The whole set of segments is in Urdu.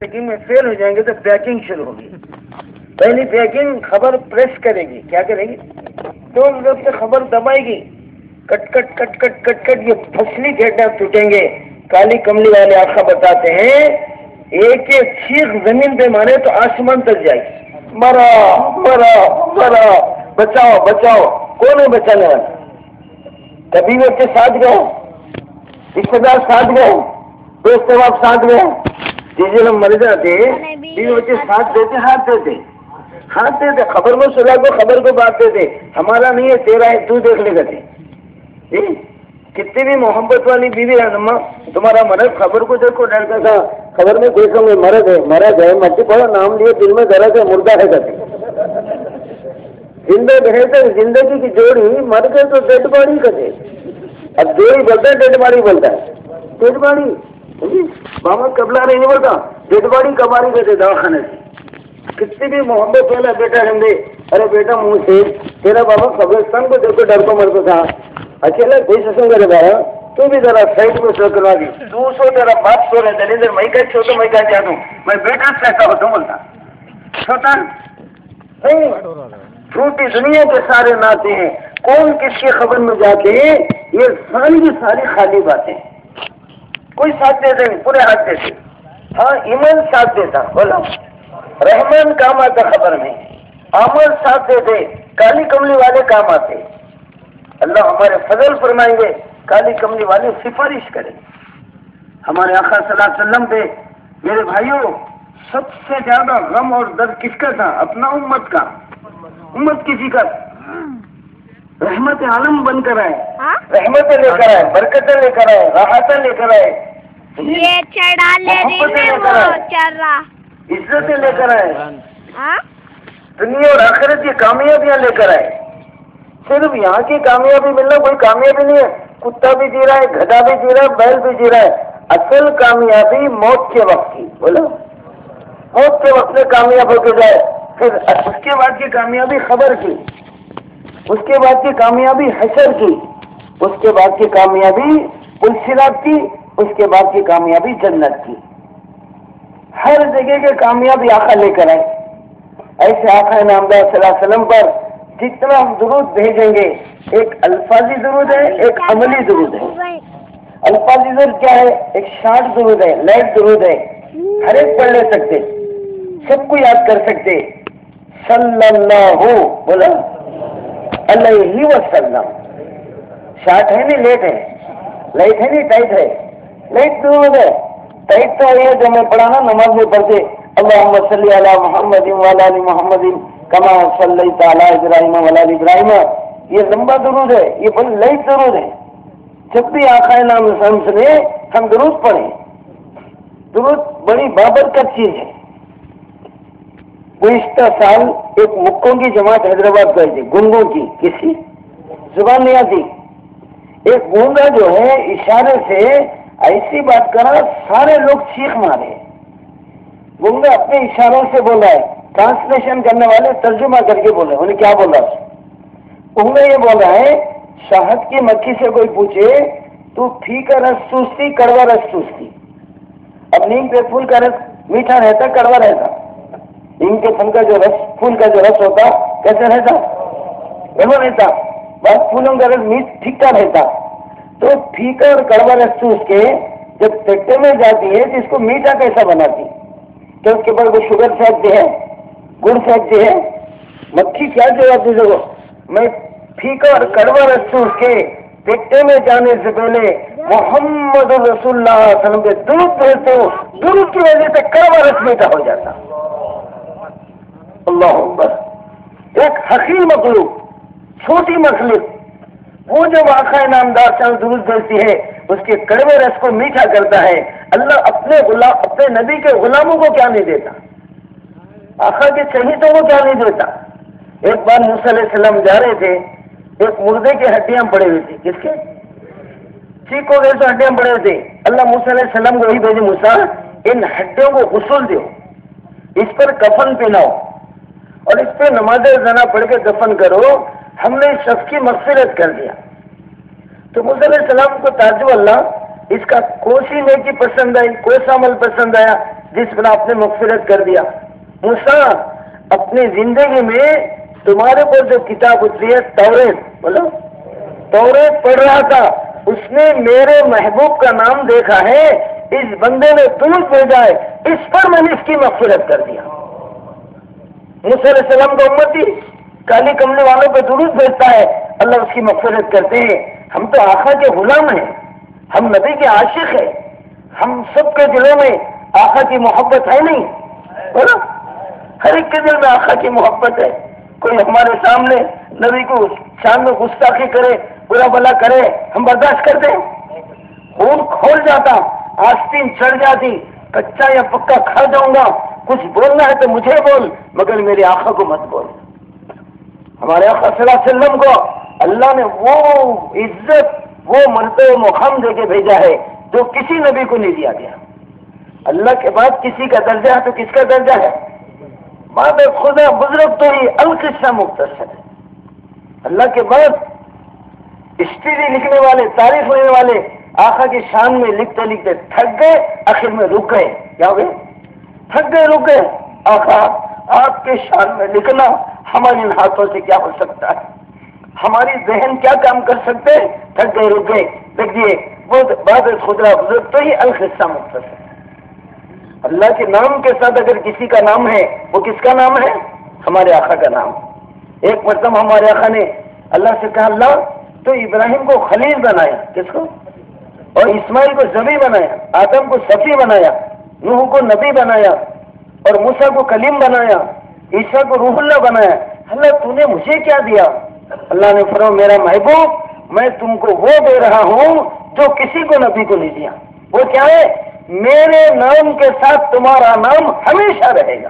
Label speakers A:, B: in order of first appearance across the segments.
A: پیکنگ میں فیل ہو جائیں گے تو پیکنگ شروع ہوگی۔ پہلی پیکنگ خبر پریس کرے گی۔ کیا کرے گی؟ تو لوگ سے خبر دبائے گی۔ کٹ کٹ کٹ کٹ کٹ کٹ یہ پھسلی گھیٹا ٹوٹیں گے۔ کالی کملی والے آخا بتاتے ہیں، ایک ایک چیخ زمین پہ مارے تو آسمان تک جائے گی۔ مرا مرا مرا۔ بچاؤ بچاؤ۔ کون ہے بچانے والا؟ کبھی وہ کے ساتھ گئے؟ رشتے دار ساتھ گئے؟ دوست آپ ساتھ گئے؟ ہم مر جاتے بیوی بچے ساتھ دیتے ہاتھ دیتے۔ ہاتھ دیتے خبر میں سلا کو خبر کو بات دیتے۔ ہمارا نہیں ہے تیرا ہے تو دیکھ لے گا جی؟ کتنی بھی محبت والی بیوی ہے نما تمہارا مرد خبر کو دیکھو ڈرتا تھا۔ خبر میں کوئی سمجھ مرد ہے مرد ہے۔ مٹی پڑا نام لیے دل میں درد ہے مردہ ہے کہتے۔ زندہ رہے تو زندگی کی جوڑی مر گئے تو ڈیڈ باڑی کہتے۔ اب جوڑی بولتا ہے ڈیڈ باڑی بولتا ہے۔ ڈیڈ باڑی۔ محمد قبلہ نہیں بولتا ڈیڈ باڑی کباری کہتے دواخانے سے۔ کتنی بھی محبت والا بیٹا ہندے ارے بیٹا منہ سے، تیرا بابا قبرستان کو دیکھو، ڈر کو مرتا تھا۔ اکیلا کوئی سسنگ کرے بارا تو بھی ذرا سائڈ میں سو کروا دی۔ تو سو تیرا باپ سو رہے تھے ادھر میں کہ چھو تو میں کیا دوں؟ میں بیٹا کیسا ہوتا بولتا۔ چھوٹا۔ فروٹی دنیا کے سارے ناتے ہیں۔ کون کس کی خبر میں جا کے یہ ساری کی ساری خالی باتیں کوئی ساتھ دیتے نہیں پورے ہاتھ دیتے ہاں ایمان ساتھ دیتا بولو رحمان کام آتا خبر میں۔ عمل ساتھ دیتے کالی کملی والے کام آتے۔ اللہ ہمارے فضل فرمائیں گے کالی کملی والے سفارش کریں۔ ہمارے آقا صلی اللہ علیہ وسلم پہ میرے بھائیوں سب سے زیادہ غم اور درد کس کا تھا؟ اپنا امت کا۔ امت کسی کا۔ رحمت عالم بن کر آئے۔
B: ہاں؟
A: رحمتیں لے کر آئے برکتیں لے کر آئے راحتیں لے کر آئے۔
B: یہ چڑھا لے رہی وہ
A: عزتیں لے کر آئے۔
B: ہاں۔
A: دنیا اور آخرت کی کامیابیاں لے کر آئے۔ صرف یہاں کی کامیابی ملنا کوئی کامیابی نہیں ہے۔ کتا بھی جی رہا ہے گھڑا بھی جی رہا ہے بیل بھی جی رہا ہے۔ اصل کامیابی موت کے وقت کی۔ بولو۔ موت کے وقت میں کامیاب ہو کے جائے۔ پھر اس کے بعد کی کامیابی خبر کی۔ اس کے بعد کی کامیابی حشر کی۔ اس کے بعد کی کامیابی پلسرات کی۔ اس کے بعد کی کامیابی جنت کی۔ ہر جگہ کے کامیابی آخا لے کر آئے۔ ایسے آقا نامدار صلی اللہ علیہ وسلم پر جتنا ہم درود بھیجیں گے، ایک الفاظی درود ہے، ایک عملی درود ہے۔ الفاظی درود کیا ہے؟ ایک شارٹ درود ہے لائٹ درود ہے۔ ہر ایک پڑھ لے سکتے۔ سب کو یاد کر سکتے۔ صلی اللہ بولا اللہ ہی وسلم۔ شارٹ ہے نہیں، لیٹ ہے۔ لائٹ ہے نہیں، ٹائٹ ہے۔ لائٹ درود ہے ٹائٹ تو ہے جو میں پڑھا نا، نماز میں پڑھتے، اللہم صلی علی محمد والا علی محمد، کما صلی تعالی ابراہیم والا علی ابراہیم. یہ لمبا درود ہے، یہ بڑی لائٹ درود ہے. جب بھی آقا نام وسلم سے ہم درود پڑھیں۔ درود بڑی بابرکت چیز ہے۔ گزشتہ سال ایک مکوں کی جماعت حیدرآباد گئی تھی، گنگوں کی، کسی؟ زبان نہیں آتی۔ ایک گونگا جو ہے، اشارے سے ایسی بات کرا سارے لوگ چیخ مارے۔ گونگا اپنے اشاروں سے بولا ہے ٹرانسلیشن کرنے والے ترجمہ کر کے بولے انہیں کیا بولا؟ گونگا یہ بولا ہے شہد کی مکھی سے کوئی پوچھے، تو پھیکا رس چوستی، کڑوا رس چوستی۔ اب نیم کے پھول کا رس میٹھا رہتا، کڑوا رہتا۔ نیم کے پھول کا جو رس، پھول کا جو رس ہوتا، کیسے رہتا؟ رہتا بس پھولوں کا رس میٹ پھیکا رہتا۔ تو پھیکا اور کڑوا رس چوس کے جب ٹیکٹر میں جاتی ہے تو اس کو میٹھا کیسا بناتی؟ کہ اس کے بعد وہ شوگر پھینکتے ہیں گڑ پھینکتے ہیں مکھی کیا جواب دے سکو میں پھیکا اور کڑوا رس چوس کے ٹیکٹر میں جانے سے پہلے محمد رسول اللہ علیہ وسلم کے دودھ بھیجتے ہو دودھ کی وجہ سے کڑوا رس میٹھا ہو جاتا۔ اللہ اکبر۔ ایک حقیر مخلوق، چھوٹی مخلوق وہ جو واقع نامدار سے درست بھیجتی ہے، اس کے کڑوے رس کو میٹھا کرتا ہے۔ اللہ اپنے غلام، اپنے نبی کے غلاموں کو کیا نہیں دیتا؟ آخر کے شہیدوں کو کیا نہیں دیتا؟ ایک بار موسی علیہ السلام جا رہے تھے، ایک مردے کی ہڈیاں پڑے ہوئی تھی کس کے؟ ٹھیک ہو گئے تو ہڈیاں پڑے ہوئے تھے۔ اللہ موسی علیہ السلام کو وہی بھیجے موسا ان ہڈیوں کو غسل دو۔ اس پر کفن پہناؤ۔ اور اس پہ نماز زنا پڑھ کے دفن کرو۔ ہم نے اس شخص کی مغفرت کر دیا۔ تو موسی علیہ السلام کو تعجب اللہ، اس کا کوسی نیکی پسند آئی کوسا عمل پسند آیا، جس پر آپ نے مغفرت کر دیا۔ موسا اپنی زندگی میں تمہارے پر جو کتاب اتری ہے توریت بولو۔ توریت پڑھ رہا تھا، اس نے میرے محبوب کا نام دیکھا ہے، اس بندے نے درست بھیجا ہے اس پر میں نے اس کی مغفرت کر دیا۔ موسیٰ علیہ السلام کو امت کالی کملے والوں پہ درست بھیجتا ہے۔ اللہ اس کی مغفرت کرتے ہیں۔ ہم تو آخا کے غلام ہیں۔ ہم نبی کے عاشق ہیں۔ ہم سب کے دلوں میں آخا کی محبت ہے نہیں؟ بولو۔ ہر ایک کے دل میں آخا کی محبت ہے۔ کوئی ہمارے سامنے نبی کو شام میں گستاخی کرے، برا بلا کرے، ہم برداشت کرتے خون کھول جاتا، آستین چڑھ جاتی، کچا یا پکا کھا جاؤں گا۔ کچھ بولنا ہے تو مجھے بول، مگر میرے آخا کو مت بول۔ ہمارے آقا صلی اللہ علیہ وسلم کو اللہ نے وہ عزت، وہ مرتبہ مقام دے کے بھیجا ہے جو کسی نبی کو نہیں دیا گیا۔ اللہ کے بعد کسی کا درجہ ہے تو کس کا درجہ ہے؟ بات خدا بزرگ تو ہی القصہ مختصر ہے۔ اللہ کے بعد ہسٹری لکھنے والے، تاریخ لینے والے آخا کی شان میں لکھتے لکھتے تھک گئے، آخر میں رک گئے۔ کیا ہو گئے؟ تھک گئے، رک گئے۔ آخا آپ کے شان میں لکھنا ہمارے ان ہاتھوں سے کیا ہو سکتا ہے؟ ہماری ذہن کیا کام کر سکتے تھک گئے رک گئے دیکھیے وہ بات خدرا بزرگ تو ہی الخصہ مختصر ہے۔ اللہ کے نام کے ساتھ اگر کسی کا نام ہے، وہ کس کا نام ہے؟ ہمارے آخا کا نام۔ ایک مرتبہ ہمارے آخا نے اللہ سے کہا، اللہ، تو ابراہیم کو خلیل بنایا۔ کس کو؟ اور اسماعیل کو زبی بنایا۔ آدم کو صفی بنایا۔ نوح کو نبی بنایا۔ اور موسا کو کلیم بنایا، عیسیٰ کو روح اللہ بنایا۔ اللہ تو نے مجھے کیا دیا؟ اللہ نے فرو میرا محبوب، میں تم کو وہ دے رہا ہوں جو کسی کو نبی کو نہیں دیا۔ وہ کیا ہے؟ میرے نام کے ساتھ تمہارا نام ہمیشہ رہے گا۔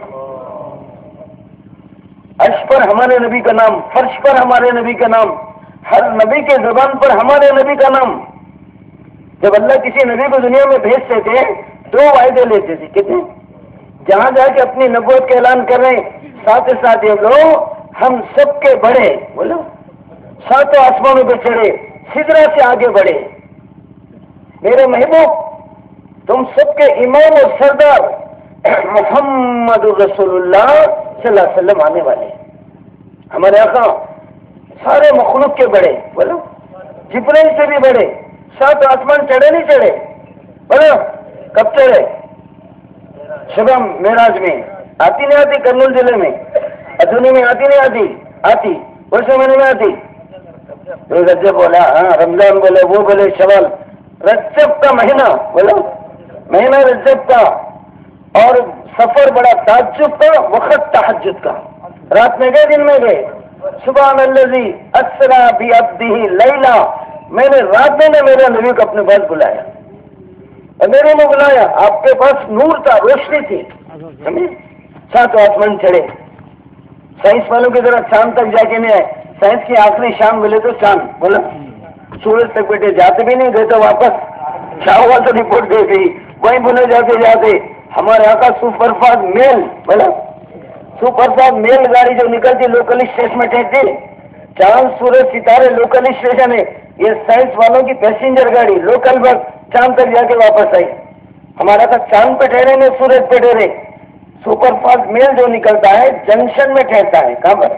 A: عرش پر ہمارے نبی کا نام، فرش پر ہمارے نبی کا نام، ہر نبی کے زبان پر ہمارے نبی کا نام۔ جب اللہ کسی نبی کو دنیا میں بھیجتے تھے، دو وعدے لیتے تھے، کتنے؟ جہاں جا کے اپنی نبوت کا اعلان کر رہے ہیں، ساتھ ساتھ یہ لو ہم سب کے بڑھے۔ بولو۔ ساتوں آسمانوں پہ چڑھے، سدرا سے آگے بڑھے۔ میرے محبوب، تم سب کے امام اور سردار محمد رسول اللہ صلی اللہ علیہ وسلم آنے والے ہمارے آقا سارے مخلوق کے بڑے بولو۔ جبرائیل سے بھی بڑے سات آسمان چڑھے نہیں چڑھے۔ بولو۔ کب چڑھے؟ شبم معراج میں، آتی نہیں آتی کرنول ضلع میں؟ ادھونی میں آتی نہیں آتی؟ آتی ویسے مہینے میں آتی؟ رجب بولا ہاں رمضان بولے، وہ بولے، شوال، رجب کا مہینہ، بولو، مہینہ رجب کا، اور سفر بڑا تعجب کا، وقت تحجد کا۔ رات میں گئے، دن میں گئے۔ سبحان الذی اسرا بھی ابدی لیلا، میں نے رات میں نے میرے نبی کو اپنے پاس بلایا۔ اور میرے نے بلایا، آپ کے پاس نور تھا، روشنی تھی۔ سات آسمان چڑھے۔ سائنس والوں کی طرح چاند تک جا کے نہیں آئے سائنس کی آخری شام ملے تو چاند بولا، سورج تک بیٹے جاتے بھی نہیں، گئے تو واپس۔ کیا ہوا تو رپورٹ دے گئی وہیں بولے جاتے جاتے ہمارے یہاں کا سپر فاسٹ میل، بولا۔ سپر فاسٹ میل گاڑی جو نکلتی لوکل اسٹیشن میں ٹھہرتی، چاند، سورج، ستارے، لوکل اسٹیشن ہے۔ یہ سائنس والوں کی پیسنجر گاڑی، لوکل بس۔ چاند تک جا کے واپس آئی۔ ہمارا تھا چاند پہ ٹھہرے نہیں سورج پہ ٹھہرے۔ سپر فاسٹ میل جو نکلتا ہے، جنکشن میں ٹھہرتا ہے۔ کہاں پر؟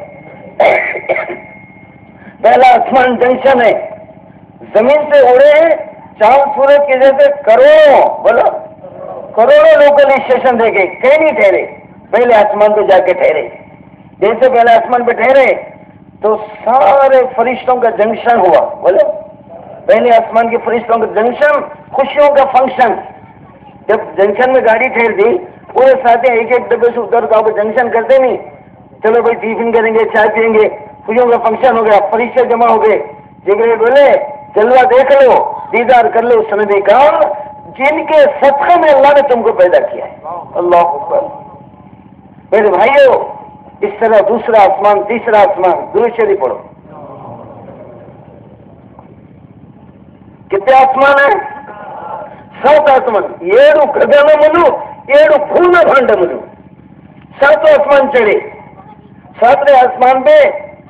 A: پہلا آسمان جنکشن ہے۔ زمین سے اڑے چاند سورج کی جیسے کروڑوں، بولو۔ کروڑوں لوکل اسٹیشن دیکھے کہیں نہیں ٹھہرے۔ پہلے آسمان پہ جا کے ٹھہرے۔ جیسے پہلے آسمان پہ ٹھہرے، تو سارے فرشتوں کا جنکشن ہوا۔ بولو۔ پہلے آسمان کے فرشتوں کا جنکشن، خوشیوں کا فنکشن جب جنکشن میں گاڑی ٹھہر دی، پورے ساتھی ایک ایک ڈبے سے اتر تو جنکشن کرتے نہیں۔ چلو بھائی، ٹیفن کریں گے، چائے پیئیں گے، خوشیوں کا فنکشن ہو گیا، فرشتے جمع ہو گئے۔ جگہ بولے جلوا دیکھ لو، دیدار کر لو اس نے کام جن کے صدقے میں اللہ نے تم کو پیدا کیا ہے۔ اللہ میرے بھائیو، اس طرح دوسرا آسمان، تیسرا آسمان دوسری پڑھو۔ کتنے آسمان ہے سات آسمان ఏడు గగనములు ఏడు పూర్ణ منو سات آسمان چڑھے ساتویں آسمان پہ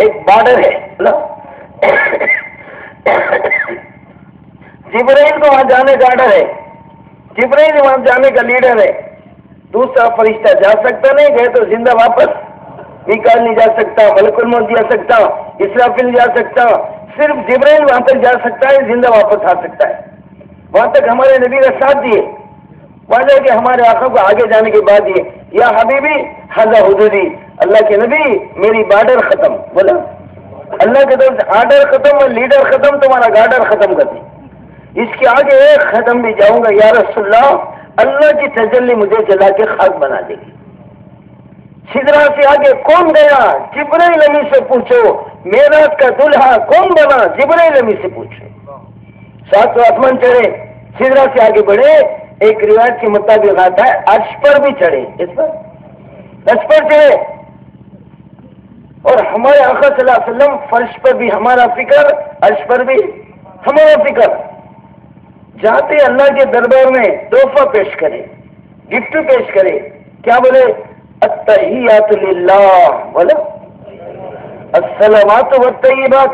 A: ایک بارڈر ہے جبرائیل کو وہاں جانے کا آڈر ہے جبرائیل وہاں جانے کا لیڈر ہے دوسرا فرشتہ جا سکتا نہیں گئے تو زندہ واپس نکال نہیں جا سکتا ملک الموت جا سکتا اسرافیل جا سکتا صرف جبرائیل وہاں تک جا سکتا ہے، زندہ واپس آ سکتا ہے۔ وہاں تک ہمارے نبی کا ساتھ دیے۔ وجہ کہ ہمارے آنکھوں کو آگے جانے کے بعد یہ یا حبیبی حضا حدودی۔ اللہ کے نبی، میری بارڈر ختم۔ بولا۔ اللہ کے طرف سے آرڈر ختم اور لیڈر ختم، تمہارا گارڈر ختم کر دی۔ اس کے آگے ایک ختم بھی جاؤں گا۔ یا رسول اللہ اللہ کی تجلی مجھے جلا کے خاک بنا دے گی۔ سدرا سے آگے کون گیا؟ جبرائیل امی سے پوچھو۔ میرا کا دلہا کون بنا؟ جبرائیل امی سے پوچھو۔ سات آسمان چڑھے سدرا سے آگے بڑھے۔ ایک روایت کے مطابق آتا ہے، عرش پر بھی چڑھے۔ اس پر؟ عرش پر چڑھے۔ اور ہمارے آقا صلی اللہ علیہ وسلم فرش پر بھی ہمارا فکر، عرش پر بھی ہمارا فکر۔ جاتے اللہ کے دربار میں تحفہ پیش کرے، گفٹ پیش کرے، کیا بولے؟ اتحیات للہ بولو. السلامات و طیبات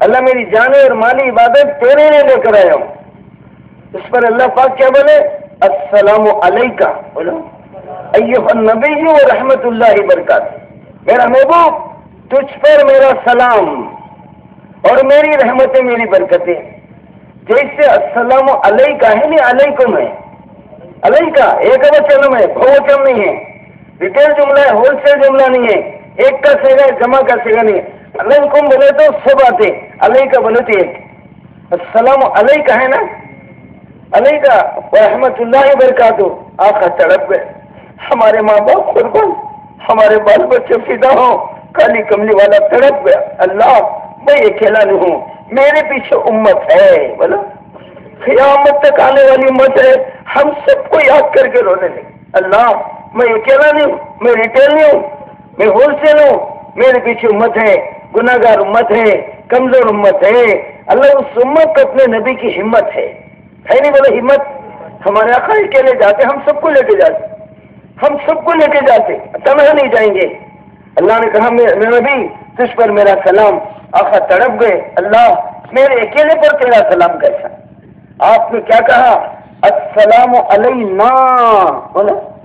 A: اللہ میری جانے اور مالی عبادت تیرے لیے لے کر آیا ہوں. اس پر اللہ پاک کیا بولے؟ السلام علیکہ. بولو. ایوہ النبی و رحمت اللہ برکات میرا محبوب، تجھ پر میرا سلام. اور میری رحمتیں میری برکتیں. جیسے السلام علیکہ ہے نہیں علیکم ہے؟ علیکہ ایک وچن میں بہوچن نہیں ہے. ریٹیل جملہ ہے ہول سیل جملہ نہیں ہے ایک کا سیگا ہے جمع کا سیگا نہیں ہے اللہ علیکم بولے تو سب آتے علیکہ بولے تو ایک۔ السلام علیکہ ہے نا؟ علیہ کا رحمت اللہ برکاتہ آخا تڑپ گئے۔ ہمارے ماں باپ قربان ہمارے بال بچے فدا ہو کالی کملی والا تڑپ گیا۔ اللہ، میں اکیلا نہیں ہوں۔ میرے پیچھے امت ہے۔ بولا، قیامت تک آنے والی امت ہے۔ ہم سب کو یاد کر کے رونے لگے۔ اللہ میں اکیلا نہیں ہوں، میں ریٹیل نہیں ہوں، میں ہول سیل ہوں۔ میرے پیچھے امت ہے گناگار امت ہے، کمزور امت ہے۔ اللہ اس امت کو اپنے نبی کی ہمت ہے۔ ہے نہیں بولے ہمت؟ ہمارے آقا کے لے جاتے، ہم سب کو لے کے جاتے۔ ہم سب کو لے کے جاتے، تنہا نہیں جائیں گے۔ اللہ نے کہا میرا نبی، تجھ پر میرا سلام۔ آقا تڑپ گئے، اللہ، میرے اکیلے پر تیرا سلام کیسا؟ آپ نے کیا کہا؟ السلام علینا، بولا۔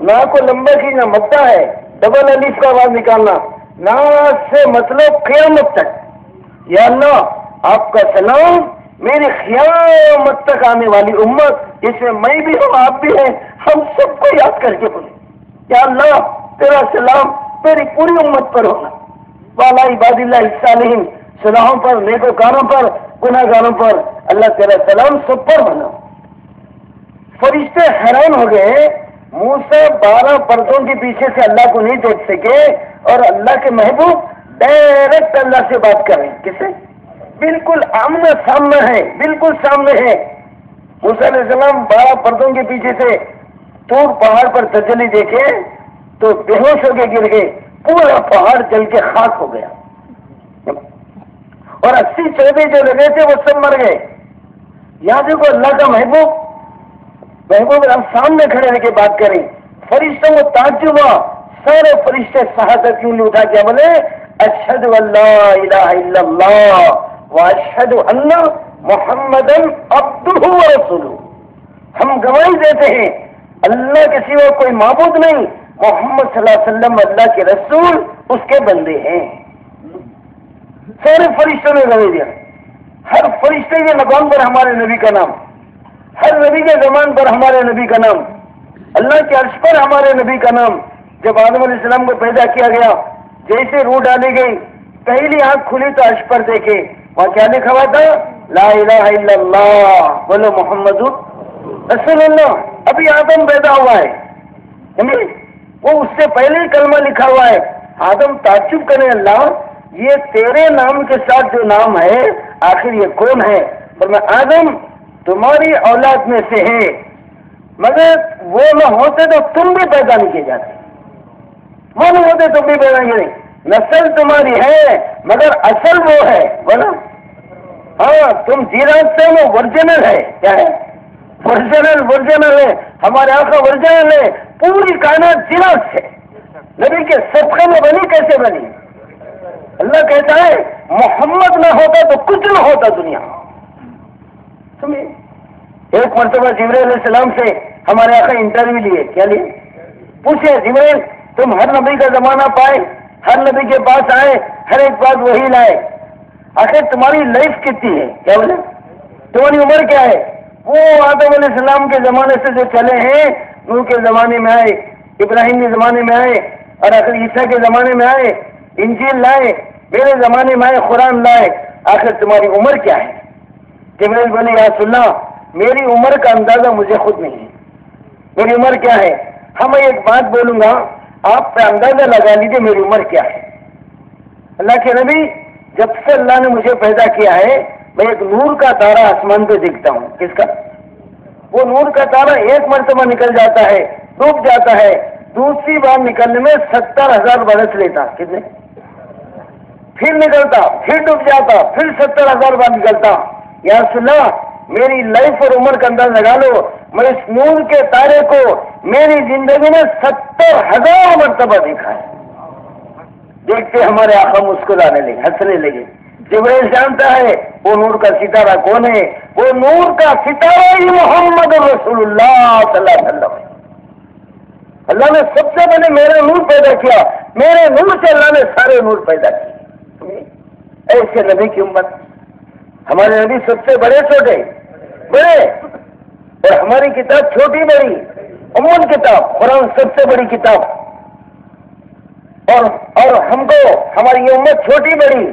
A: نا کو لمبا کھینچنا مکتا ہے۔ ڈبل علیف کا آواز نکالنا۔ نا سے مطلب قیامت تک۔ یا اللہ، آپ کا سلام میری قیامت تک آنے والی امت جس میں میں بھی ہوں، آپ بھی ہیں، ہم سب کو یاد کر کے بولے یا اللہ، تیرا سلام میری پوری امت پر ہونا۔ والا عباد اللہ صالحین صلاحوں پر، نیکوکاروں پر گناہ گاروں پر۔ اللہ تیرا سلام سب پر ہونا۔ فرشتے حیران ہو گئے منہ سے بارہ پردوں کے پیچھے سے اللہ کو نہیں دیکھ سکے اور اللہ کے محبوب ڈائریکٹ اللہ سے بات کریں کسے بالکل آمنے سامنے ہے بالکل سامنے ہے علیہ السلام بارہ پردوں کے پیچھے سے تو پہاڑ پر تجلی دیکھے تو بے ہوش ہو کے گر گئے۔ پورا پہاڑ جل کے خاک ہو گیا۔ اور اسی چودے جو لگے تھے وہ سب مر گئے۔ یہاں دیکھو اللہ کا محبوب محبوب ہم سامنے کھڑے رہ کے بات کریں۔ فرشتوں کو تعجب ہوا۔ سارے فرشتے صحافت کیوں نہیں اٹھا؟ کیا بولے؟ اشد اللہ الہ الا اللہ واشہد ان محمد رسول ہم گواہی دیتے ہیں، اللہ کے سوا کوئی معبود نہیں۔ محمد صلی اللہ علیہ وسلم اللہ کے رسول اس کے بندے ہیں۔ سارے فرشتوں نے گواہی دیا۔ ہر فرشتے کے مقام پر ہمارے نبی کا نام۔ ہر نبی کے زمان پر ہمارے نبی کا نام۔ اللہ کے عرش پر ہمارے نبی کا نام۔ جب آدم علیہ السلام کو پیدا کیا گیا، جیسے روح ڈالی گئی، پہلی آنکھ کھلی تو عرش پر دیکھے۔ وہاں کیا لکھا ہوا تھا؟ لا الہ الا اللہ۔ بولو محمد رسول اللہ۔ ابھی آدم پیدا ہوا ہے۔ یعنی وہ اس سے پہلے ہی کلمہ لکھا ہوا ہے۔ آدم تعجب کرے اللہ، یہ تیرے نام کے ساتھ جو نام ہے، آخر یہ کون ہے؟ اور میں آدم تمہاری اولاد میں سے ہے۔ مگر وہ نہ ہوتے تو تم بھی پیدا نہیں کیے جاتے۔ وہ نہ ہوتے تم بھی پیدا نہیں نسل تمہاری ہے، مگر اصل وہ ہے۔ بولا ہاں تم جیرات سے وہ ورجنل ہے۔ کیا ہے؟ ورجنل ورجنل ہے۔ ہمارے آنکھوں ورجنل ہے۔ پوری کائنات جیرات سے۔ نبی کے صدقے میں بنی، کیسے بنی؟ اللہ کہتا ہے، محمد نہ ہوتا تو کچھ نہ ہوتا دنیا۔ میں سمجھے ایک مرتبہ جبر علیہ السلام سے ہمارے آقا انٹرویو لیے، کیا لیے؟ پوچھے جبریل تم ہر نبی کا زمانہ پائے، ہر نبی کے پاس آئے، ہر ایک بات وہی لائے۔ آخر تمہاری لائف کتنی ہے؟ کیا بولے؟ تمہاری عمر کیا ہے؟ وہ آدم علیہ السلام کے زمانے سے جو چلے ہیں نور کے زمانے میں آئے، ابراہیم کے زمانے میں آئے، اور آخر عیسیٰ کے زمانے میں آئے، انجیل لائے، میرے زمانے میں آئے، قرآن لائے۔ آخر تمہاری عمر کیا ہے؟ جبریل بولے یا سننا میری عمر کا اندازہ مجھے خود نہیں ہے۔ میری عمر کیا ہے؟ ہاں میں ایک بات بولوں گا، آپ پہ اندازہ لگا لیجیے میری عمر کیا ہے۔ اللہ کے نبی، جب سے اللہ نے مجھے پیدا کیا ہے، میں ایک نور کا تارا آسمان پہ دکھتا ہوں۔ کس کا؟ وہ نور کا تارا ایک مرتبہ نکل جاتا ہے، ڈوب جاتا ہے۔ دوسری بار نکلنے میں ستر ہزار برس لیتا۔ کتنے؟ پھر نکلتا، پھر ڈوب جاتا، پھر ستر ہزار بار نکلتا۔ یا سنا میری لائف اور عمر کا انداز لگا لو، میں اس نور کے تارے کو میری زندگی میں ستر ہزار مرتبہ دیکھا ہے۔ دیکھتے ہمارے آقا مسکرانے لگے، ہنسنے لگے۔ جبریل جانتا ہے، وہ نور کا ستارہ کون ہے؟ وہ نور کا ستارہ ہی محمد رسول اللہ صلی اللہ علیہ وسلم اللہ نے سب سے پہلے میرا نور پیدا کیا، میرے نور سے اللہ نے سارے نور پیدا کیے۔ ایسے نبی کی امت۔ ہمارے نبی سب سے بڑے چھوٹے بڑے۔ اور ہماری کتاب چھوٹی بڑی امن کتاب، قرآن سب سے بڑی کتاب۔ اور اور ہم کو، ہماری یہ امت چھوٹی بڑی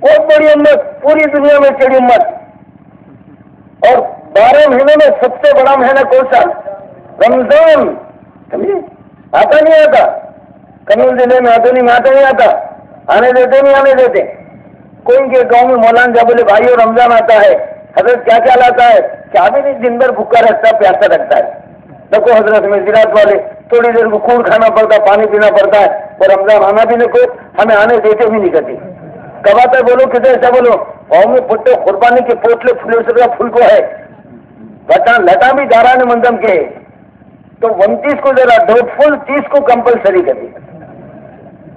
A: بہت بڑی امت، پوری دنیا میں چڑی امت۔ اور بارہ مہینے میں سب سے بڑا مہینہ کون سا؟ رمضان۔ سمجھے؟ آتا نہیں آتا۔ کنول ضلع میں آدونی میں آتا نہیں آتا۔ آنے دیتے نہیں، آنے دیتے۔ کوئی کے گاؤں میں مولانا جا بولے بھائی اور رمضان آتا ہے. حضرت کیا کیا لاتا ہے؟ کیا بھی نہیں، دن بھر بھوکا رہتا ہے پیاسا رکھتا ہے۔ دیکھو حضرت میں زراعت والے، تھوڑی دیر کو خون کھانا پڑتا ہے پانی پینا پڑتا ہے، اور رمضان آنا بھی نہیں کو ہمیں آنے دیتے بھی نہیں کرتی کب آتا ہے بولو؟ کدھر ایسا بولو؟ قوم میں پٹے قربانی کے پوٹلے پھولے کا پھول کو ہے۔ بتا لتا بھی جا رہا ہے منظم کے۔ تو انتیس کو ذرا دو فل تیس کو کمپلسری کر دی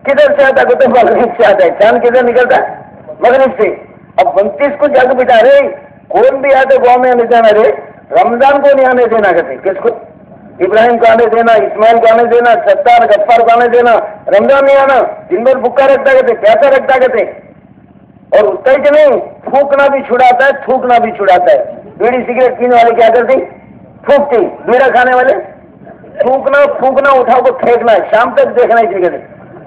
A: کدھر سے آتا گوتم سے آتا ہے؟ چاند کدھر نکلتا ہے؟ مغرب سے۔ اب انتیس کو جگ بٹا رہے کون بھی آتے گاؤں میں آنے جانا رہے رمضان کو نہیں آنے دینا کرتے کس کو؟ ابراہیم کو آنے دینا، اسماعیل کو آنے دینا، ستار گفار کو آنے دینا۔ رمضان نہیں آنا، دن بھر بکا رکھتا کہتے، پیاسا رکھتا کہتے۔ اور اتنا ہی کہ نہیں تھوکنا بھی چھڑاتا ہے، تھوکنا بھی چھڑاتا ہے۔ بیڑی سگریٹ پینے والے کیا کرتے؟ تھوکتے بیڑا کھانے والے؟ تھوکنا پھونکنا اٹھا کو پھینکنا ہے، شام تک دیکھنا ہی چاہیے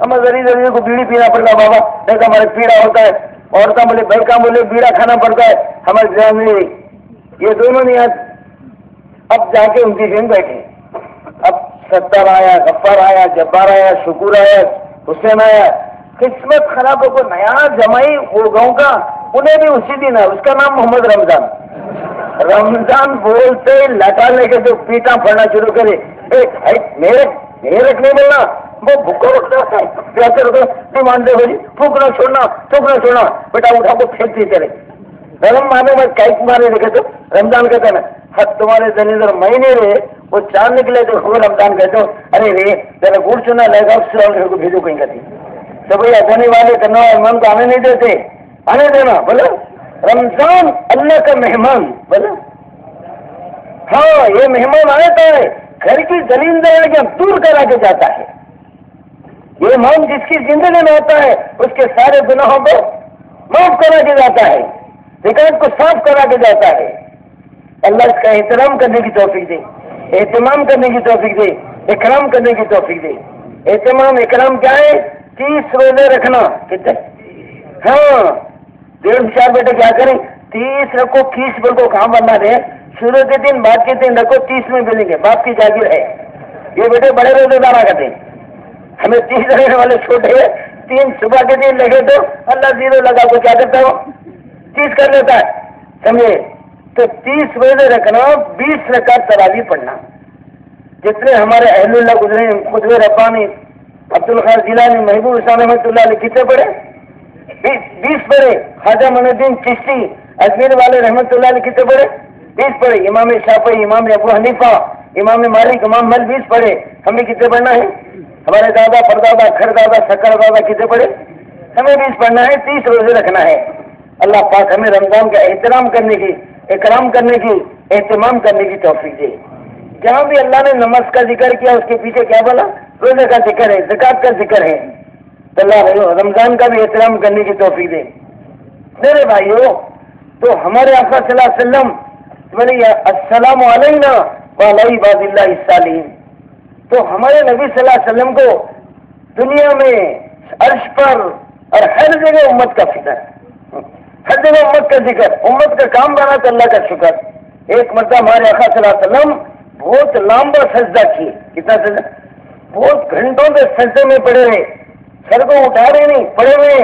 A: ہمیں ذریعے ذریعے کو بیڑی پینا پڑتا، بابا دیکھا ہمارے پیڑا ہوتا ہے۔ عورتیں بولے بہکا بولے، بیڑا کھانا پڑتا ہے ہمارے ذہن میں یہ دونوں نہیں آج اب جا کے ان کی ذہن بیٹھے۔ اب ستر آیا، غفار آیا، جبار آیا، شکور آیا، حسین آیا۔ قسمت خراب ہو کو نیا جمائی وہ گاؤں کا، انہیں بھی اسی دن ہے اس کا نام محمد رمضان۔ رمضان بولتے لٹا لے کے جو پیٹا پڑنا شروع کرے۔ میرے میرے نہیں ملنا وہ بھوکا رکھنا ہے۔ پیاسے رکھنا ڈیمانڈ دے بھائی جی، پھونکنا چھوڑنا پھونکنا چھوڑنا۔ بیٹا، اٹھا کو پھینکتی چلے گرم مانے، میں کیک مارے لکھے تو۔ رمضان کہتے ہیں نا حد تمہارے دن مہینے رہے، وہ چاند نکلے تو خبر رمضان کہتے ہو ارے رے ذرا گڑ چنا لے گا، اس کو بھیجو کہیں کہتی تو بھائی اچھانے والے کرنا من کو آنے نہیں دیتے۔ آنے دینا بولو رمضان اللہ کا مہمان بولو ہاں یہ مہمان آتا ہے، گھر کی زمین کے دور کرا کے جاتا ہے۔ یہ مہمان جس کی زندگی میں ہوتا ہے، اس کے سارے گناہوں کو معاف کرا کے جاتا ہے۔ ریکارڈ کو صاف کرا کے جاتا ہے۔ اللہ اس کا احترام کرنے کی توفیق دے۔ اہتمام کرنے کی توفیق دے۔ اکرام کرنے کی توفیق دے۔ اہتمام، اکرام کیا ہے؟ تیس روزے رکھنا۔ کتنے؟ ہاں۔ ڈیڑھ چار بیٹے کیا کریں؟ تیس رکھو کیس بل کو کام بننا دے شروع کے دن، بعد کے دن رکھو، تیس میں ملیں گے۔ باپ کی جاگیر ہے۔ یہ بیٹے بڑے روزے دارا کرتے ہیں ہمیں تیس رہنے والے چھوٹے تین صبح کے دن لگے تو اللہ زیرو لگا کو کیا کرتا ہو تیس کر لیتا ہے۔ سمجھے؟ تو تیس روزے رکھنا، بیس رکعت تراوی پڑھنا۔ جتنے ہمارے اہل اللہ گزرے خدو ربانی عبد الخار جیلانی، محبوب حسان احمد اللہ علیہ، کتنے پڑھے؟ بیس پڑھے۔ خواجہ من الدین چشتی اجمیر والے رحمت اللہ علیہ، کتنے پڑھے؟ بیس پڑھے۔ امام شافی امام ابو حنیفہ، امام مالک، امام مل، بیس پڑھے۔ ہمیں کتنے پڑھنا ہے؟ ہمارے دادا، پردادا کھڑ دادا شکر دادا کتنے پڑھے؟ ہمیں بیس پڑھنا ہے، تیس روزے رکھنا ہے۔ اللہ پاک ہمیں رمضان کا احترام کرنے کی، اکرام کرنے کی، اہتمام کرنے کی توفیق دے۔ جہاں بھی اللہ نے نماز کا ذکر کیا، اس کے پیچھے کیا بولا؟ روزے کا ذکر ہے زکات کا ذکر ہے۔ تو اللہ رمضان کا بھی احترام کرنے کی توفیق دے۔ میرے بھائیو، تو ہمارے آقا صلی اللہ علیہ وسلم السلام علینا، وعلی عباد اللہ الصالحین۔ تو ہمارے نبی صلی اللہ علیہ وسلم کو دنیا میں عرش پر اور ہر جگہ امت کا فکر ہر جگہ امت کا ذکر، امت کا کام بنا تو اللہ کا شکر۔ ایک مرتبہ ہمارے آقا صلی اللہ علیہ وسلم بہت لمبا سجدہ کیے۔ کتنا سجدہ؟ بہت گھنٹوں سے سجدے میں پڑے رہے سر کو اٹھا رہے نہیں، پڑے ہوئے۔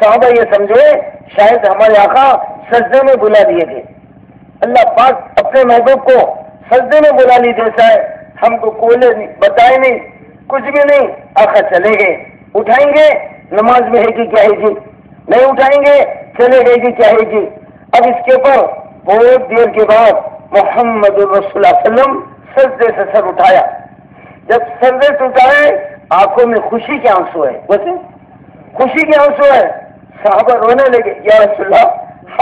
A: صحابہ یہ سمجھے، شاید ہمارے آقا سجدے میں بلا دیے تھے۔ اللہ پاک اپنے محبوب کو سجدے میں بلا لی جیسا ہے ہم کو کولے نہیں، بتائے نہیں، کچھ بھی نہیں۔ آخر چلے گئے۔ اٹھائیں گے؟ نماز میں ہے کہ کیا ہے جی؟ نہیں اٹھائیں گے، چلے گئے کہ کیا ہے جی؟ اب اس کے اوپر بہت دیر کے بعد محمد رسول اللہ علیہ وسلم سجدے سے سر اٹھایا۔ جب سردے سے اٹھائے، آنکھوں میں خوشی کے آنسو ہے ویسے خوشی کے آنسو ہے صحابہ رونے لگے، یا رسول اللہ،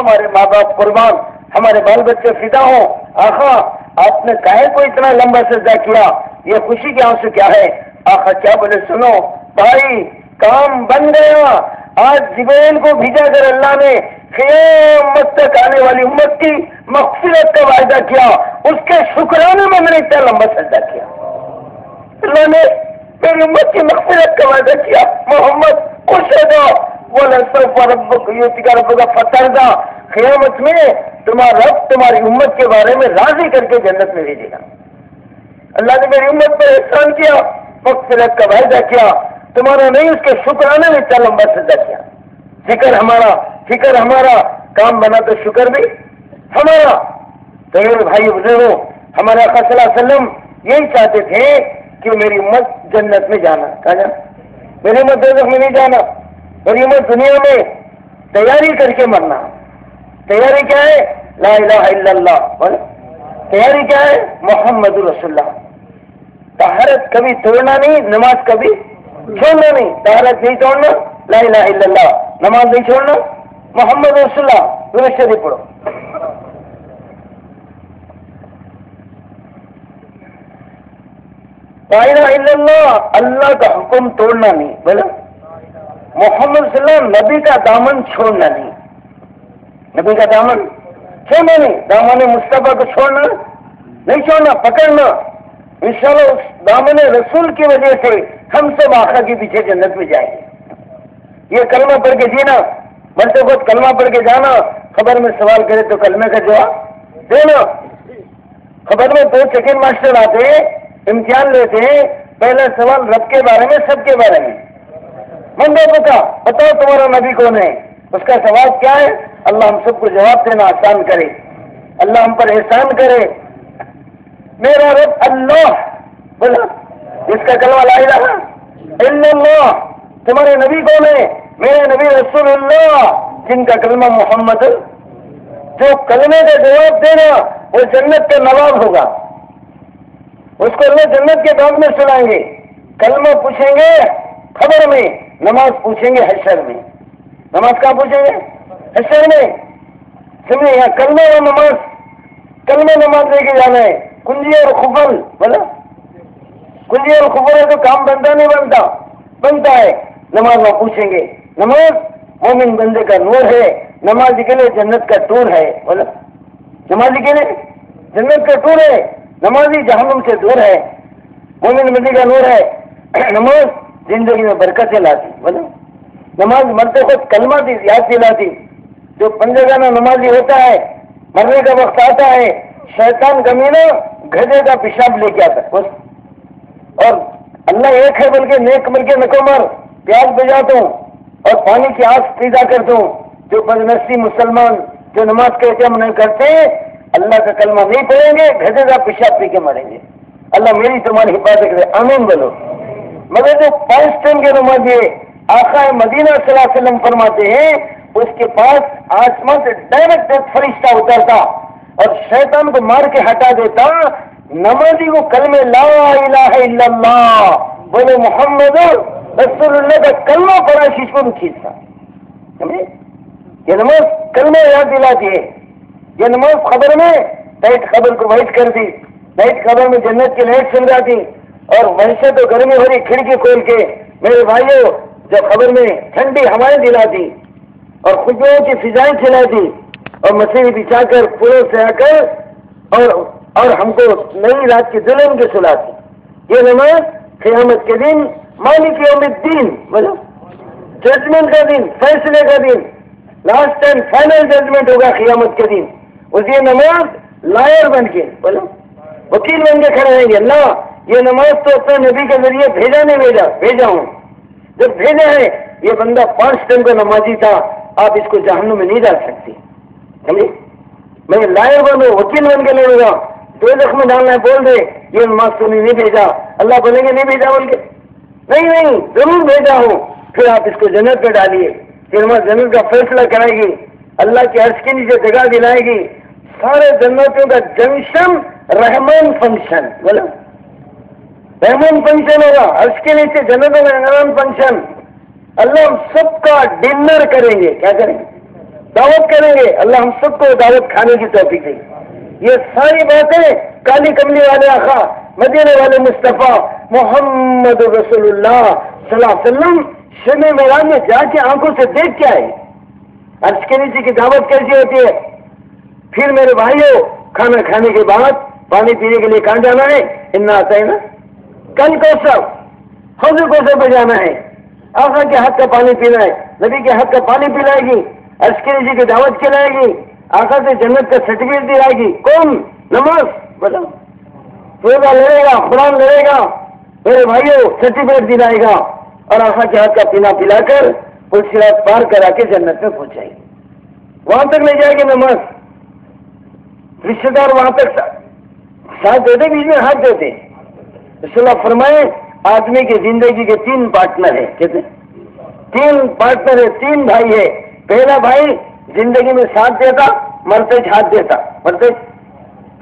A: ہمارے ماں باپ قربان، ہمارے بال بچے فدا ہوں۔ آخا آپ نے کہے کو اتنا لمبا سجدہ کیا؟ یہ خوشی کے آنسو کیا ہے؟ آخا کیا بولے؟ سنو، بھائی، کام بن گیا۔ آج جبین کو بھیجا کر اللہ نے قیامت تک آنے والی امت کی مغفرت کا وعدہ کیا۔ اس کے شکرانے میں میں نے اتنا لمبا سجدہ کیا۔ اللہ نے میری امت کی مغفرت کا وعدہ کیا۔ محمد، خوش ہو جاؤ وہ لطف رب کا رب کا فتح تھا قیامت میں تمہارا رب تمہاری امت کے بارے میں راضی کر کے جنت میں بھیجے گا۔ اللہ نے میری امت پر احسان کیا مغفرت کا وعدہ کیا، تمہارا نہیں، اس کے شکرانے میں اتنا لمبا سجدہ کیا۔ فکر ہمارا فکر ہمارا، کام بنا تو شکر بھی۔ ہمارا، تو میرے بھائی بزرگوں ہمارے آقا صلی اللہ علیہ وسلم یہی چاہتے تھے کہ میری امت جنت میں جانا۔ کہا جانا میری امت دوزخ میں نہیں جانا، میری امت دنیا میں تیاری کر کے مرنا۔ تیاری کیا ہے؟ لا الہ الا اللہ. بولے. تیاری کیا ہے؟ محمد رسول اللہ طہارت کبھی توڑنا نہیں، نماز کبھی چھوڑنا نہیں. طہارت نہیں توڑنا، لا الہ الا اللہ. نماز نہیں چھوڑنا، محمد رسول اللہ دونوں شریف پڑھو. لا الہ الا اللہ. اللہ کا حکم توڑنا نہیں. بولا محمد صلی اللہ نبی کا دامن چھوڑنا نہیں. نبی کا دامن چھوڑنا نہیں، دامن مصطفیٰ کو چھوڑنا نہیں چھوڑنا، پکڑنا۔ انشاءاللہ اس دامن رسول کی وجہ سے ہم سب آخا کے پیچھے جنت میں جائیں گے۔ یہ کلمہ پڑھ کے جینا، مرتے وقت کلمہ پڑھ کے جانا، خبر میں سوال کرے تو کلمے کا جواب دینا۔ خبر میں دو سیکنڈ ماسٹر آتے ہیں، امتحان لیتے ہیں، پہلا سوال رب کے بارے میں، سب کے بارے میں۔ منگو پتا بتاؤ تمہارا نبی کون ہے؟ اس کا سوال کیا ہے؟ اللہ ہم سب کو جواب دینا آسان کرے۔ اللہ ہم پر احسان کرے۔ میرا رب اللہ بولا، جس کا کلمہ لا الہ الا اللہ، تمہارے نبی کون ہے میرے نبی رسول اللہ، جن کا کلمہ محمد، جو کلمے کا جواب دینا وہ جنت کا نواب ہوگا۔ اس کو اللہ جنت کے بعد میں سنائیں گے۔ کلمہ پوچھیں گے، خبر میں، نماز پوچھیں گے، حشر میں۔ نماز کہاں پوچھیں گے؟ حشر میں سمجھے یہاں کلمہ اور نماز کلمہ نماز لے کے جانا ہے۔ کنجی اور خفل بولا کنجی اور خفل ہے تو کام بنتا نہیں بنتا۔ بنتا ہے۔ نماز وہ پوچھیں گے۔ نماز مومن بندے کا نور ہے۔ نماز کے لیے جنت کا ٹور ہے۔ بولا نمازی کے لیے جنت کا ٹور ہے۔ نمازی جہنم سے دور ہے۔ مومن بندے کا نور ہے۔ نماز زندگی میں برکتیں لاتی بولا نماز مرتے وقت کلمہ دی یاد دلاتی۔ جو پنجگانہ نمازی ہوتا ہے، مرنے کا وقت آتا ہے، شیطان کمینہ گھجے کا پیشاب لے کے آتا ہے، بس۔ اور اللہ ایک ہے بلکہ نیک بل کے نکمر پیاز بجاتا ہوں اور پانی کی آگ پیدا کرتا ہوں جو بدنسی مسلمان جو نماز کے احترام نہیں کرتے، اللہ کا کلمہ نہیں پڑھیں گے، گھجے کا پیشاب پی کے مریں گے۔ اللہ میری تمہاری حفاظت کرے، آمین بولو۔ مگر جو پانچ ٹائم کے نمازی آقا مدینہ صلی اللہ علیہ وسلم فرماتے ہیں اس کے پاس آسمان سے ڈائریکٹ فرشتہ اترتا اور شیطان کو مار کے ہٹا دیتا، نمازی کو کلمے لا الہ الا اللہ بولے محمد رسول اللہ کا کلمہ پڑا شیش کو بھی کھینچتا۔ یہ نماز کلمہ یاد دلاتی ہے۔ یہ نماز خبر میں ٹائٹ خبر کو وائٹ کر دی نائٹ خبر میں جنت کی لائٹ سن جاتی اور ویسے تو گرمی ہو رہی کھڑکی کھول کے، میرے بھائیوں جب خبر میں ٹھنڈی ہوائیں دلاتی اور خوشبوؤں کی فضائیں کھلاتی اور مسیح بچھا کر پورے سے آ کر اور اور ہم کو نئی رات کی دلہن کے سلاتی یہ نماز قیامت کے دن، مالک یوم الدین، بولو۔ ججمنٹ کا دن، فیصلے کا دن۔ لاسٹ اینڈ فائنل ججمنٹ ہوگا قیامت کے دن۔ اس یہ نماز لائر بن کے، بولو۔ وکیل بن کے کھڑے رہیں گے۔ اللہ یہ نماز تو اپنے نبی کے ذریعے بھیجا نہیں بھیجا بھیجا ہوں۔ جب بھیجا ہے، یہ بندہ پانچ ٹائم کا نمازی تھا۔ آپ اس کو جہنم میں نہیں ڈال سکتے۔ سمجھے؟ میں لائر بنوں وکیل بن کے لڑوں گا دو لکھ میں ڈالنا ہے، بول دے۔ یہ نماز تو نہیں بھیجا۔ اللہ بولیں گے نہیں بھیجا بول کے۔ نہیں نہیں، ضرور بھیجا ہوں۔ پھر آپ اس کو جنت پہ ڈالیے۔ پھر وہاں جنت کا فیصلہ کرائے گی اللہ کے عرض کے نیچے جگہ دلائے گی سارے جنتوں کا جنکشن رحمان فنکشن بولو رحمان فنکشن ہوگا۔ عرض کے نیچے جنتوں کا رحمان فنکشن اللہ ہم سب کا ڈنر کریں گے، کیا کریں؟ گے دعوت کریں گے۔ اللہ ہم سب کو دعوت کھانے کی توفیق دے۔ یہ ساری باتیں کالی کملی والے آخا مدینے والے مصطفیٰ محمد رسول اللہ صلی اللہ علیہ وسلم شمی میدان میں جا کے آنکھوں سے دیکھ کے آئے۔ عرض کے نیچے کی دعوت کیسی ہوتی ہے؟ پھر میرے بھائیوں کھانا کھانے کے بعد پانی پینے کے لیے کہاں جانا ہے؟ اتنا آتا ہے نا کل کو سب حوض کو سب پہ جانا ہے۔ آقا کے ہاتھ کا پانی پینا ہے، نبی کے ہاتھ کا پانی پلائے گی عرض جی کی دعوت کھلائے گی آقا سے جنت کا سرٹیفکیٹ دلائے گی کون نماز بتاؤ روزہ لڑے گا، قرآن لڑے گا، میرے بھائیوں سرٹیفکیٹ دلائے گا۔ اور آقا کے ہاتھ کا پینا پلا کر پل سراج پار کرا کے جنت میں پہنچائے گی وہاں تک لے جائے گی نماز۔ رشتے دار وہاں تک ساتھ دیتے بیچ میں ہاتھ دیتے اس اللہ فرمائے آدمی کی زندگی کے تین پارٹنر ہیں کہتے تین پارٹنر ہے تین بھائی ہے پہلا بھائی زندگی میں ساتھ دیتا، مرتے ہاتھ دیتا، مرتے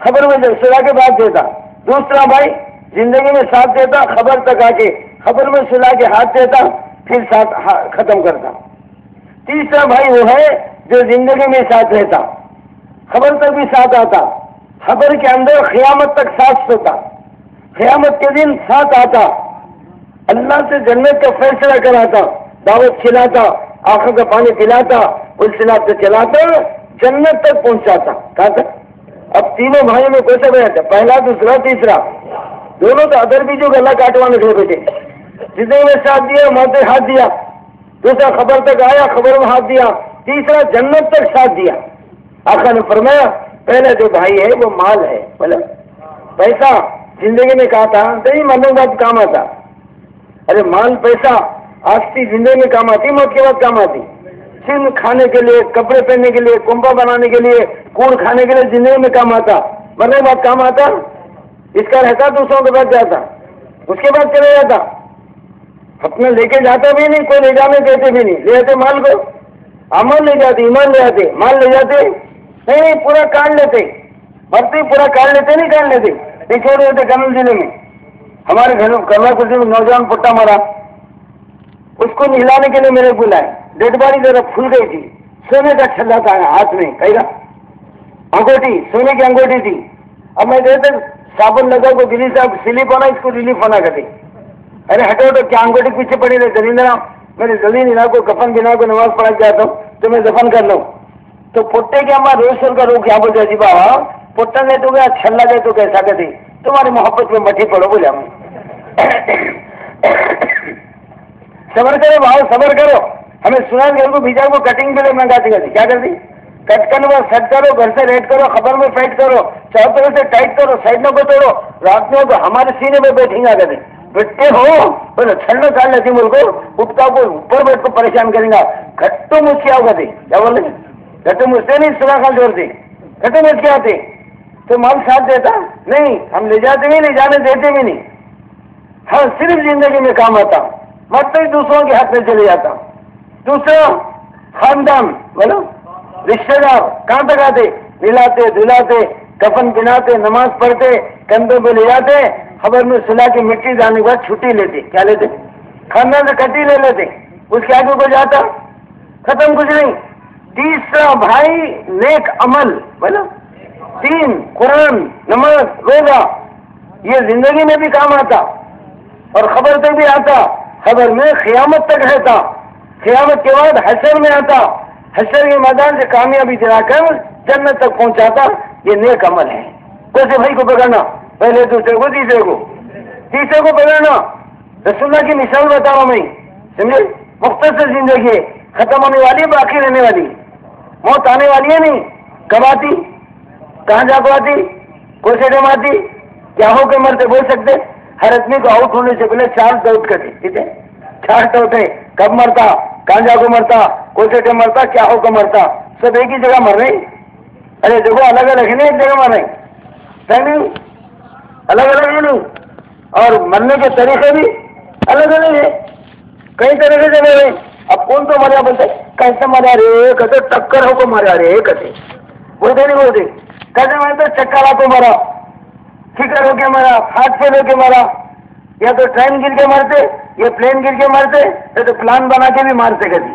A: خبر میں سلا کے بعد دیتا۔ دوسرا بھائی زندگی میں ساتھ دیتا، خبر تک آ کے خبر میں سلا کے ہاتھ دیتا، پھر ساتھ ختم کرتا۔ تیسرا بھائی وہ ہے جو زندگی میں ساتھ رہتا خبر تک بھی ساتھ آتا۔ خبر کے اندر قیامت تک ساتھ سوتا۔ قیامت کے دن ساتھ آتا۔ اللہ سے جنت کا فیصلہ کراتا، دعوت کھلاتا، آنکھوں کا پانی پلاتا اس سے چلاتا، جنت تک پہنچاتا۔ کہا تھا؟ اب تینوں بھائیوں میں کوئی سب رہتا پہلا، دوسرا، تیسرا۔ دونوں تو ادر بھی جو گلا کاٹوانے چھوڑ بیٹھے۔ جتنے میں ساتھ دیا ماتے ہاتھ دیا۔ دوسرا خبر تک آیا، خبر میں ہاتھ دیا۔ تیسرا، جنت تک ساتھ دیا۔ آخر نے فرمایا، پہلا جو بھائی ہے، وہ مال ہے۔ بولے، پیسہ زندگی میں کہا تھا، نہیں مرنے کام آتا۔ ارے مال، پیسہ آستی زندگی میں کام آتی، موت کے بعد کام آتی۔ سن کھانے کے لیے، کپڑے پہننے کے لیے کنپا بنانے کے لیے، کوڑ کھانے کے لیے زندگی میں کام آتا۔ مرنے کے بعد کام آتا، اس کا رہتا، دوسروں کے بعد جاتا۔ اس کے بعد چلے جاتا۔ اپنا لے کے جاتا بھی نہیں، کوئی لے جانے دیتے بھی نہیں۔ لے جاتے مال کو۔ امن لے جاتے، ایمان لے جاتے مال لے جاتے۔ نہیں، پورا کاٹ لیتے۔ مرتے پورا کاٹ لیتے، نہیں کاٹ لیتے۔ دیکھے رہے تھے ضلع میں۔ ہمارے گھر کرنا کسی میں نوجوان پٹا مارا اس کو نہلانے کے لیے میرے بلائے ڈیڈ باڈی ذرا پھول گئی تھی، سونے کا چھلا تھا ہاتھ میں، کہے انگوٹھی سونے کی انگوٹھی تھی۔ اب میں کہتے صابن لگا کو گلی صاحب سلیپ ہونا اس کو ریلیف ہونا کرتے ارے ہٹو تو کیا انگوٹھی پیچھے پڑی رہے زلیندرا میرے زمین ہلا کو کفن بنا کو نماز پڑھا جاتا ہوں، تو میں دفن کر لوں۔ تو پٹے کے ہمارا روز سر کا روک کیا بولتے جی بابا؟ پٹا گئے تو گیا چھلا گئے تو کیسا کہتے تمہاری محبت میں مٹھی پڑو بولے ہم صبر کرو بھاؤ صبر کرو ہمیں سنا گھر کو بھیجا کو کٹنگ کے لیے منگاتی کرتی کیا کرتی کٹ کرنے بعد سیٹ کرو گھر سے ریٹ کرو خبر میں فیٹ کرو چاروں طرح سے ٹائٹ کرو سائڈ میں کو توڑو رات میں تو ہمارے سینے میں بیٹھیں گا کبھی بیٹھتے ہو بولے چھڑنا کر لیتی مل کو اٹھتا کو اوپر بیٹھ کو پریشان کریں گا گھٹو مجھ کے آؤ گا کیا بولے گھٹو مجھ سے نہیں سنا کھا جوڑتے گھٹو مجھ کے تو مال ساتھ دیتا نہیں، ہم لے جاتے بھی نہیں، جانے دیتے بھی نہیں۔ ہاں صرف زندگی میں کام آتا۔ مت ہی دوسروں کے ہاتھ میں چلے جاتا۔ دوسرا، خاندان، بولو۔ رشتے دار، کہاں تک آتے؟ ملاتے، دلاتے، کفن بناتے، نماز پڑھتے، کندھوں پہ لے جاتے۔ خبر میں سلا کے مٹی جانے کے بعد چھٹی لیتے۔ کیا لیتے؟ خاندان سے کٹی لے لیتے۔ اس کے آگے کو جاتا۔ ختم کچھ نہیں۔ تیسرا، بھائی، نیک عمل، بولو۔ تین قرآن، نماز، روزہ، یہ زندگی میں بھی کام آتا اور خبر تک بھی آتا۔ خبر میں قیامت تک رہتا۔ قیامت کے بعد حشر میں آتا۔ حشر کے میدان سے کامیابی دلا کر جنت تک پہنچاتا۔ یہ نیک عمل ہے۔ کیسے بھائی کو پکڑنا۔ پہلے دوسرے کو، تیسرے کو۔ تیسرے کو پکڑنا۔ رسول اللہ کی مثال بتا رہا ہوں میں۔ سمجھے؟ مختصر زندگی ہے۔ ختم ہونے والی ہے، باقی رہنے والی۔ موت آنے والی ہے نہیں۔ کب آتی؟ کہاں جا کو آتی کوئی ٹائم آتی کیا ہو کے مرتے بول سکتے؟ ہر آدمی کو آؤٹ ہونے سے پہلے چار ڈاؤٹ کرتے ٹھیک ہے؟ چار ڈاؤٹ ہے کب مرتا؟ کہاں جا کو مرتا؟ کوئی ٹائم مرتا، کیا ہو کے مرتا؟ سب ایک ہی جگہ مر رہے ارے دیکھو، الگ الگ ہے نہیں ایک جگہ مر رہے نہیں؟ الگ الگ ہے نہیں اور مرنے کے طریقے بھی الگ الگ ہے کئی طریقے سے مرے۔ اب کون تو مرا بولتے کیسے مرا رے، کہتے ٹکر ہو کو مرا رے، کہتے۔ بولتے نہیں بولتے۔ کہتے میں تو چکالا کو مرا۔ فکر ہو کے مرا، ہاتھ پہ ہو کے مرا۔ یا تو ٹرین گر کے مرتے، یا پلین گر کے مرتے، یا تو پلان بنا کے بھی مارتے کبھی۔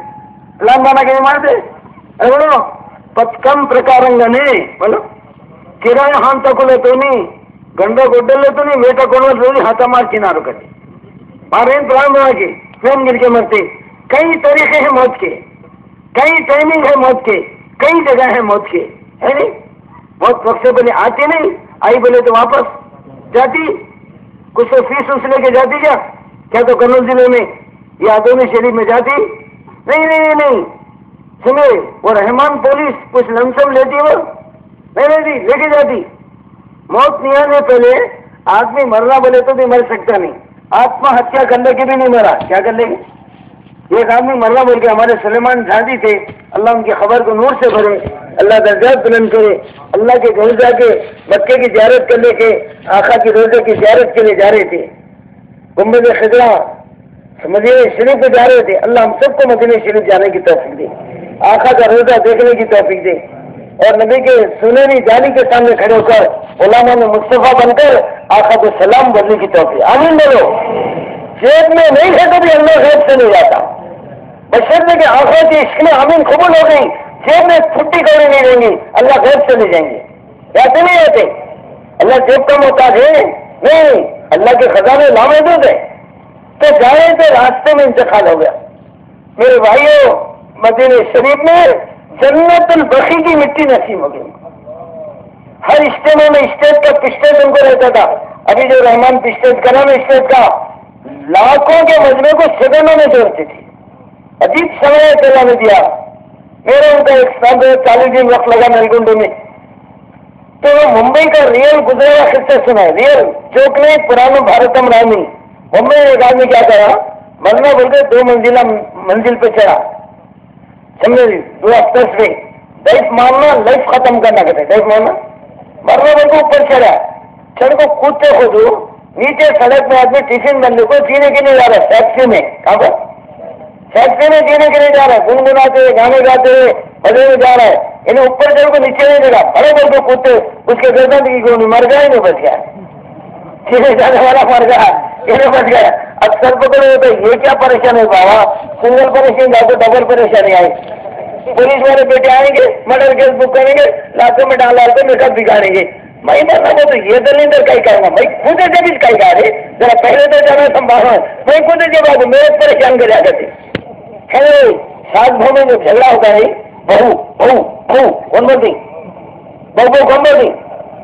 A: پلان بنا کے بھی مارتے۔ بولو پتکم ప్రకారంగానే బలో కిరాయ ہاتھا مار کنارو మేట مارے پلان بنا کے، پلین گر کے مرتے۔ کئی طریقے ہیں موت کے۔ کئی ٹائمنگ ہے موت کے۔ کئی جگہ ہے موت کے۔ ہے نہیں؟ بہت مقصد بنے آتی نہیں، آئی بولے تو واپس جاتی۔ کچھ تو فیس اس لے کے جاتی کیا؟ کیا تو کنول ضلع میں یا دونوں شریف میں جاتی؟ نہیں نہیں نہیں سنے وہ رحمان پولیس کچھ لمسم لیتی وہ؟ نہیں نہیں لے کے جاتی۔ موت نہیں آنے پہلے آدمی مرنا بولے تو بھی مر سکتا نہیں۔ آتما ہتیا کرنے کے بھی نہیں مرا۔ کیا کر لیں گے؟ ایک آدمی مرلہ بول کے ہمارے سلیمان گاندھی تھے، اللہ ان کی خبر کو نور سے بھرے، اللہ درجات بلند کرے، اللہ کے گھر جا کے بچے کی زیارت کرنے کے آخا کی روزے کی زیارت کے لیے جا رہے تھے۔ گمبد خدرا مدینہ شریف پہ جا رہے تھے۔ اللہ ہم سب کو مدینہ شریف جانے کی توفیق دے۔ آخا کا روزہ دیکھنے کی توفیق دے۔ اور نبی کے سنہری جالی کے سامنے کھڑے ہو کر علامہ میں مصطفیٰ بن کر آخا کو سلام بننے کی توفیق۔ آمین بولو۔ جیب میں نہیں ہے تو بھی اللہ غیب سے نہیں جاتا۔ بشرطے کے آخر کی اس میں امین قبول ہو گئی، جیب میں چھٹی کوڑی نہیں دیں گی، اللہ غیب چلے جائیں گے۔ ایسے نہیں رہتے اللہ جیب کا محتاج ہے؟ نہیں، اللہ کے خزانے لامحدود ہے تو جائے تو راستے میں انتقال ہو گیا۔ میرے بھائیوں مدین شریف میں جنت البخی کی مٹی نصیب ہو گئی۔ ہر اسٹیٹ میں اسٹیٹ کا پسٹیج ان کو رہتا تھا۔ ابھی جو رحمان پسٹیج کا نام اسٹیٹ کا لاکھوں کے مجمے کو سگنوں میں جوڑتی تھی عجیب سمے چلا نے دیا۔ میرا ان کا ایک سب چالیس دن وقت لگا نلگنڈو میں۔ تو ممبئی کا ریئل گزرا خطے سنا ریئل چوک میں پرانا بھارتم رانی۔ ممبئی ایک آدمی کیا کرا مرنا بول کے دو منزلہ، منزل پہ چڑھا۔ سمجھے جی، دو ہفتہ میں لائف مارنا لائف ختم کرنا کہتے لائف مارنا مرنا بول کے اوپر چڑھا۔ چڑھ کو کودتے خود۔ نیچے سڑک میں آدمی ٹفن بندے کو پینے کے لیے جا رہا ہے ٹیکسی میں۔ کہاں پر؟ فیکٹری میں جینے کے لیے جا رہا ہے گنگناتے ہوئے گانے گاتے ہوئے بجے میں جا رہا ہے انہیں اوپر چڑھ کو نیچے نہیں دیکھا بڑے بڑے جو کودتے اس کے گردن کی گونی مر گیا نہیں بچ گیا جانے والا مر گیا انہیں بچ گیا اب سر پکڑے تو یہ کیا پریشان ہے بابا سنگل پریشانی جاؤ تو ڈبل پریشانی آئی پولیس والے بیٹے آئیں گے مرڈر کیس بک کریں گے لاکھوں میں ڈال ڈال کے میک بگاڑیں گے میں نے سمجھا تو یہ دلیندر کا ہی گا میں خود جب بھی کہیں گا ذرا پہلے تو جانا سنبھالنا میں خود جب آؤں میرے پریشان کر جاتے تھے ارے میں جو جھگڑا ہوتا ہے بہو بہو بہو کون بولتی بہو کو کون بولتی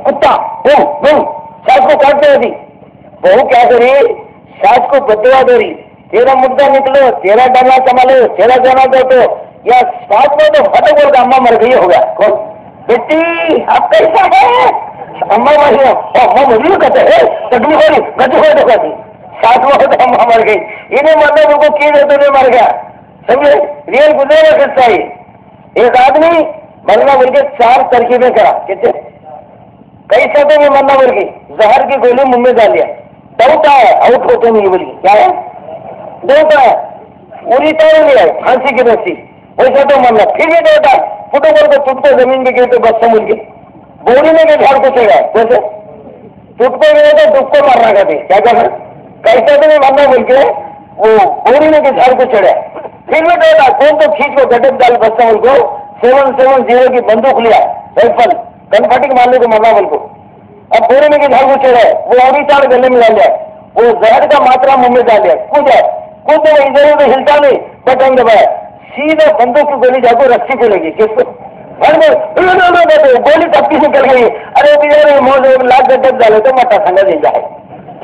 A: کتا بہو بہو کو بہو کیا کری ساس کو بدوا دے رہی تیرا مدعا نکلو تیرا ڈالا کما لو تیرا جانا دو تو یا سات میں تو فتح بول اما مر گئی کون بیٹی آپ کیسا ہے اما مر گیا اما کہتے ہیں ہو رہی ہو تو اما مر گئی انہیں مرنے کو کی دے تو نہیں مر گیا سمجھے؟ ریئل گزرے گا سکتا ہی ایک آدمی مرنا بول کے چار ترکیبیں کرا کہتے کئی ساتوں میں مرنا بول کے زہر کی گولی منہ میں ڈالیا ڈوٹا ہے آؤٹ ہوتے نہیں بول کے کیا ہے؟ ڈوٹا ہے۔ پوری طرح لیا ہے پھانسی کی بسی ویسا تو مرنا۔ پھر بھی ڈوٹا ہے فٹو بال کو ٹوٹ زمین کے گرتے بس سے مل کے گولی میں کہ گھر پوچھے گا ویسے ٹوٹ کو گئے تو ڈب کو مرنا کہتے کیا کہنا کئی ساتوں میں مرنا بول کے وہ گولی میں کہ گھر کو چڑھا سیون ایٹ فون تو کھینچ کو گٹن ڈال بچتا ان کو سیون سیون زیرو کی بندوق لیا۔ ریفل رائفل کنفرٹنگ مارنے کو مرنا ان کو۔ اب پورے میں گھر کو چڑھا ہے وہ ابھی چار گلے میں ڈال جائے وہ زہر کا ماترا منہ میں ڈال جائے کود ہے؟ کود میں ادھر ادھر ہلتا نہیں۔ بٹن دبایا۔ سیدھا بندوق کی گولی جا کو رسی کو لگی۔ کس کو؟ گولی تب کی نکل گئی؟ ارے بجے موجود لاکھ گٹن ڈالے تو مٹا سنگا دے جائے۔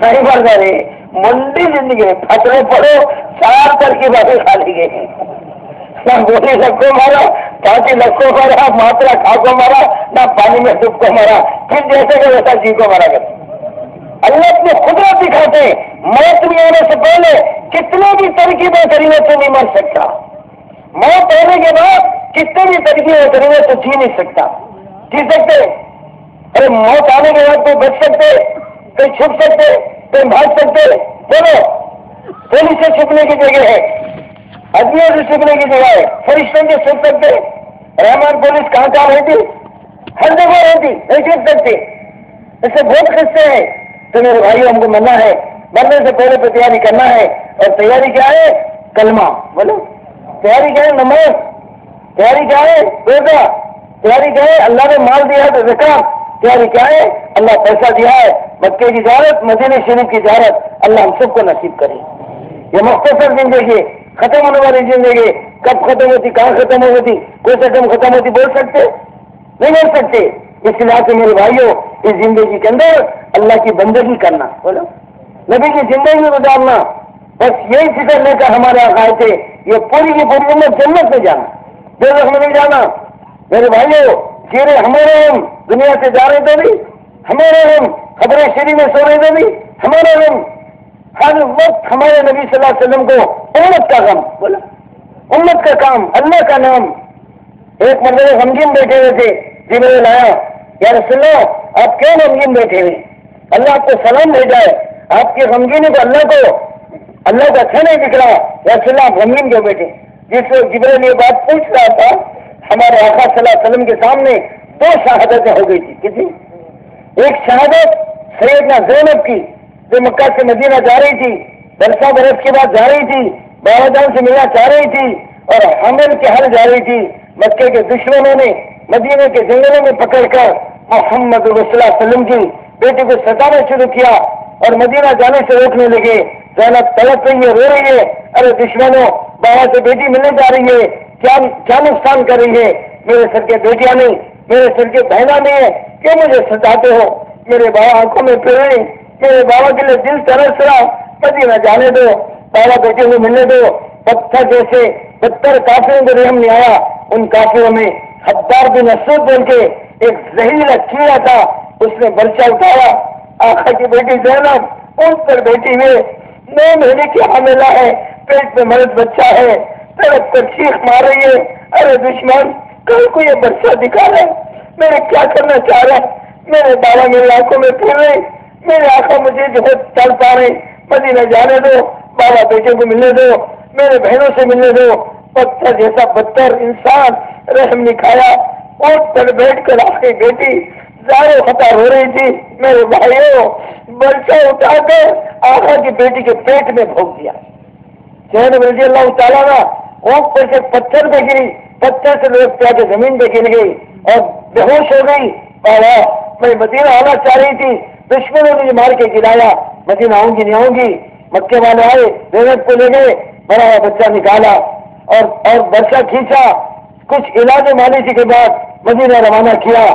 A: صحیح بات ہے منڈی زندگی میں پھٹنے پڑو چار کر کی باتیں کھا لی گئی نہ گولی لکھو مارا۔ پانچی لکھو مارا، ماترا کھا کو مارا، نہ پانی میں ڈب کو مارا۔ پھر جیسے کہ ویسا جی کو مارا کرتے اللہ اپنی قدرت دکھاتے موت میں آنے سے پہلے کتنے بھی ترکیبیں کریے تو نہیں مر سکتا۔ موت ہونے کے بعد کتنے بھی ترکیبیں کریے تو جی نہیں سکتا۔ جی سکتے ارے، موت آنے کے بعد کوئی بچ سکتے کوئی چھپ سکتے کوئی بھاگ سکتے بولو پولیس سے چھپنے کی جگہ ہے۔ ادبیوں سے چھپنے کی جگہ ہے۔ فرشتوں سے چھپ سکتے رحمان پولیس کہاں کہاں رہتی ہر جگہ رہتی نہیں چھپ سکتی۔ اس سے بہت قصے ہیں۔ تو میرے بھائی ہم کو مرنا ہے۔ مرنے سے پہلے تو تیاری کرنا ہے۔ اور تیاری کیا ہے؟ کلمہ۔ بولو۔ تیاری کیا ہے؟ نماز۔ تیاری کیا ہے؟ روزہ۔ تیاری کیا ہے؟ اللہ نے مال دیا ہے تو زکات۔ تیاری کیا ہے؟ اللہ پیسہ دیا ہے۔ مکے کی جارت مدینہ شریف کی جارت اللہ ہم سب کو نصیب کرے۔ یہ مختصر زندگی، ختم ہونے والی زندگی، کب ختم ہوتی، کہاں ختم ہوتی، کوئی سکم ختم ہوتی، بول سکتے؟ نہیں بول سکتے۔ اس علاقے میرے بھائیوں، اس زندگی کے اندر اللہ کی بندگی کرنا، بولو۔ نبی کی زندگی گزارنا۔ بس یہی فکر لے کر ہمارے یہاں آئے تھے، یہ پوری کی پوری امت جنت میں جانا۔ دو میں نہیں جانا۔ میرے بھائیوں چیرے ہمارے ہم دنیا سے جا رہے تھے بھی ہمارے ہم خبریں شری میں سو رہے تھے بھی ہمارے ہم ہر وقت ہمارے نبی صلی اللہ علیہ وسلم کو امت کا غم، بولا۔ امت کا کام، اللہ کا نام۔ ایک مرتبہ غمگین بیٹھے ہوئے تھے جی میں لایا، یا رسول اللہ، آپ کیوں غمگین بیٹھے ہوئے؟ اللہ آپ کو سلام بھیجا ہے آپ کی غمگینی کو اللہ کو اللہ کو اچھا نہیں دکھ رہا یا رسول اللہ، آپ غمگین کیوں بیٹھے؟ جس کو جبرائیل یہ بات پوچھ رہا تھا، ہمارے آقا صلی اللہ علیہ وسلم کے سامنے دو شہادتیں ہو گئی تھی کتنی؟ ایک شہادت سیدنا زینب کی جو مکہ سے مدینہ جا رہی تھی برسا برس کے بعد جا رہی تھی بابا جان سے ملنا چاہ رہی تھی اور حمل کے حل جا رہی تھی۔ مکے کے دشمنوں نے، مدینہ کے جنگلوں میں پکڑ کر محمد رسول وسلم کی بیٹی کو ستانا شروع کیا اور مدینہ جانے سے روکنے لگے۔ زینب تڑپ رہی ہے، رو رہی ہے۔ ارے دشمنوں بابا سے بیٹی ملنے جا رہی ہے۔ کیا کیا نقصان کر رہی ہے؟ میرے سر کے بیٹیاں نہیں، میرے سر کے بہنا نہیں ہے۔ کیوں مجھے ستاتے ہو؟ میرے بابا آنکھوں میں پھر میرے بابا کے لیے دل ترس رہا مدینہ جانے دو، بابا بیٹے کو ملنے دو، پتھر جیسے پتھر کافروں کو رحم نہیں آیا، ان کافروں میں حدار بن اسود بن کے ایک زہریلا کیڑا تھا، اس نے برچہ اٹھایا۔ آخا کی بیٹی زینب ان پر بیٹی ہوئے نو مہینے کی حاملہ ہے، پیٹ میں مرد بچہ ہے، تڑپ کر چیخ مار رہی ہے۔ ارے دشمن، کل کو یہ بچہ دکھا رہا ہے۔ میرے کیا کرنا چاہ رہا میرے بابا میری آنکھوں میں پھر رہے میرے آنکھوں مجھے جو ہے چل پا رہے مدینہ جانے دو بابا بیٹے کو ملنے دو، میرے بہنوں سے ملنے دو۔ پتھر جیسا پتھر انسان رحم نکھایا اوٹ پر بیٹھ کر آ کے بیٹی زارو خطا ہو رہی تھی۔ میرے بھائیوں برچہ اٹھا کر آخا کی بیٹی کے پیٹ میں بھوک دیا۔ چین رضی اللہ تعالیٰ نا اونٹ پر سے پتھر پہ گری۔ پتھر سے لوگ پیا کے زمین پہ گر گئی اور بےہوش ہو گئی۔ بابا میں مدینہ آنا چاہ رہی تھی۔ دشمنوں نے مار کے گرایا، مدینہ آؤں گی، نہیں آؤں گی، مکے والے آئے زینب کو لے گئے، بڑا ہوا بچہ نکالا اور اور برشا کھینچا۔ کچھ علاج مالیسی کے بعد مدینہ روانہ کیا۔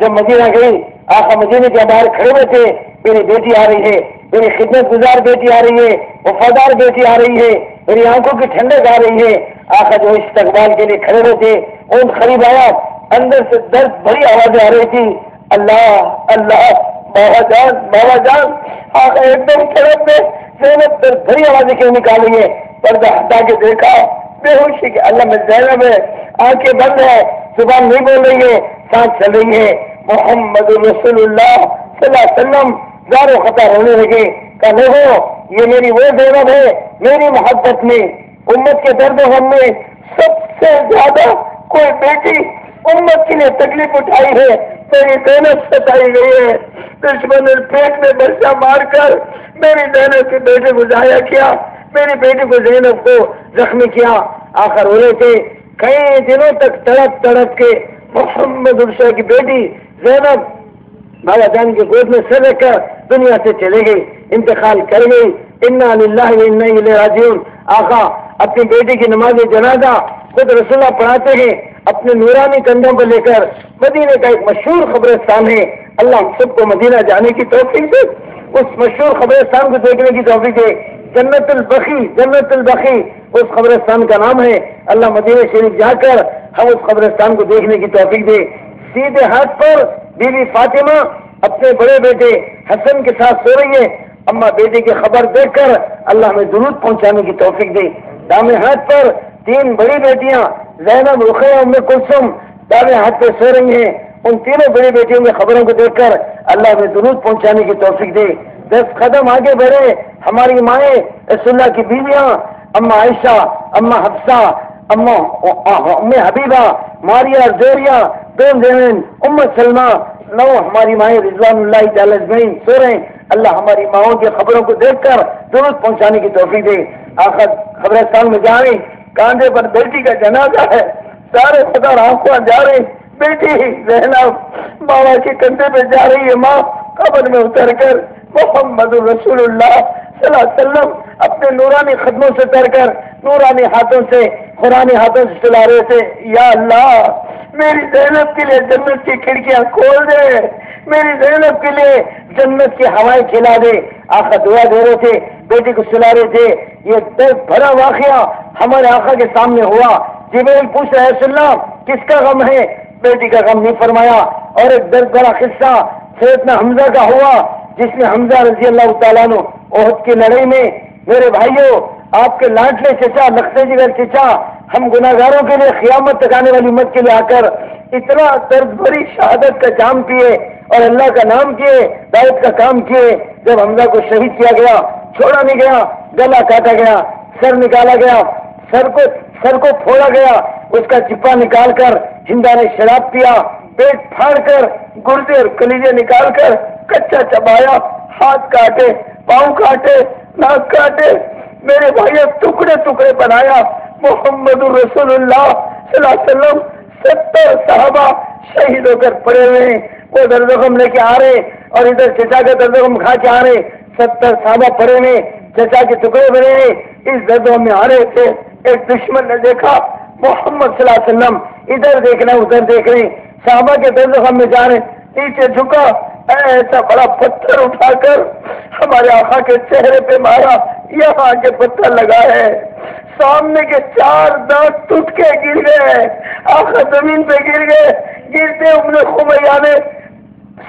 A: جب مدینہ گئی آخا مدینہ کے باہر کھڑے ہوئے تھے، میری بیٹی آ رہی ہے، میری خدمت گزار بیٹی آ رہی ہے، وفادار بیٹی آ رہی ہے، میری آنکھوں کی ٹھنڈک آ رہی ہے۔ آخا جو استقبال کے لیے کھڑے ہوئے تھے ان قریب آیا، اندر سے درد بڑی آوازیں آ رہی تھی اللہ اللہ بابا جان بابا جان آخا ایک دم طرف میں زینب درد بڑی آوازیں کیوں نکالی ہے؟ پردہ ہٹا کے دیکھا، بے ہوشی کہ اللہ میں زینب ہے، آنکھیں بند ہے زبان نہیں بول رہی ہے، سانس چل رہی ہے۔ محمد رسول اللہ صلی اللہ علیہ وسلم زار و خطا رونے لگے۔ کہ نہیں ہو، یہ میری وہ زینب ہے، میری محبت میں، امت کے درد و غم میں سب سے زیادہ کوئی بیٹی امت کے لیے تکلیف اٹھائی ہے، میری محنت ستائی گئی ہے۔ دشمن نے پیٹ میں برسا مار کر میری محنت کے بیٹے کو ضائع کیا، میری بیٹی کو زینب کو زخمی کیا۔ آخر ہو رہے تھے کئی دنوں تک تڑپ تڑپ کے محمد عرصہ کی بیٹی زینب بابا جان کے گود میں سر رکھ کر دنیا سے چلے گئی، انتقال کر گئی۔ انا للہ آقا، اپنی بیٹی کی نماز جنازہ خود رسول اللہ پڑھاتے ہیں۔ اپنے نورانی کندھوں کو لے کر مدینے کا ایک مشہور قبرستان ہے۔ اللہ سب کو مدینہ جانے کی توفیق دے۔ اس مشہور قبرستان کو دیکھنے کی توفیق دے۔ جنت البقی جنت البقی اس قبرستان کا نام ہے۔ اللہ مدینہ شریف جا کر ہم اس قبرستان کو دیکھنے کی توفیق دے۔ سیدھے ہاتھ پر بی بی فاطمہ اپنے بڑے بیٹے حسن کے ساتھ سو رہی ہے۔ اما بیٹے کی خبر دیکھ کر اللہ میں درود پہنچانے کی توفیق دے۔ دامے ہاتھ پر تین بڑی بیٹیاں، زینب، رخیہ، ام کلثم دامے ہاتھ پہ سو رہی ہیں۔ ان تینوں بڑی بیٹیوں کی خبروں کو دیکھ کر اللہ میں درود پہنچانے کی توفیق دے دس قدم آگے بڑھے ہماری مائیں، رسول اللہ کی بیویاں، اما عائشہ، اما حفصہ، اما ام حبیبہ ماریا زوریا دون زین ام سلمہ۔ نو ہماری مائیں رضوان اللہ تعالی اجمعین سو رہے ہیں۔ اللہ ہماری ماؤں کی خبروں کو دیکھ کر درست پہنچانے کی توفیق دے۔ آخر خبرستان میں جا رہے کاندھے پر بیٹی کا جنازہ ہے۔ سارے خدا آنکھوں جا رہے بیٹی زینب بابا کے کندھے پہ جا رہی ہے ماں۔ قبر میں اتر کر محمد رسول اللہ صلی اللہ علیہ وسلم اپنے نورانی قدموں سے تر کر نورانی ہاتھوں سے قرآن ہاتھوں سے چلا رہے تھے۔ یا اللہ، میری زینب کے لیے جنت کی کھڑکیاں کھول دے۔ میری زینب کے لیے جنت کی ہوائیں کھلا دے۔ آخا دعا دے رہے تھے۔ بیٹی کو سلا رہے تھے، یہ درد بھرا واقعہ ہمارے آقا کے سامنے ہوا۔ جبریل پوچھ رہے اللہ کس کا غم ہے؟ بیٹی کا غم نہیں فرمایا۔ اور ایک درد بھرا قصہ سیدنا حمزہ کا ہوا، جس میں حمزہ رضی اللہ تعالیٰ نو عہد کی لڑائی میں، میرے بھائیوں آپ کے لاڈلے چچا لکھتے جگر چچا، ہم گناگاروں کے لیے قیامت تکانے والی امت کے لیے آ کر اتنا درد بھری شہادت کا جام کیے اور اللہ کا نام کیے، دعوت کا کام کیے، جب حمزہ کو شہید کیا گیا۔ چھوڑا نہیں گیا، گلا کاٹا گیا، سر نکالا گیا، سر کو سر کو پھوڑا گیا، اس کا چپا نکال کر ہندا نے شراب پیا، پیٹ پھاڑ کر، گردے اور کلیجے نکال کر، کچا چبایا، ہاتھ کاٹے، پاؤں کاٹے، ناک کاٹے، میرے بھائی ٹکڑے ٹکڑے بنایا، محمد رسول اللہ صلی اللہ علیہ وسلم، ستر صحابہ شہید ہو کر پڑے ہوئے ہیں۔ وہ درد غم لے کے آ رہے اور ادھر چچا کا درد غم کھا کے آ رہے ستر صحابہ پڑے ہوئے چچا کے ٹکڑے بنے اس درد غم میں آ رہے تھے ایک دشمن نے دیکھا، محمد صلی اللہ علیہ وسلم، ادھر دیکھ رہے، ادھر دیکھ رہے، صحابہ کے درد غم میں جا رہے، نیچے جھکا، ایسا بڑا پتھر اٹھا کر ہمارے آقا کے چہرے پہ مارا، یہاں کے پتھر لگا ہے سامنے کے چار دانت ٹوٹ کے گر گئے آخر زمین پہ گر گئے، گرتے اپنے خمیا نے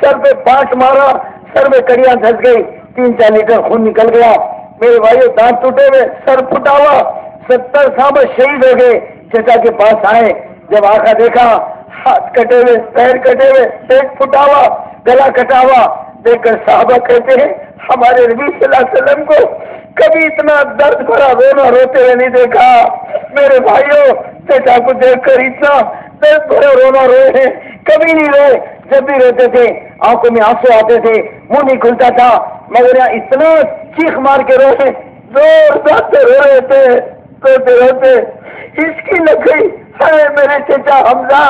A: سر پہ پانچ مارا، سر میں کڑیاں دھس گئی تین چار لیٹر خون نکل گیا۔ میرے بھائی دانت ٹوٹے ہوئے، سر پھٹا ہوا۔ ستر سال شہید ہو گئے۔ چچا کے پاس آئے، جب آخا دیکھا، ہاتھ کٹے ہوئے، پیر کٹے ہوئے، پیٹ پھٹا ہوا، گلا کٹا ہوا۔ دیکھ کر صحابہ کہتے ہیں، ہمارے نبی صلی اللہ علیہ وسلم کو کبھی اتنا درد بھرا رونا، روتے ہوئے نہیں دیکھا۔ میرے بھائیوں چچا کو دیکھ کر اتنا درد بھرا رونا، روئے ہیں، کبھی نہیں روئے۔ جب بھی روتے تھے، آنکھوں میں آنسو آتے تھے، منہ نہیں کھلتا تھا۔ مگر یہاں اتنا چیخ مار کے روئے زور زور سے رو رہے تھے روتے روتے۔ اس کی لکڑی ارے میرے چچا حمزہ،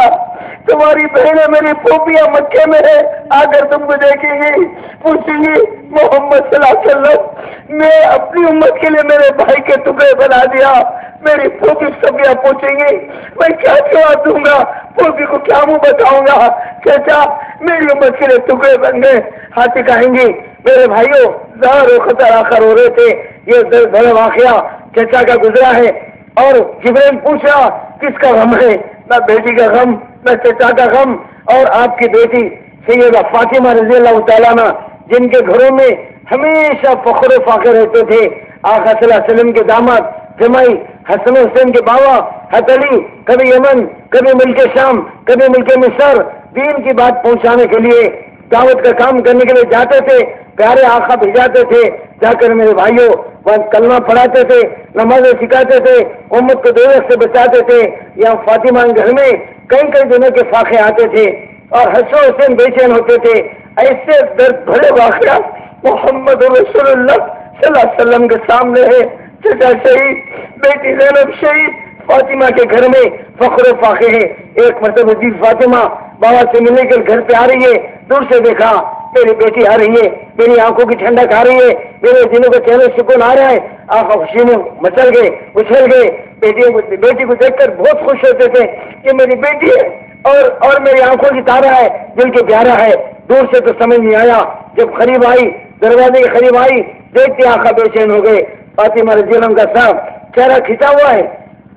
A: تمہاری بہنیں میری پھوپیاں مکے میں ہے آ کر تم کو دیکھیں گی، پوچھیں گی، محمد صلی اللہ علیہ وسلم، میں اپنی امت کے لیے میرے بھائی کے ٹکڑے بنا دیا۔ میری پھوپھی سبیاں پوچھیں گی، میں کیا جواب دوں گا؟ پھوپھی کو کیا منہ بتاؤں گا؟ چچا، میری امت کے لیے ٹکڑے بن گئے۔ ہاتھی کہیں گی میرے بھائیوں، زہر و خطر آخر ہو رہے تھے۔ یہ درد بھرا واقعہ چچا کا گزرا ہے اور جبرائیل پوچھا کس کا غم ہے؟ نہ بیٹی کا غم، نہ چچا کا غم۔ اور آپ کی بیٹی سیدہ فاطمہ رضی اللہ تعالیٰ نا جن کے گھروں میں ہمیشہ فخر و فاخر رہتے تھے۔ آخا صلی اللہ علیہ وسلم کے داماد جمائی حسن حسین کے باوا حت علی، کبھی یمن، کبھی ملک شام، کبھی ملک مصر۔ دین کی بات پہنچانے کے لیے دعوت کا کام کرنے کے لیے جاتے تھے۔ پیارے آخا بھیجاتے تھے، جا کر میرے بھائیوں، وہاں کلمہ پڑھاتے تھے، نمازیں سکھاتے تھے، امت کو دو سے بچاتے تھے یہاں فاطمہ گھر میں کئی کئی دنوں کے فاقے آتے تھے اور حسن حسین بے چین ہوتے تھے۔ ایسے درد بھرے واقعہ محمد رسول اللہ صلی اللہ علیہ وسلم کے سامنے ہے۔ چچا شہید، بیٹی زینب شہید، فاطمہ کے گھر میں فخر و فاقے ہیں۔ ایک مرتبہ جی فاطمہ بابا سے ملنے کے گھر پہ آ رہی ہے، دور سے دیکھا۔ میری بیٹی آ رہی ہے، میری آنکھوں کی ٹھنڈک آ رہی ہے، میرے دلوں کا چہرے سکون آ رہا ہے آپ خوشی میں مچل گئے، اچھل گئے۔ بیٹیوں کو بیٹی کو دیکھ کر بہت خوش ہوتے تھے کہ میری بیٹی ہے اور اور میری آنکھوں کی تارا ہے، دل کے پیارا ہے۔ دور سے تو سمجھ نہیں آیا۔ جب قریب آئی، دروازے کے قریب آئی، دیکھتے آنکھا بے چین ہو گئے۔ فاطمہ رضی اللہ کا صاحب چہرہ کھینچا ہوا ہے۔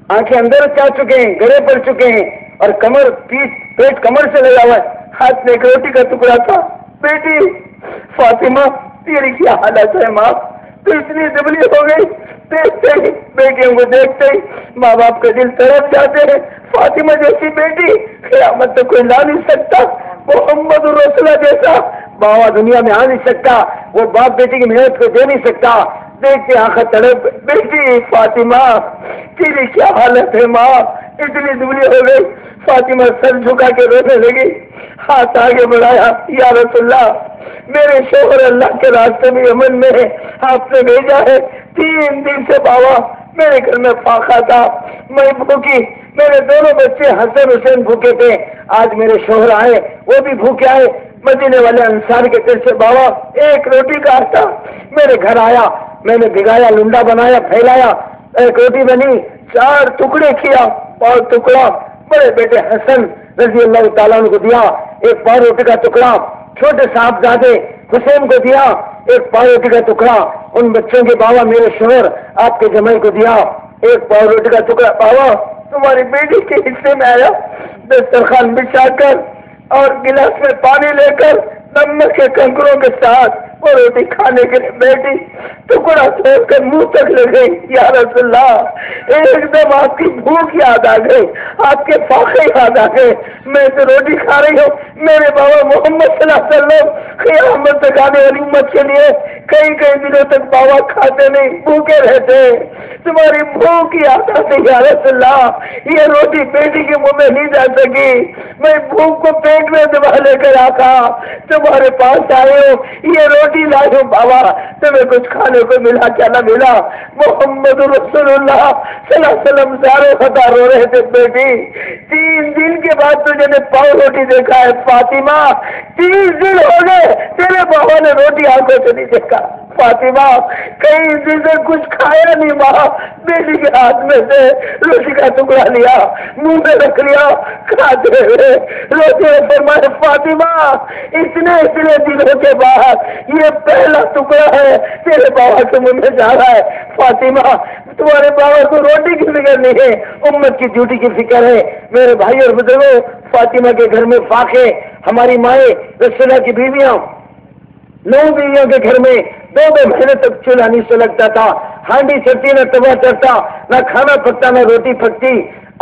A: آنکھیں اندر جا چکے ہیں گڑے پڑ چکے ہیں اور کمر پیٹ پیٹ کمر سے لگا ہوا ہے۔ ہاتھ میں ایک روٹی کا ٹکڑا تھا۔ بیٹی فاطمہ، تیری کیا حالت ہے ماں؟ تو اتنی دبلی ہو گئی، دیکھتے ہی بیٹیوں کو دیکھتے ہی ماں باپ کے دل طرف جاتے ہیں۔ فاطمہ جیسی بیٹی قیامت تو کوئی لا نہیں سکتا محمد الرسول جیسا بابا دنیا میں آ نہیں سکتا، وہ باپ بیٹی کی محنت کو دے نہیں سکتا۔ دیکھتے آنکھ تڑپ، بیٹی، فاطمہ، تیری کیا حالت ہے ماں؟ اتنی دبلی ہو گئی فاطمہ سر جھکا کے رونے لگی، ہاتھ آگے بڑھایا، یا رسول اللہ میرے شوہر اللہ کے راستے میں امن میں ہے، آپ نے بھیجا ہے، تین دن سے بابا، میرے گھر میں فاقا تھا، میں بھوکی، میرے دونوں بچے حسن، حسین بھوکے تھے، آج میرے شوہر آئے، وہ بھی بھوکے آئے، مدینے والے انصار کے دل سے بابا، ایک روٹی کا آتا میرے گھر آیا، میں نے بگایا لنڈا بنایا، پھیلایا، ایک روٹی بنی، چار ٹکڑے کیا، اور ٹکڑا بڑے بیٹے حسن رضی اللہ تعالیٰ کو دیا، ایک پاؤ روٹی کا ٹکڑا، چھوٹے صاحبزادے حسین کو دیا، ایک پاؤ روٹی کا ٹکڑا، ان بچوں کے بابا میرے شوہر آپ کے جمعے کو دیا۔ ایک پاؤ روٹی کا ٹکڑا بابا تمہاری بیٹی کے حصے میں آیا۔ دسترخوان بچھا کر اور گلاس میں پانی لے کر نمک کے کنکروں کے ساتھ وہ روٹی کھانے کے لیے بیٹھی، ٹکڑا سوچ کر منہ تک لے گئی۔ یا رسول اللہ ایک دم آپ کی بھوک یاد آ گئی، آپ کے فاقے یاد آ گئے۔ میں تو روٹی کھا رہی ہوں۔ میرے بابا محمد صلی اللہ علیہ وسلم قیامت تک آنے والی امت کے لیے کئی کئی دنوں تک بابا کھاتے نہیں، بھوکے رہتے۔ تمہاری بھوک یاد آتی یا رسول اللہ، یہ روٹی بیٹی کے منہ میں نہیں جا سکی۔ میں بھوک کو پیٹ میں دبا لے کر آتا تمہارے پاس آئے ہو، یہ روٹی لائی ہوں بابا۔ تمہیں کچھ کھانے کو ملا کیا نہ ملا؟ محمد رسول اللہ صلی اللہ علیہ وسلم سارے خطا رو رہے تھے، بیٹی۔ تین دن کے بعد تجھے نے پاؤ روٹی دیکھا ہے فاطمہ تیس دن ہو گئے، تیرے بابا نے روٹی آنکھوں سے نہیں دیکھا فاطمہ کئی دن سے کچھ کھایا نہیں ماں، بیٹی کے ہاتھ میں سے روٹی کا ٹکڑا لیا، منہ میں رکھ لیا، کھاتے ہوئے روٹی فرمائے فاطمہ، اتنے اتنے دنوں کے بعد یہ پہلا ٹکڑا ہے، تیرے بابا کے منہ میں جا رہا ہے، فاطمہ، تمہارے بابا کو روٹی کی فکر نہیں ہے، امت کی ڈیوٹی کی فکر ہے، میرے بھائی اور بزرگوں فاطمہ کے گھر میں فاقے، ہماری مائیں رسولہ کی بیویاں، نو بیویوں کے گھر میں دو دو مہینے تک چولہا نہیں سلگتا تھا، ہانڈی چڑھتی نہ تباہ چڑھتا نہ کھانا پکتا، نہ روٹی پکتی۔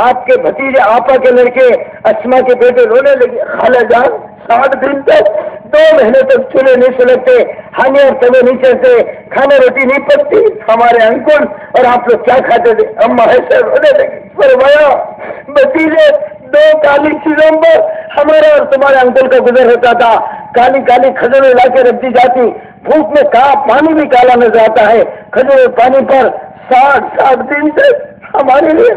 A: آپ کے بھتیجے، آپا کے لڑکے اسما کے بیٹے رونے لگے۔ خالہ جان، ساٹھ دن تک دو مہینے تک چولہے نہیں سلگتے ہانے اور تبے نہیں چڑھتے کھانا روٹی نہیں پکتی۔ ہمارے انکل اور آپ لوگ کیا کھاتے تھے؟ اما ایسے رونے لگے۔ فرمایا بتیجے دو کالی چیزوں پر ہمارے اور تمہارے انکل کا گزر ہوتا تھا۔ کالی کالی کھجور لا کے رکھ دی جاتی۔ دھوپ میں کہا پانی بھی کالا نظر آتا ہے۔ کھجور پانی پر ساٹھ ساٹھ دن تک ہمارے لیے،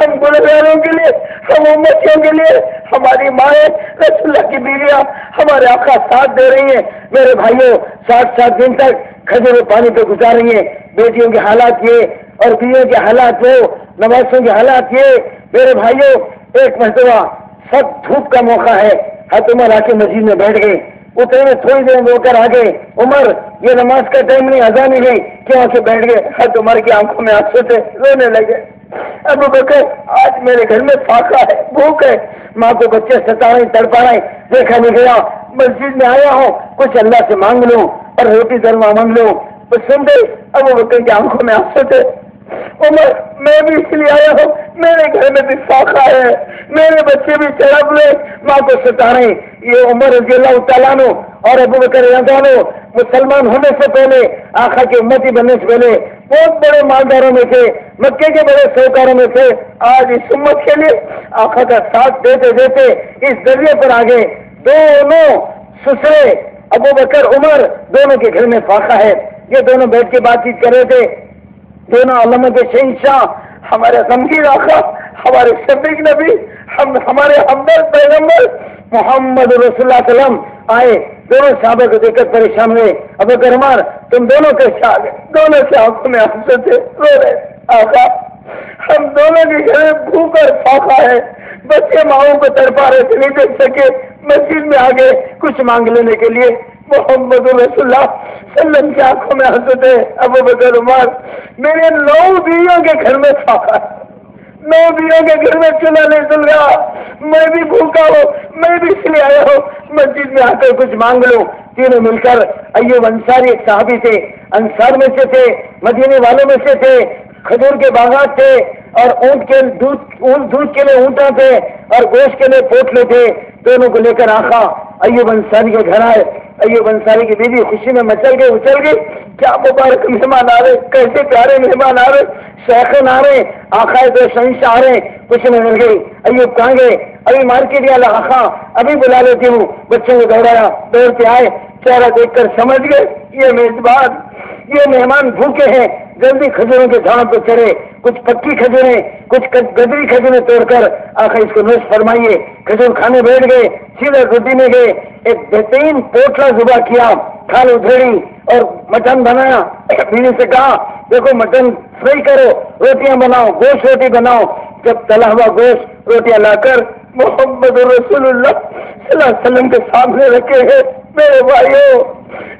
A: ہم گلزاروں کے لیے، ہم امتیوں کے لیے، ہماری مائیں رسول اللہ کی بیویاں ہمارے آقا ساتھ دے رہی ہیں۔ میرے بھائیوں سات سات دن تک کھجور پانی پہ گزار رہی ہیں بیٹیوں کے حالات یہ اور بیویوں کے حالات وہ، نوازوں کے حالات یہ۔ میرے بھائیوں ایک مرتبہ سب دھوپ کا موقع ہے۔ ہاتھ عمر آ کے مسجد میں بیٹھ گئے۔ اتنے میں تھوڑی دیر ہو کر آگے۔ عمر، یہ نماز کا ٹائم نہیں، اذان ہی نہیں کیوں؟ سے بیٹھ گئے۔ ہاتھ عمر کی آنکھوں میں آنسو تھے۔ رونے لگے۔ ابو بکر، آج میرے گھر میں فاقہ ہے، بھوک ہے۔ ماں کو بچے ستا رہے تڑپا رہے دیکھا نہیں گیا۔ مسجد میں آیا ہوں۔ کچھ اللہ سے مانگ لوں اور روٹی درما مانگ لوں۔ تو سن گئی ابو بکر کی آنکھوں میں آنسو تھے۔ عمر میں بھی اس لیے آیا ہوں، میرے گھر میں بھی فاقہ ہے، میرے بچے بھی تڑپ لے، ماں کو ستا رہے یہ عمر رضی اللہ تعالیٰ نو اور ابو بکر رضانو مسلمان ہونے سے پہلے آخا کی امتی بننے سے پہلے بہت بڑے مالداروں میں تھے، مکے کے بڑے سوکاروں میں تھے۔ آج اس امت کے لیے آخا کا ساتھ دیتے دیتے اس دریا پر آگے دونوں سسرے ابو بکر، عمر، دونوں کے گھر میں فاقہ ہے۔ یہ دونوں بیٹھ کے بات چیت کر رہے تھے۔ دونوں علم کے شہنشاہ ہمارے غمگیر آقا، ہمارے شفیق نبی، ہم ہمارے ہمدرد پیغمبر محمد رسول اللہ علیہ وسلم آئے، دونوں صحابہ کو دیکھ کر پریشان ہوئے۔ اب عمر، تم دونوں کیسے آ گئے دونوں سے آنکھوں میں آنسو تھے، رو رہے آقا، ہم دونوں کے گھر میں بھوک اور فاقا ہے بچے ماؤں کو تڑپا رہے تھے، نہیں دیکھ سکے۔ مسجد میں آگے کچھ مانگ لینے کے لیے۔ محمد رسول اللہ سلم کی آنکھوں میں آنسو تھے ابو بکر عمر، میرے نو بیویوں کے گھر میں فاقا ہے نو بیویوں کے گھر میں چلا نہیں چل رہا میں بھی بھوکا ہوں، میں بھی اس لیے آیا ہوں۔ مسجد میں آ کر کچھ مانگ لوں۔ تینوں مل کر ایوب انصاری ایک صحابی تھے، انصار میں سے تھے مدینے والوں میں سے تھے۔ کھجور کے باغات تھے اور اونٹ کے دودھ، اونٹ دودھ کے لیے اونٹا تھے اور گوشت کے لیے پوٹلے تھے۔ دونوں کو لے کر آخا ایوب انصاری کے گھر آئے۔ ایوب انصاری کی بیوی خوشی میں مچل گئی، اچل گئی۔ کیا مبارک مہمان آ رہے، کیسے پیارے مہمان آ رہے، شیخن آ رہے آخا دو شہنش آ رہے، خوشی میں مل گئی۔ ایوب کہاں گئے؟ ابھی مارکیٹ والا آخا ابھی بلا لیتی ہوں۔ بچوں کو دوڑایا، دوڑتے آئے، چہرہ دیکھ کر سمجھ گئے، یہ میزبان، یہ مہمان بھوکے ہیں۔ جلدی کھجوروں کے جھاڑ پہ چڑھے۔ کچھ پکی کھجوریں، کچھ گدری کھجوریں توڑ کر آخر اس کو نوش فرمائیے۔ کھجور کھانے بیٹھ گئے سیدھے روٹی میں گئے، ایک بہترین پوٹلا زبا کیا کھال ادھیڑی اور مٹن بنایا۔ بیوی سے کہا، دیکھو مٹن فرائی کرو، روٹیاں بناؤ، گوشت روٹی بناؤ۔ جب تلا ہوا گوشت روٹیاں لا کر محمد رسول اللہ صلی اللہ علیہ وسلم کے سامنے رکھے ہیں، میرے بھائیوں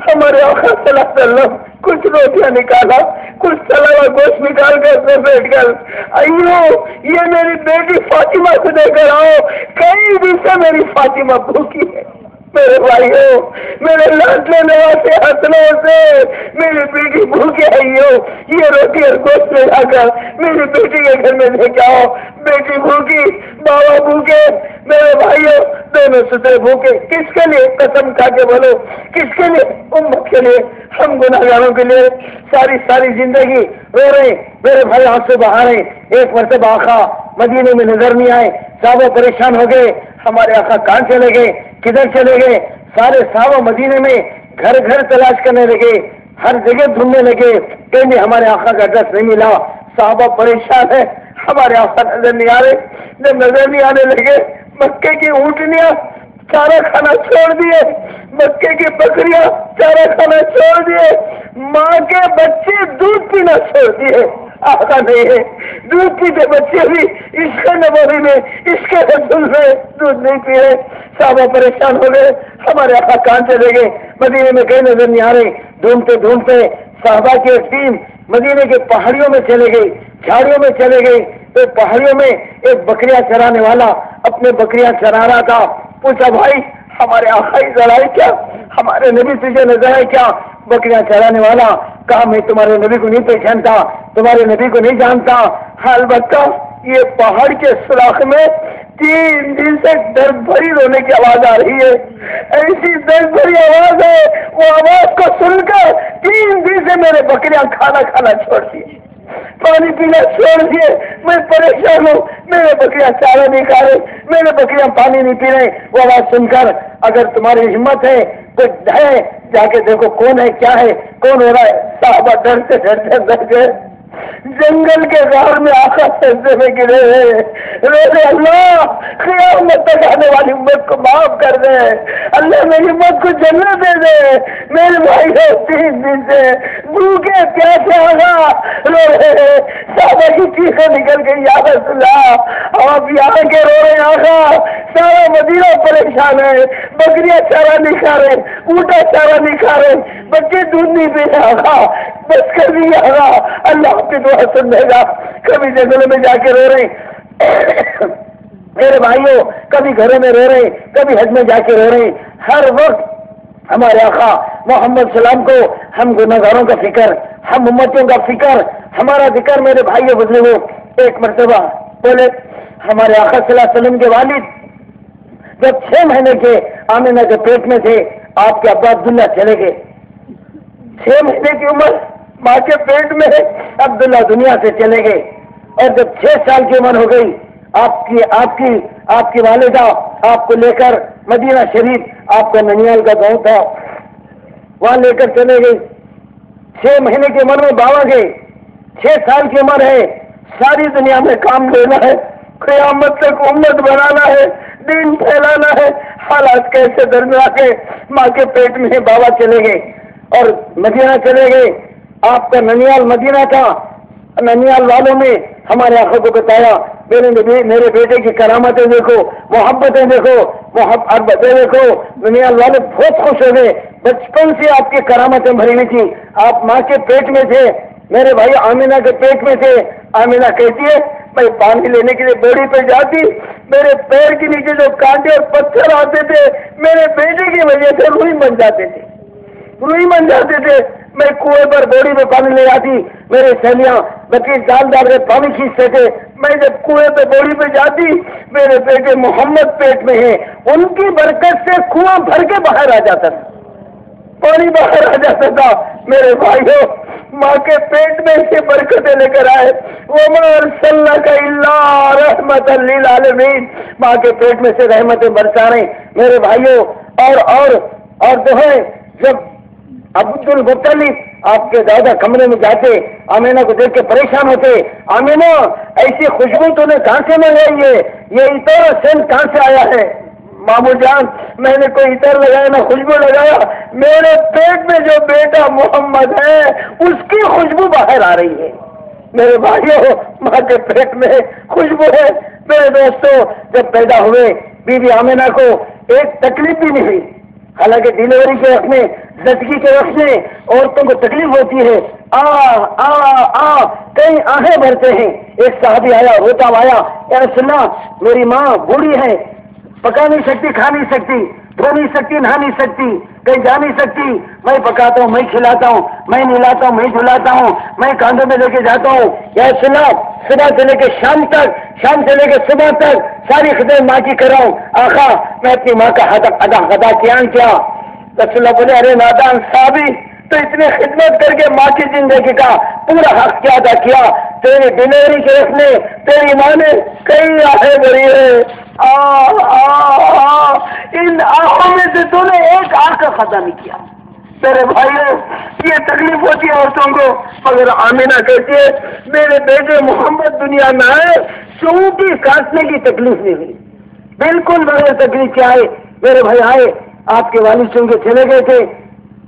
A: ہمارے آخر صلی اللہ علیہ وسلم کچھ روٹیاں نکالا۔ کچھ تلا ہوا گوشت نکال کر میں بیٹھ کر، ایو، یہ میری بیٹی فاطمہ کو دے کر آؤ۔ کئی دن سے میری فاطمہ بھوکی ہے۔ میرے بھائیوں میرے لاڈلے نواسے ہتھنوں سے۔ میری بیٹی بھوکے آئی ہو یہ روٹی اور گوشت میں جا کر میری بیٹی کے گھر میں لے کے آؤ۔ بیٹی بھوکی، بابا بھوکے۔ میرے بھائیوں دونوں سترے بھوکے، کس کے لیے قسم کھا کے بولو؟ کس کے لیے؟ امت کے لیے، ہم گناہ گاروں کے لیے۔ ساری ساری زندگی رو رہے میرے بھائی آنسو بہا رہے ایک مرتبہ آخا مدینے میں نظر نہیں آئے صاحب پریشان ہو گئے۔ ہمارے آخا کہاں چلے گئے؟ کدھر چلے گئے؟ سارے صاحب مدینے میں گھر گھر تلاش کرنے لگے، ہر جگہ ڈھونڈنے لگے۔ کہیں ہمارے آخا کا ایڈریس نہیں ملا۔ صحابہ پریشان ہے ہمارے آخا نظر نہیں آ رہے۔ جب نظر نہیں آنے لگے مکے کی اونٹنیاں چارہ کھانا چھوڑ دیے، مکے کی بکریاں چارہ کھانا چھوڑ دیے، ماں کے بچے دودھ پینا چھوڑ دیے۔ آقا نہیں ہے، دودھ پیتے بچے بھی اس کے نبوی میں، اس کے رسول میں دودھ نہیں پی رہے صحابہ پریشان ہو گئے، ہمارے آقا کہاں چلے گئے؟ مدینے میں کہیں نظر نہیں آ رہے ڈھونڈتے ڈھونڈتے صحابہ کی ایک ٹیم مدینے کے پہاڑیوں میں چلے گئی جھاڑیوں میں چلے گئی تو پہاڑیوں میں ایک بکریاں چرانے والا اپنے بکریاں چرا رہا تھا۔ پوچھا، بھائی، ہمارے آخری لڑائی کیا؟ ہمارے نبی تجھے نظر ہے کیا؟ بکریاں چرانے والا کہا، میں تمہارے نبی کو نہیں پہچانتا، تمہارے نبی کو نہیں جانتا۔ البتہ یہ پہاڑ کے سوراخ میں تین دن سے درد بھری رونے کی آواز آ رہی ہے۔ ایسی درد بھری آواز ہے، وہ آواز کو سن کر تین دن سے میرے بکریاں کھانا کھانا چھوڑ دی پانی پینا چھوڑ دیے۔ میں پریشان ہوں۔ میرے بکریاں چارہ نہیں کھا رہے۔ میرے بکریاں پانی نہیں پی رہے۔ وہ آواز سن کر اگر تمہاری ہمت ہے تو ہے، جا کے دیکھو کون ہے، کیا ہے، کون ہو رہا ہے؟ صحابہ ڈرتے ڈرتے ڈر گئے۔ جنگل کے غار میں آخر سجدے میں گرے رے اللہ، قیامت تک آنے والی امت کو معاف کر دے۔ اللہ میری امت کو جنت دے دے۔ میرے بھائی ہو تین دن سے بھوکے پیاسے آگا رو رہے صحابہ کی چیخیں نکل گئی یا رسول اللہ۔ آپ یہاں کے رو رہے آگا سارا مدینہ پریشان ہے۔ بکریاں چارہ نہیں کھا رہے اونٹا چارہ نہیں کھا رہے۔ بچے دودھ نہیں پی رہے آگا بس کر بھی آگا اللہ آپ کی دعا سن دے گا کبھی جنگلوں میں جا کے رو رہے۔ میرے بھائیوں، کبھی گھروں میں رو رہے، کبھی حج میں جا کے رو رہے۔ ہر وقت ہمارے آقا محمد سلام کو ہم گناہ گاروں کا فکر، ہم امتوں کا فکر، ہمارا ذکر میرے بھائیوں بدلے ہو ایک مرتبہ بولے، ہمارے آقا صلی اللہ علیہ وسلم کے والد جب چھ مہینے کے آمینہ کے پیٹ میں تھے، آپ کے ابا عبداللہ چلے گئے۔ چھ مہینے کی عمر ماں کے پیٹ میں عبداللہ دنیا سے چلے گئے۔ اور جب چھ سال کی عمر ہو گئی، آپ کی آپ کی آپ کی والدہ آپ کو لے کر مدینہ شریف، آپ کا ننیال کا گاؤں تھا۔ وہاں لے کر چلے گئی چھ مہینے کی عمر میں باوا گئے۔ چھ سال کی عمر ہے۔ ساری دنیا میں کام لینا ہے۔ قیامت تک امت بنانا ہے۔ دین پھیلانا ہے۔ حالات کیسے درمیان کے ماں کے پیٹ میں بابا چلے گئے۔ اور مدینہ چلے گئے۔ آپ کا ننیال مدینہ تھا، ننیال والوں نے ہمارے آنکھوں کو بتایا، میرے میرے بیٹے کی کرامتیں دیکھو، محبتیں دیکھو محبت دیکھو، ننیال والے بہت خوش ہو گئے۔ بچپن سے آپ کی کرامتیں بھری ہوئی تھی آپ ماں کے پیٹ میں تھے، میرے بھائی آمینہ کے پیٹ میں تھے۔ آمینہ کہتی ہے، میں پانی لینے کے لیے بوڑھی پہ جاتی، میرے پیر کے نیچے جو کانٹے اور پتھر آتے تھے، میرے بیٹے کی وجہ سے روئی بن جاتے تھے۔ روئی بن جاتے تھے۔ میں کنویں پر بوڑھی میں پانی لے جاتی میرے سہیلیاں بچے جال ڈال کے پانی کھینچتے تھے۔ میں جب کنویں پہ بوڑھی پہ جاتی، میرے بیٹے محمد پیٹ میں ہیں۔ ان کی برکت سے کنواں بھر کے باہر آ جاتا تھا۔ پانی باہر آ جاتا تھا۔ میرے بھائیوں، ماں کے پیٹ میں سے برکتیں لے کر آئے۔ وہ کا اللہ رحمت للعالمین ماں کے پیٹ میں سے رحمتیں برسا رہے میرے بھائیوں، اور اور اور جو ہے جب عبد المطلف آپ کے دادا کمرے میں جاتے آمینا کو دیکھ کے پریشان ہوتے آمینا ایسی خوشبو تو نے کہاں سے منگائی ہے؟ یہ اتنا سینٹ کہاں سے آیا ہے؟ مامو جان، میں نے کوئی اتر لگایا، نہ خوشبو لگایا۔ میرے پیٹ میں جو بیٹا محمد ہے، اس کی خوشبو باہر آ رہی ہے۔ میرے بھائیوں، ماں کے پیٹ میں خوشبو ہے۔ میرے دوستوں، جب پیدا ہوئے، بی بی آمینا کو ایک تکلیف بھی نہیں ہوئی۔ حالانکہ ڈیلیوری کے وقت میں زدگی کے وقت میں عورتوں کو تکلیف ہوتی ہے۔ آ آ آ، کئی آہیں بھرتے ہیں۔ ایک صحابی آیا، روتا آیا یا سنا میری ماں بوڑھی ہے، پکا نہیں سکتی، کھا نہیں سکتی۔ دھو نہیں سکتی نہا نہیں سکتی، کہیں جا نہیں سکتی۔ میں پکاتا ہوں، میں کھلاتا ہوں، میں نلاتا ہوں، میں جھلاتا ہوں، میں کاندھوں میں لے کے جاتا ہوں۔ یا سنا صبح سے لے کے شام تک، شام سے لے کے صبح تک ساری خدمت ماں کی کر رہا ہوں۔ آخا میں اپنی ماں کا ادا ادا کیا کیا۔ رسول اللہ بولے، ارے نادان صاحبی، تو اتنی خدمت کر کے ماں کی زندگی کا پورا حق کیا ادا کیا۔ تیری ڈلیوری کے رکھنے، تیری ماں نے کئی آہے بری ہے۔ ان آہوں میں سے تو نے ایک آنکھ کا خطا نہیں کیا۔ میرے بھائی یہ تکلیف ہوتی ہے عورتوں کو۔ اگر آمینہ کہتی ہے، میرے بیٹے محمد دنیا میں آئے چون کی کاٹنے کی تکلیف نہیں ہوئی۔ بالکل بغیر تکلیف کیا آئے، میرے بھائی آئے، آپ کے والد چونکہ چلے گئے تھے۔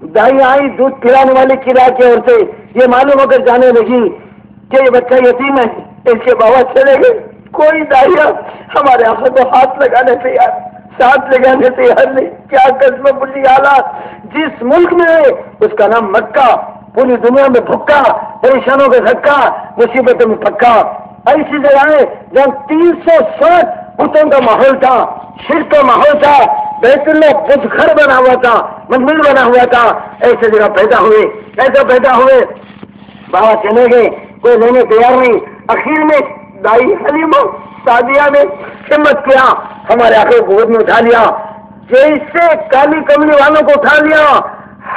A: دائی آئی دودھ پلانے والی کلا کی عورتیں، یہ معلوم ہو کر جانے لگی۔ کہ یہ بچہ یتیم ہے، اس کے بابا چلے گئے۔ کوئی دائیا ہمارے آنکھوں کو ہاتھ لگانے سے یار ساتھ لگانے سے یار نہیں۔ کیا قسم بلی حالات جس ملک میں اس کا نام مکہ، پوری دنیا میں پھکا پریشانوں کا دھکا، مصیبتوں میں پھکا۔ ایسی جگہ جہاں تین سو ساٹھ بتوں کا ماحول تھا، شرک کا ماحول تھا، بیت اللہ خود گھر بنا ہوا تھا، مندر بنا ہوا تھا۔ ایسے جگہ پیدا ہوئے ایسا پیدا ہوئے۔ بابا چلے گئے۔ کوئی لینے تیار نہیں۔ اخیر میں دائی حلیمہ سادیا نے ہمت کیا، ہمارے آخر گود میں اٹھا لیا جیسے کالی کملی والوں کو اٹھا لیا۔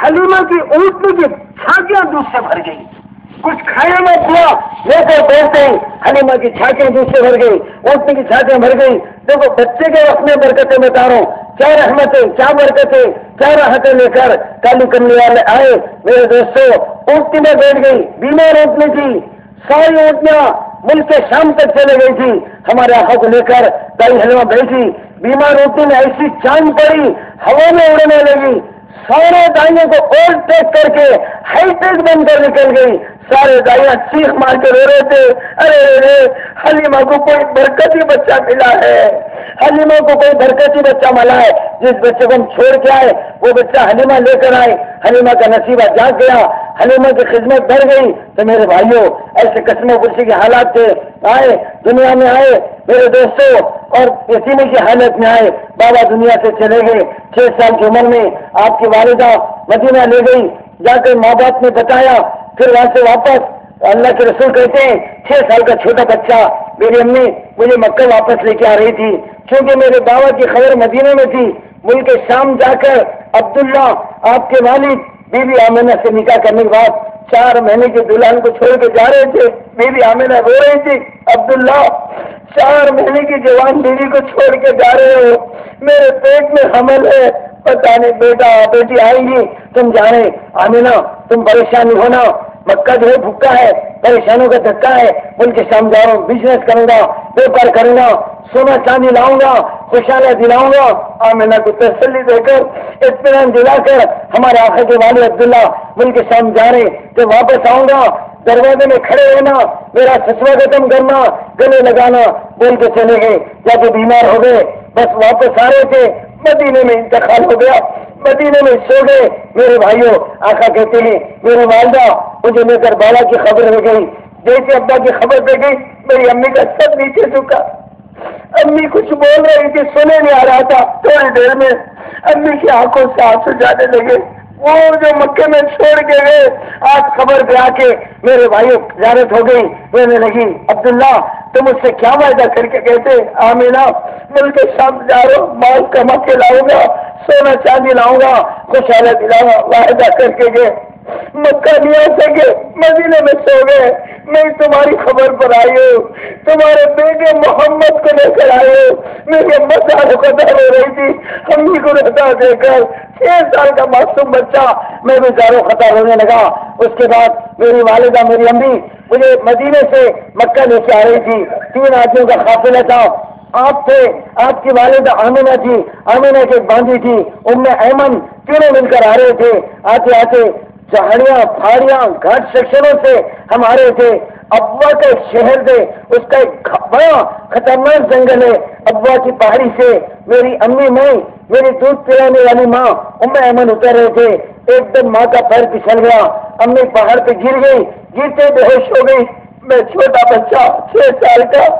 A: حلیمہ کی اونٹنی کی چھاتیاں دودھ سے بھر گئی کچھ کھانے میں کیا وہ تو بیٹھتے ہیں۔ حلیمہ کی چھاتیاں دودھ سے بھر گئی اونٹنی کی چھاتیاں بھر گئی دیکھو، بچے کے اپنے برکتیں بتا رہا ہوں۔ کیا رحمتیں کیا برکتیں کیا راحتیں لے کر کالو کرنے والے آئے۔ میرے دوستوں اونٹنی میں بیٹھ گئی بیمار اونٹنی تھی ساری اونٹیاں ملک کے شام تک چلے گئی تھی۔ ہمارے آنکھوں کو لے کر دائی حلوا بیٹھی بیمار روٹی میں ایسی چاند پڑی، ہوا میں اڑنے لگی۔ سارے دائیوں کو اولڈ ٹیک کر کے ہائی ٹیک بن کر نکل گئی۔ سارے دائیاں چیخ مار کے رو رہے تھے۔ ارے ارے حلیمہ کو کوئی برکتی بچہ ملا ہے۔ حلیمہ کو کوئی برکتی بچہ ملا ہے۔ جس بچے کو ہم چھوڑ کے آئے، وہ بچہ حلیمہ لے کر آئے۔ حلیمہ کا نصیبہ جاگ گیا۔ حلیمہ کی خدمت بڑھ گئی۔ تو میرے بھائیوں، ایسے قسم کرسی کے حالات تھے۔ آئے، دنیا میں آئے، میرے دوستوں اور یتیمی کی حالت میں آئے۔ بابا دنیا سے چلے گئے۔ چھ سال کی عمر میں آپ کی والدہ مدینہ لے گئی۔ جا کر ماں باپ نے بتایا پھر وہاں سے واپس اللہ کے رسول کہتے ہیں، چھ سال کا چھوٹا بچہ میری امی مجھے مکہ واپس لے کے آ رہی تھی۔ کیونکہ میرے بابا کی خبر مدینہ میں تھی، ملک شام جا کر عبداللہ آپ کے والد بی بی آمینہ سے نکاح کرنے کے بعد چار مہینے کے دلہن کو چھوڑ کے جا رہے تھے۔ بی بی آمینہ رو رہی تھی۔ عبداللہ، چار مہینے کی جوان بیوی کو چھوڑ کے جا رہے ہو۔ میرے پیٹ میں حمل ہے۔ پتا نہیں بیٹا بیٹی آئیں گی تم جانے آمینا تم پریشانی ہونا مکہ جو ہے بھکا ہے، پریشانوں کا دھکا ہے۔ ان کے سامنے بزنس کروں گا ویپار کروں گا، سونا چاندی لاؤں گا، خوشحالیاں دلاؤں گا۔ آمینہ کو تسلی دے کر اطمینان دلا کر، ہمارے آخر کے والد عبداللہ ملک شام جا رہے کہ واپس آؤں گا۔ دروازے میں کھڑے رہنا میرا سسوا ختم کرنا، گلے لگانا، بول کے چلے گئے۔ جب بیمار ہو گئے، بس واپس آ رہے تھے۔ مدینے میں انتقال ہو گیا۔ مدینے میں سو گئے۔ میرے بھائیوں، آقا کہتے ہیں میری والدہ، مجھے لے کر بالا کی خبر ہو گئی۔ جیسے ابا کی خبر دے گئی، میری امی کا سب نیچے چکا امی کچھ بول رہی تھی، سنے نہیں آ رہا تھا۔ تھوڑی دیر میں امی کی آنکھوں سے آنسو جانے لگے۔ وہ جو مکے میں چھوڑ کے گئے، آج خبر پہ آ کے میرے بھائیوں زیارت ہو گئی۔ کہنے لگی، عبداللہ تم اس سے کیا وعدہ کر کے کہتے آمینا مل کے شام جا رہا مال کما کے لاؤں گا، سونا چاندی لاؤں گا خوشحال دلاؤں گا، وعدہ کر کے گئے۔ مکہ نہیں آ سکے مدینے میں سو گئے۔ میں تمہاری خبر پر آئی ہوں تمہارے بیٹے محمد کو لے کر آئے ہوں میری امت سال قدر ہو رہی تھی۔ امی کو رہتا دے کر۔ چھ سال کا معصوم بچہ میں بھی زارو خطر ہونے لگا۔ اس کے بعد میری والدہ، میری امی مجھے مدینے سے مکہ لے کے آ رہی تھی۔ تین آدمیوں کا قافلہ تھا۔ آپ تھے۔ آپ کی والدہ آمینہ تھی۔ آمینہ کی باندھی تھی۔ ام ایمن تینوں مل کر آ رہے تھے۔ آتے آتے چہڑیاں پہاڑیاں، گھاٹ سیکشنوں سے ہم آ رہے تھے۔ ابوا کا ایک شہر تھے اس کا ایک بڑا خطرناک جنگل ہے۔ ابوا کی پہاڑی سے میری امی میں میری دودھ پلانے والی ماں، ام ایمن اتر رہے تھے۔ ایک دم ماں کا پیر پچھل گیا۔ امی پہاڑ پہ گر گئی، گرتے بے ہوش ہو گئی۔ میں چھوٹا بچہ، چھ سال کا۔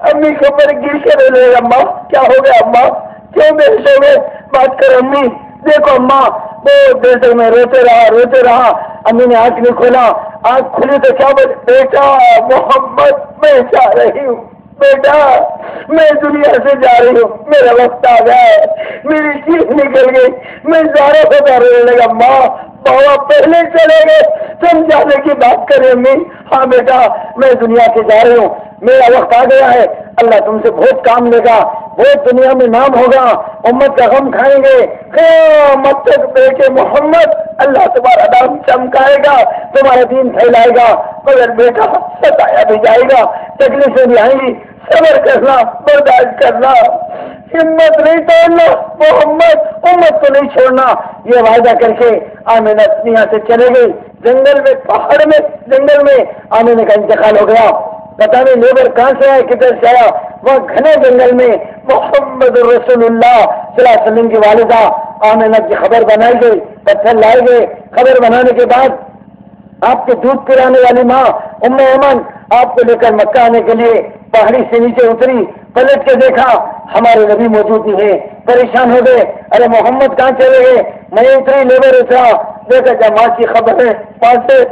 A: امی کے اوپر گر کے رہ لے، اماں، کیا ہو گیا، اماں؟ کیوں بے ہوش ہو گئے؟ بات کر امی۔ دیکھو، اماں بہت دیر تک میں روتے رہا روتے رہا۔ امی نے آنکھ نہیں کھولا۔ آنکھ کھلی تو کیا بول بیٹا محمد میں جا رہی ہوں۔ بیٹا، میں دنیا سے جا رہی ہوں۔ میرا وقت آ گیا ہے۔ میری چیز نکل گئی۔ میں زیادہ ہوتا رہنے لگا۔ ماں، بابا پہلے چلے گئے۔ تم جانے کی بات کریں امی؟ ہاں بیٹا، میں دنیا سے جا رہی ہوں۔ میرا وقت آ گیا ہے، اللہ تم سے بہت کام لے گا، بہت دنیا میں نام ہوگا، امت کا غم کھائیں گے۔ قیامت تک بیٹے محمد اللہ تمہارا نام چمکائے گا، تمہارا دین پھیلائے گا۔ مگر بیٹا ستایا بھی جائے گا، تکلیفیں بھی آئیں گی۔ صبر کرنا، برداشت کرنا۔ ہمت نہیں توڑنا، محمد، امت کو نہیں چھوڑنا۔ یہ وعدہ کر کے آمینہ یہاں سے چلے گئی جنگل میں، پہاڑ میں، جنگل میں آمینہ کا انتقال ہو گیا۔ پتا نہیں لیبر کہاں سے آئے، کدھر سے آیا؟ وہ گھنے جنگل میں محمد رسول اللہ صلی اللہ علیہ وسلم کی والدہ آمینہ کی خبر بنائی گئی، پتھر لائے گئے۔ خبر بنانے کے بعد آپ کے دودھ پلانے والی ماں، ام ایمن، آپ کو لے کر مکہ آنے کے لیے پہاڑی سے نیچے اتری، پلٹ کے دیکھا، ہمارے نبی موجود ہی ہیں۔ پریشان ہو گئے۔ ارے محمد کہاں چلے گئے؟ میں اتری، لیبر اترا۔ دیکھا کیا ماں کی خبر ہے، پاس سے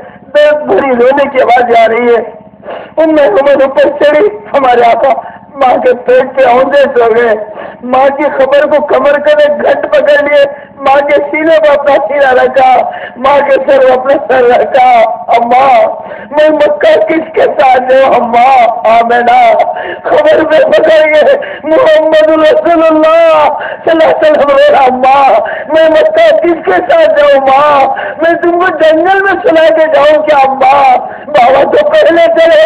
A: بڑی رونے کی آواز آ رہی ہے۔ ان میں عمر اوپر چڑھی، ہمارے آقا ماں کے پیٹ پہ آندے سو گئے۔ ماں کی خبر کو کمر کرے گھٹ پکڑ لیے ماں کے سینے پر اپنا سینا رکھا، ماں کے سر پر اپنا سر رکھا، اماں، میں مکہ کس کے ساتھ جاؤں اماں آمینا خبر میں پکڑ محمد رسول اللہ صلی اللہ علیہ وسلم میرا اماں، میں مکہ کس کے ساتھ جاؤں ماں میں تم کو جنگل میں سنا کے جاؤں کیا؟ اماں، بابا تو پہلے چلے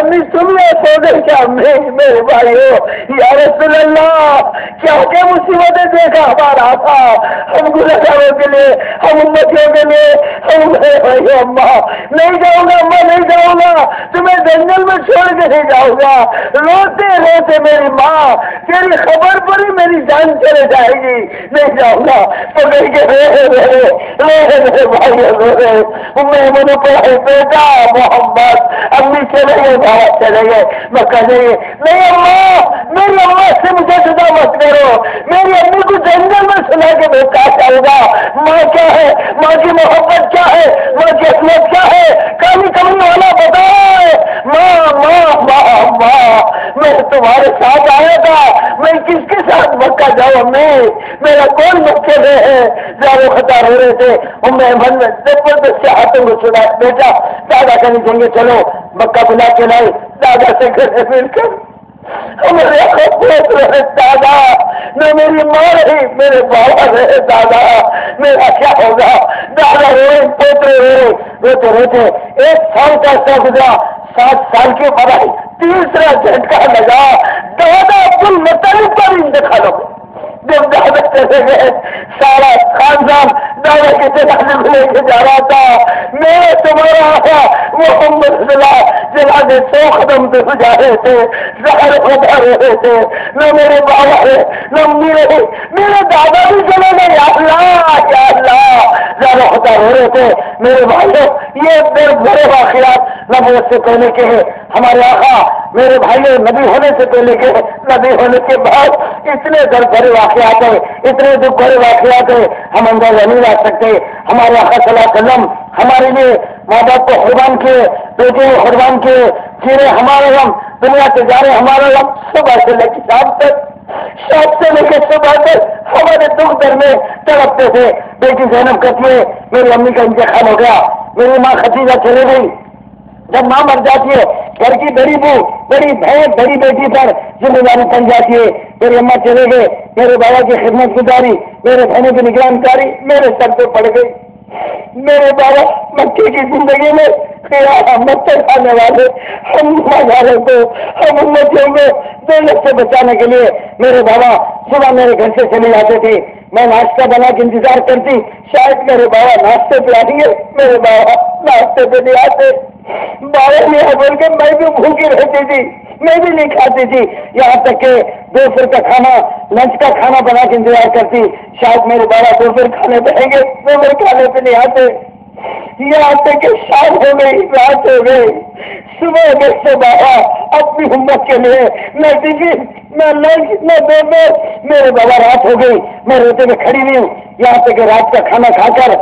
A: امی سن لے سو گئے کیا؟ امی، میرے بھائی یا رسول اللہ، کیا کیا مصیبتیں دیکھا ہمارا تھا ہم گناہوں کے لیے، ہم امتوں کے لیے۔ ہم اماں نہیں جاؤں گا اماں نہیں جاؤں گا۔ تمہیں جنگل میں چھوڑ کے نہیں جاؤں گا۔ روتے روتے میری ماں، تیری خبر پر ہی میری جان چلے جائے گی۔ نہیں جاؤں گا۔ تو نہیں رہے رہے رہے رہے بھائی رہے میں منہ پڑھائی بیٹا، محمد۔ امی چلے گئے، بابا چلے گئے۔ میں کہے نہیں اماں میری اماں سے مجھے جدا مت کرو۔ میری امی کو جنگل میں سنا کے میں کیا چاہوں گا ماں کیا ہے؟ ماں کی محبت کیا ہے؟ ماں کی اصلیت کیا ہے؟ کمی کمی والا بتائے۔ ماں ماں ماں ماں، میں تمہارے ساتھ آیا تھا۔ میں کس کے ساتھ مکہ جاؤں امی؟ میرا کون مکے میں ہے؟ زیادہ خطار ہو رہے تھے۔ اور میں من میں زبردست سے ہاتھوں کو سنا۔ بیٹا، دادا کرنی چاہیے چلو، مکہ بلا کے لائے دادا سے گھر مل کر۔ میرے پوت رہے دادا، نہ میری ماں رہی، میرے بابا رہے دادا۔ میرا کیا ہوگا۔ دادا روئے پوترے روئے روتے روتے ایک سال کا سا گزرا، سات سال کی بڑائی، تیسرا جھٹکا لگا۔ دادا عبد المطلب پر انتخاب چلے گئے، سارا خاندان دعوت کے جنازے کو لے کے جا رہا تھا۔ میرے تمہارا آیا محمد اللہ جنازے سو قدم سے سجا رہے تھے، زہر بتا رہے تھے۔ نہ میرے بابا ہے، نہ میرے میرے دادا بھی چلے گئے یا اللہ یا اللہ، زہر ہوتا رہے تھے۔ میرے بھائیوں یہ بڑے بڑے واقعات نبوت سے پہلے کے ہیں۔ ہمارے آقا، میرے بھائیوں نبی ہونے سے پہلے کے نبی ہونے کے بعد اتنے درد بھرے واقعات ہیں، اتنے دکھ بھرے واقعات ہیں۔ ہم اندازہ نہیں لا سکتے۔ ہمارے آقا صلی اللہ علیہ وسلم ہمارے لیے ماں باپ کو قربان کیے، بیٹے کو قربان کیے۔ چیرے ہمارے غم دنیا کے جارے ہمارا غم صبح سے لے کے شام تک، شام سے لے کے صبح تک ہمارے دکھ در میں تڑپتے تھے۔ بیٹی زینب کہتی ہے، میری امی کا انتخاب ہو گیا۔ میری ماں ختیجہ چلے گئی۔ جب ماں مر جاتی ہے، گھر کی بڑی بو، بڑی بہن، بڑی بیٹی پر ذمہ داری بن جاتی ہے۔ میری اماں چلے گئے میرے بابا کی خدمت گزاری، میرے بہنوں کی نگران کاری، میرے سر پہ پڑ گئی۔ میرے بابا مکے کی زندگی میں کھانے والے، ہم والے کو، ہم امتوں کو دولت سے بچانے کے لیے میرے بابا صبح میرے گھر سے چلے جاتے تھے۔ میں ناشتہ بنا کے انتظار کرتی، شاید میرے بابا ناشتے پہ آئیں گے میرے بابا ناشتے پہ نہیں آتے۔ بابا نے بول کے میں بھی بھوکی رہتی تھی، میں بھی نہیں کھاتی تھی۔ یہاں تک کہ دوپہر کا کھانا، لنچ کا کھانا بنا کے انتظار کرتی، شاید میرے بابا دوپہر کھانے پہ آئیں گے دوپہر کھانے پہ نہیں آتے۔ یہاں تک کہ شام ہو گئی، رات ہو گئی۔ صبح گئے سے بابا اپنی ہمت کے لیے میں ٹکٹ میں لنچ، میں نہ دوپہر میرے بابا رات ہو گئی، میں روتے میں کھڑی ہوئی ہوں۔ یہاں تک کہ رات کا کھانا کھا کر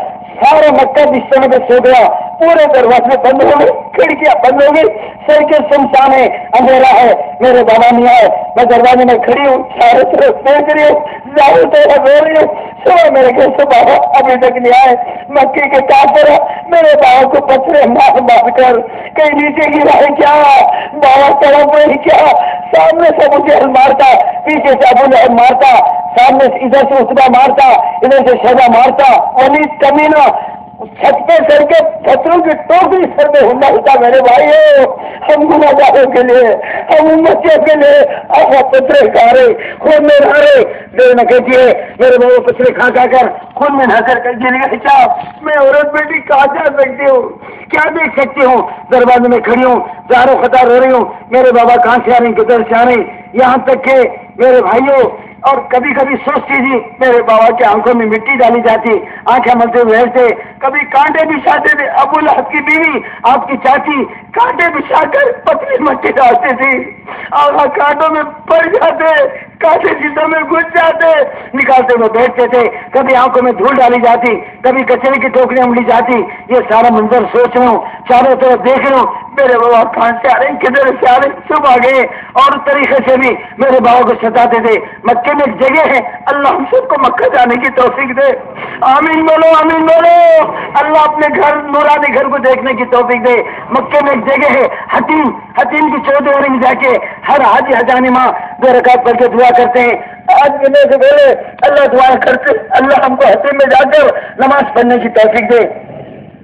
A: سارا مکہ بستر میں سو گیا۔ پورے دروازے بند ہو گئے، کھڑکیاں بند ہو گئی سر کے سمسان ہے، اندھیرا ہے، میرے بابا نہیں آئے میں دروازے میں کھڑی ہوں چاروں طرف دیکھ رہی ہوں، زیادہ طرف رو رہی ہوں۔ صبح میرے گھر سے بابا ابھی تک نہیں آئے۔ مکی کے کافر میرے بابا کو پتھرے مار مار کر کہیں نیچے گرا ہے کیا؟ بابا طرف نہیں کیا؟ سامنے سے مجھے مارتا، پیچھے سے ابو لہب مارتا، سامنے ادھر سے اتبا مارتا، ادھر سے شہزا مارتا ولی کمینہ۔ چھت پہ سر کے پتھروں کی ٹوکری سر پہ ہونا ہوتا میرے بھائی ہم گنا داروں کے لیے، ہم امتوں کے لیے آپ پتھرے کھا رہے خون میں نہ رہے دیر نہ کہتی میرے بابا، پتھرے کھا کھا کر، خون میں نہ کر کر گرے اچھا میں عورت بیٹی کہاں جا سکتی ہوں۔ کیا دیکھ سکتی ہوں؟ دروازے میں کھڑی ہوں زاروں خطا رو رہی ہوں۔ میرے بابا کہاں سے آ رہے ہیں؟ کدھر سے آ رہے ہیں؟ یہاں تک کہ میرے بھائیوں اور کبھی کبھی سوچتی تھی، میرے بابا کی آنکھوں میں مٹی ڈالی جاتی، آنکھیں ملتے ہوئے تھے کبھی کانٹے بچھاتے تھے، ابو لہب کی بیوی، آپ کی چاچی، کانٹے بچھا کر پتلی مٹی ڈالتی تھی اور کانٹوں میں پڑ جاتے، کانٹے جسم میں گھس جاتے، نکالتے ہوئے بیٹھتے تھے، کبھی آنکھوں میں دھول ڈالی جاتی، کبھی کچرے کی ٹوکریاں ملی جاتی، یہ سارا منظر سوچ رہا ہوں، چاروں طرف دیکھ رہا ہوں میرے بابا کہاں سے آ رہے ہیں، کدھر سے آ رہے ہیں؟ صبح گئے اور طریقے سے بھی میرے بابا کو ستاتے تھے۔ مکے میں ایک جگہ ہے۔ اللہ ہم سب کو مکہ جانے کی توفیق دے۔ آمین بولو آمین بولو۔ اللہ اپنے گھر، نورانی گھر کو دیکھنے کی توفیق دے۔ مکے میں ایک جگہ ہے، حتیم۔ حتیم کی چودہ میں جا کے ہر حاجی، حجانی ماں دو رکعت پڑھ کے دعا کرتے ہیں۔ آج ملنے سے بولے، اللہ دعا کرتے اللہ ہم کو حتیم میں جا کر نماز پڑھنے کی توفیق دے۔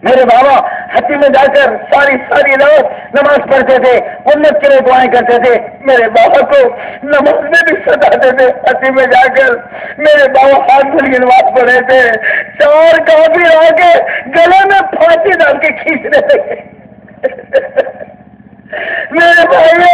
A: میرے بابا حتیم میں جا کر ساری ساری لوگ نماز پڑھتے تھے انت کے لیے دعائیں کرتے تھے۔ میرے بابا کو نماز میں بھی ستاتے تھے۔ حتیم میں جا کر میرے بابا ہاتھ دھل کی نماز پڑھے تھے۔ چار کافی آ کے گلے میں پھانسی ڈال کے کھینچنے لگے میرے بھائی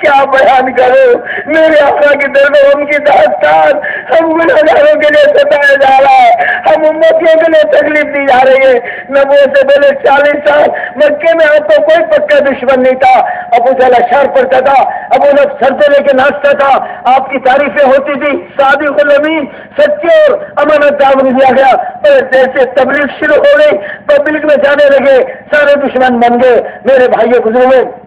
A: کیا بیان کرو میرے آقا کی درد ہم کی داستان ہم گناہوں کے لیے ستایا جا رہا ہے۔ ہم امتوں کے لیے تکلیف دی جا رہی ہے۔ نبو سے بولے چالیس سال مکے میں آپ کو کوئی پکا دشمن نہیں تھا۔ ابو جلا شر پڑتا تھا، ابو لوگ سر سے لے کے ناچتا تھا۔ آپ کی تعریفیں ہوتی تھی شادی غلمی سچے اور امانت دام دیا گیا پر جیسے تبلیغ شروع ہو گئی۔ پبلک میں جانے لگے۔ سارے دشمن بن گئے۔ میرے بھائی گزرے ہوئے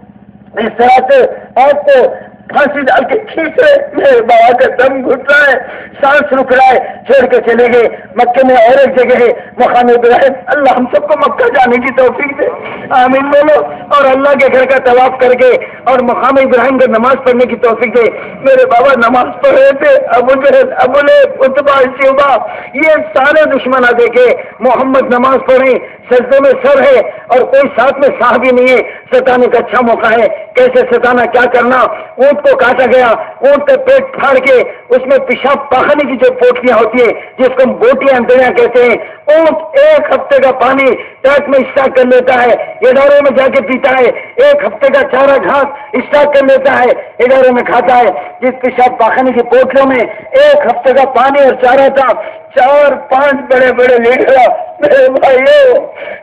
A: اس طرح سے آپ کو پھانسی ڈال کے کھینچ رہے میرے بابا کا دم گھٹ رہا ہے، سانس رک رہا ہے۔ چھوڑ کے چلے گئے۔ مکے میں اور ایک جگہ ہے، مقام ابراہیم۔ اللہ ہم سب کو مکہ جانے کی توفیق دے۔ آمین بولو۔ اور اللہ کے گھر کا طواف کر کے اور مقام ابراہیم کا نماز پڑھنے کی توفیق دے۔ میرے بابا نماز پڑھ رہے تھے۔ ابو جہد ابو اتبا شیوبا یہ سارے دشمن آ دیکھے۔ محمد نماز پڑھیں۔ سجدے میں سر ہے اور کوئی ساتھ میں صاحب نہیں ہے۔ ستانے کا اچھا موقع ہے۔ کیسے ستانا کیا کرنا؟ اونٹ کو کاٹا گیا۔ اونٹ کا پیٹ پھاڑ کے اس میں پیشاب پاخنے کی جو پوٹلیاں ہوتی ہیں، جس کو ہم بوٹیاں اندریا کہتے ہیں، اونٹ ایک ہفتے کا پانی ٹیک میں اسٹاک کر لیتا ہے ادارے میں جا کے پیتا ہے۔ ایک ہفتے کا چارہ گھاس اسٹاک کر لیتا ہے ادارے میں کھاتا ہے۔ جس پیشاب پاخنے کی پوٹلیوں میں ایک ہفتے کا پانی اور چارہ تھا۔ چار پانچ بڑے بڑے لیڈر میرے بھائیو۔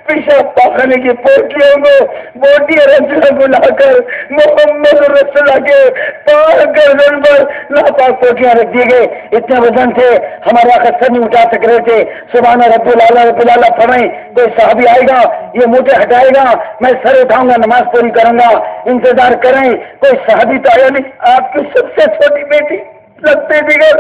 A: پیشاب پاخنے کی پوٹلیوں کو بوٹی رنجنا بلا کر محمد رسول کے پار گردن پر لاپاک پوٹیاں رکھ دی گئے اتنے وزن تھے، ہمارے آخر سر نہیں اٹھا سک رہے تھے۔ سبحانہ رب اللہ رب اللہ فرمائیں، کوئی صحابی آئے گا، یہ موٹے ہٹائے گا، میں سر اٹھاؤں گا، نماز پوری کروں گا، انتظار کریں۔ کوئی صحابی تو آیا نہیں، آپ کی سب سے چھوٹی بیٹی۔ لگتے دیگر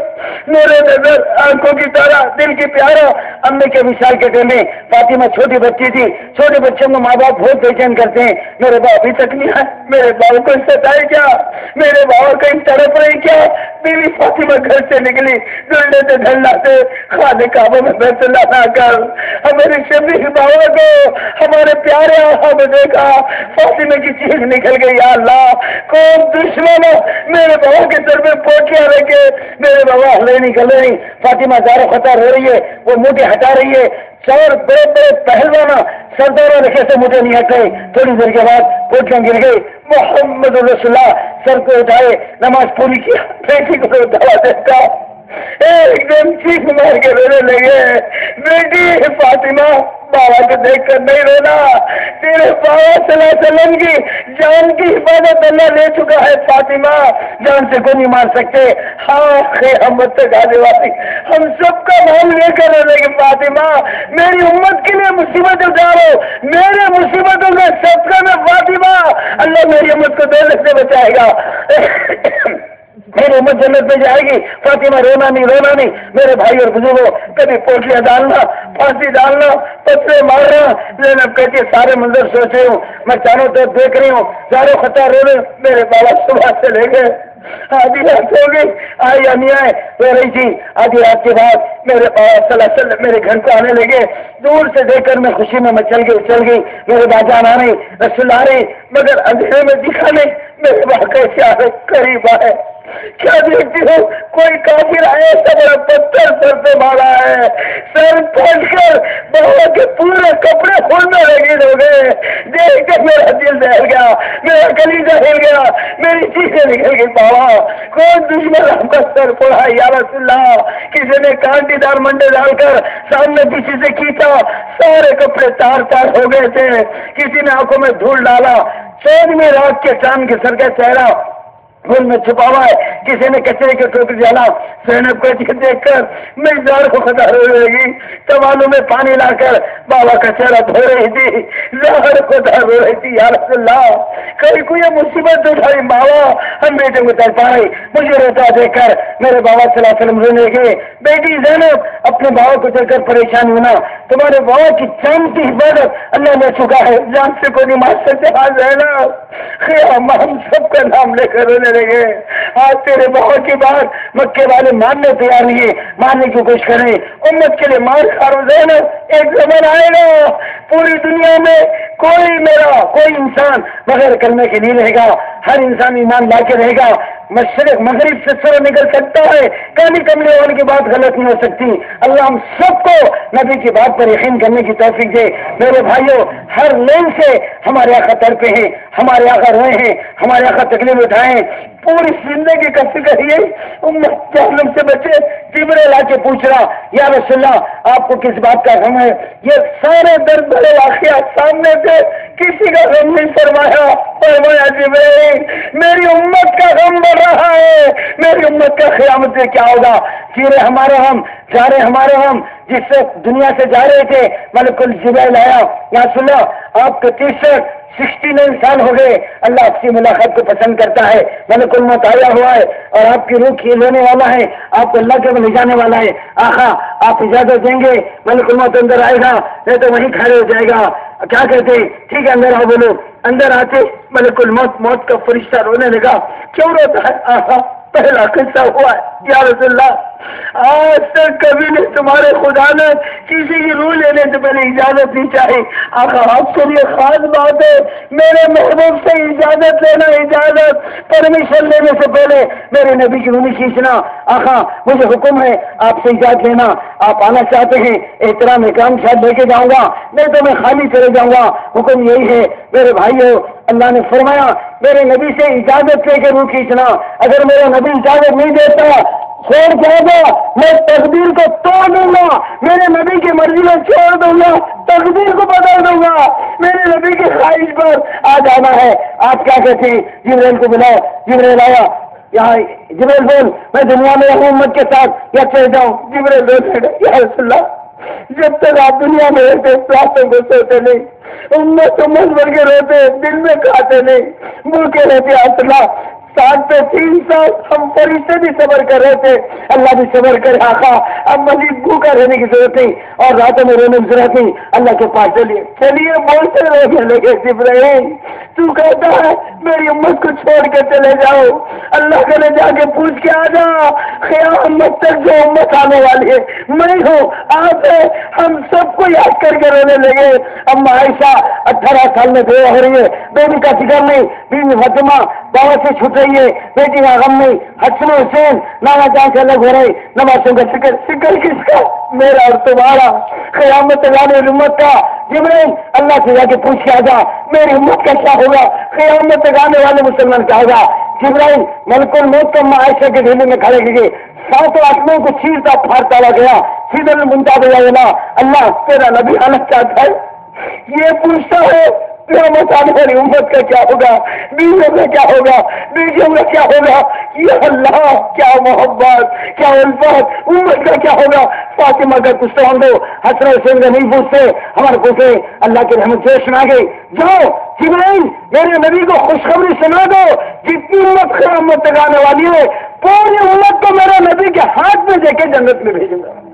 A: میرے نظر آنکھوں کی طرح دل کی پیارا۔ امی کے مثال کے ٹائم میں فاطمہ چھوٹی بچی تھی۔ چھوٹے بچوں کو ماں باپ بہت بے چین کرتے ہیں۔ میرے باپ ابھی تک نہیں آئے۔ میرے باپ کو ستائے کیا؟ میرے باپ کہیں تڑپ رہی کیا۔ بیوی فاطمہ گھر سے نکلی۔ دلنے سے ڈھلنا سے خانے کعبہ میں بیت اللہ نہ کر۔ ہمارے شبی بابا کو، ہمارے پیارے آہا میں دیکھا۔ فاطمہ کی چیز نکل گئی، یا اللہ کون دشمن میرے بابا کے سر میں پوٹیاں رکھ کے میرے بابا ہلے نکل فاطمہ دار خطا ہو رہی ہے، وہ مجھے ہٹا رہی ہے۔ چار بڑے بڑے پہلوانا سرداروں نے سے مجھے نہیں ہٹ رہے تھوڑی دیر کے بعد پوٹیاں گر گئی محمد رسول اللہ سر کو اٹھائے، نماز پوری کی، بیٹی کو دوا دیتا ایک دم چیخ مار کے رونے لگے۔ بیٹی، فاطمہ، بابا کو دیکھ کر نہیں رونا۔ تیرے بابا صلی اللہ علیہ وسلم کی، جان کی حفاظت اللہ لے چکا ہے فاطمہ۔ جان سے کو نہیں مار سکتے۔ ہاں خیامت تک آنے والی ہم سب کا نام لے کر رونے کی فاطمہ۔ میری امت کے لیے مصیبت اٹھارو میرے مصیبتوں کا سب کا میں فاطمہ۔ اللہ میری امت کو دولت سے بچائے گا۔ میری امت جنت میں جائے گی۔ فاطمہ رونا نہیں رونا نہیں۔ میرے بھائی اور بزرگوں، کبھی پوٹلیاں ڈالنا، پھانسی ڈالنا پتھرے مارنا۔ لیکن اب کہتی سارے منظر سوچ رہی ہوں۔ میں چاروں طرف دیکھ رہی ہوں۔ چاروں خطا رو رہے میرے بابا صبح سے لے گئے آدھی رات ہو گئی۔ آئی یا نہیں آئے، رو رہی تھی۔ آدھی رات کے بعد میرے بابا صلی اللہ علیہ وسلم، میرے گھر کو آنے لگے۔ دور سے دیکھ کر میں خوشی میں میں چل گئی چل گئی۔ میرے باجان آ رہی رسول آ رہی مگر اندھیرے میں دکھا نہیں۔ میرے باپ کیسے آ قریب آئے۔ کیا جی، دیکھتی جی ہوں کوئی کافر آیا ایسا بڑا پتھر سر پہ مارا ہے۔ سر پھٹ کر بابا کے پورے کپڑے کھولنے لگے ہو گئے۔ دیکھ کر میرا دل دہل گیا، میرا کلیجہ ہل گیا، میری چیزیں نکل گئی بابا کون دشمن ہم کا سر پڑا یا رسول اللہ، کسی نے کانٹی دار منڈے ڈال کر سامنے کسی سے کھینچا، سارے کپڑے تار تار ہو گئے تھے۔ کسی نے آنکھوں میں دھول ڈالا چودویں رات کے چاند کے سر کا چہرہ پھول میں چھپا ہوا ہے۔ کسی نے کچرے کے ٹوکر جانا سینب کو یہ دیکھ کر میں زار کو خطا ہو رہے گی۔ توالوں میں پانی لا کر بابا کا چہرہ دھو رہی تھی۔ زہر کو دھر ہو رہی تھی، یا رسول اللہ۔ کئی کوئی یہ مصیبت اٹھائی، بابا، ہم بیٹے کو تر پائے مجھے روتا دیکھ کر میرے بابا صلی اللہ علیہ وسلم رونے گئے بیٹی زینب، اپنے بابا کو دیکھ کر پریشان ہونا۔ تمہارے بابا کی چند کی حفاظت اللہ نے چکا ہے۔ جان سے کوئی نہیں مار سکتے آج ہاں زینب۔ ہم سب کا نام لے کر رونے لگے آج تیرے بہت کی بات مکے والے ماننے تیار نہیں ماننے کی کوشش کریں امت کے لیے مار خار زینب ایک زمانہ آئے گا۔ پوری دنیا میں کوئی میرا، کوئی انسان بغیر کرنے کے نہیں رہے گا۔ ہر انسان ایمان لا کے رہے گا۔ مشرق مغرب سے سر نکل سکتا ہے۔ کمی کمرے والے کی بات غلط نہیں ہو سکتی۔ اللہ ہم سب کو نبی کی بات پر یقین کرنے کی توفیق دے۔ میرے بھائیوں ہر لین سے ہمارے آخر تڑپے ہیں، ہمارے آخر روئے ہیں، ہمارے آخا تکلیف اٹھائے ہیں۔ پوری زندگی کا فکر یہ امت جہنم سے بچے جبرے لا کے پوچھ رہا، یا رسول اللہ، آپ کو کس بات کا غم ہے؟ یہ سارے درد بڑے واقعات سامنے تھے۔ کسی کا غم نہیں فرمایا۔ فرمایا، جبرائیل، میری امت کا غم بڑھ رہا ہے۔ میری امت کا قیامت سے کیا ہوگا؟ چیرے ہمارے ہم، چارے ہمارے ہم، جس سے دنیا سے جا رہے تھے، ملک الجبیل آیا۔ یا سنا آپ کا ٹی شرٹ سکسٹی نائن سال ہو گئے، اللہ آپ کی ملاقات کو پسند کرتا ہے۔ ملک الموت آیا ہوا ہے اور آپ کی روح کھیل ہونے والا ہے۔ آپ کو اللہ کے لے جانے والا ہے۔ آخا آپ اجازت دیں گے۔ ملک الموت اندر آئے گا، نہیں تو وہیں کھڑے ہو جائے گا۔ کیا کہتے ہیں؟ ٹھیک ہے، اندر آؤ، بولو۔ اندر آتے، ملک الموت، موت کا فرشتہ رونے لگا۔ کیوں روتا ہے؟ آخا پہلا قصہ ہوا ہے۔ یا رسول اللہ، آج تک کبھی نہیں تمہارے خدا نے کسی کی روح لینے سے پہلے اجازت نہیں چاہی۔ آقا، آپ کے لیے خاص بات ہے، میرے محبوب سے اجازت لینا اجازت۔ پرمیشن لینے سے پہلے میرے نبی کی روح کھینچنا۔ آقا، مجھے حکم ہے، آپ سے اجازت لینا۔ آپ آنا چاہتے ہیں، احترام اکرام شاید لے کے جاؤں گا۔ نہیں تو میں خالی چلے جاؤں گا۔ حکم یہی ہے، میرے بھائیو، اللہ نے فرمایا، میرے نبی سے اجازت لے کے روح کھینچنا۔ اگر میرا نبی اجازت نہیں دیتا چھوڑ جائے گا میں تقدیر کو توڑ دوں گا۔ میرے نبی کی مرضی میں چھوڑ دوں گا، تقدیر کو بدل دوں گا۔ میرے نبی کی خواہش پر آ جانا ہے۔ آپ کیا کہتے ہیں؟ جبریل کو بلاؤ جبریل آیا۔ یہاں جبریل بول، میں دنیا میں رہوں، امت کے ساتھ یا چل جاؤں۔ جبریل بول یا رسول اللہ، جب تک آپ دنیا میں رہتے، راتوں کو سوتے نہیں۔ امت امت بھر کے رہتے دل میں کھاتے نہیں۔ بھوکے رہتے اللہ سات پہ تین سال ہم فرشتے بھی صبر کر رہے تھے۔ اللہ بھی صبر کرے آخا اب مزید بھوکا رہنے کی ضرورت نہیں اور راتوں میں رونے کی ضرورت نہیں۔ اللہ کے پاس چلیے۔ چلیے بولتے رہے لگے جبرائیل۔ تو کہتا ہے، میری امت کو چھوڑ کے چلے جاؤ۔ اللہ کے لے جا کے پوچھ کے آ جا قیامت تک جو امت آنے والی ہے، میں ہوں، آپ ہے ہم سب کو یاد کر کے رونے لگے۔ اب عائشہ، اٹھارہ سال میں بے ہو رہی ہے۔ بیٹی کا فکر نہیں۔ بیوی فاطمہ بابا سے چھٹ رہی ہے بیٹی کا غم نہیں، حسن حسین، نانا جان سے الگ ہو رہے نمازوں کا فکر فکر کس کا؟ میرا اور تمہارا۔ قیامت والے امت کا۔ جبرائیل، اللہ سے جا کے پوچھ کے آ جا۔ میری امت کا کیا ہوگا؟ قیامت تک والے مسلمان کیا ہوگا؟ جبرائیل، ملک الموت کا معاشرے کے ڈھیلے میں کھڑے گئے سات آٹھوں کو چیرتا پھاڑتا لگ گیا۔ سیدھے منتا دیا اللہ، تیرا نبی حالت چاہتا ہے یہ پوچھتا ہے قیامت آنے والی امت کا کیا ہوگا؟ بیویوں کا کیا ہوگا؟ بیٹیوں کا کیا ہوگا؟ یہ اللہ، کیا محبت، کیا الفت؟ امت کا کیا ہوگا؟ فاطمہ کا کچھ تو ہم دو حسن حسین کا نہیں پوچھتے، ہمارے پوچھے اللہ کی رحمت سے سنا گئی جاؤ، جبرائیل، میرے نبی کو خوشخبری سنا دو۔ جتنی امت قیامت تک آنے والی ہے، پوری امت کو میرے نبی کے ہاتھ میں دے کے جنت میں بھیجوں گا۔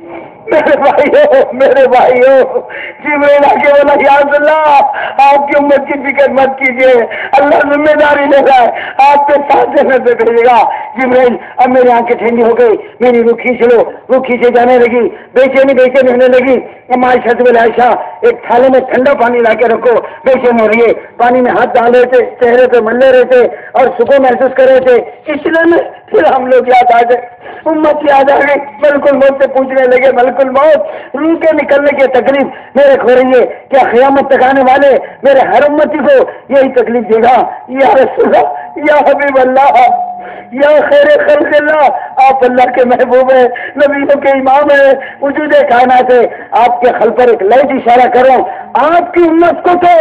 A: میرے بھائی ہو میرے بھائی ہو جی کے بولا یاد اللہ آپ کی امت کی فکر مت کیجیے اللہ ذمہ داری لے رہا ہے، آپ کے ساتھ جانے سے بھیجے گا۔ جبریل، اب میری آنکھیں ٹھنڈی ہو گئی، میری روح کھینچ لو، روح کھینچے جانے لگی بےچینی بےچینی ہونے لگی۔ ہماری چھت میں لائشہ ایک تھالے میں ٹھنڈا پانی لا کے رکھو۔ بےچین ہو رہی ہے۔ پانی میں ہاتھ ڈال رہے تھے، چہرے پہ مل رہے تھے اور سکون محسوس کر رہے تھے۔ اس لیے میں پھر ہم لوگ یاد آ گئے۔ امت یاد آ گئی۔ بالکل موت سے پوچھنے لگے، بالکل موت۔ روح کے نکلنے کی تکلیف میرے کھو رہی ہے کیا قیامت تک آنے والے میرے ہر امتی کو یہی تکلیف دے گا؟ یا رسول یا حبیب اللہ۔ یا خیر خلق اللہ، آپ اللہ کے محبوب ہیں، نبیوں کے امام ہیں، وجود کائنات ہے آپ کے خل پر ایک لائٹ اشارہ کروں آپ کی امت کو تو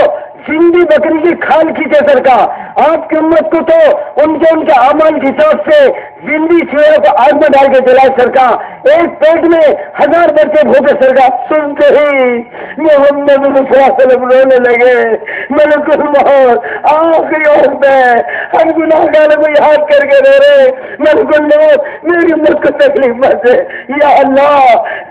A: سندھی بکری کی کھال کھینچے سر کا آپ کی امت کو تو ان کے ان کے عمل کے حساب سے زندگی چوہے کو آگ میں ڈال کے جلائے سر ایک پیٹ میں ہزار بچے بھوکے سر سنتے ہی محمد صلی اللہ علیہ وسلم رونے لگے۔ ملک الموت آخری وقت ہے ہم گناہ گاروں کو یاد کر کے رہ رہے۔ ملک الموت میری امت کو تکلیف مت دے یا اللہ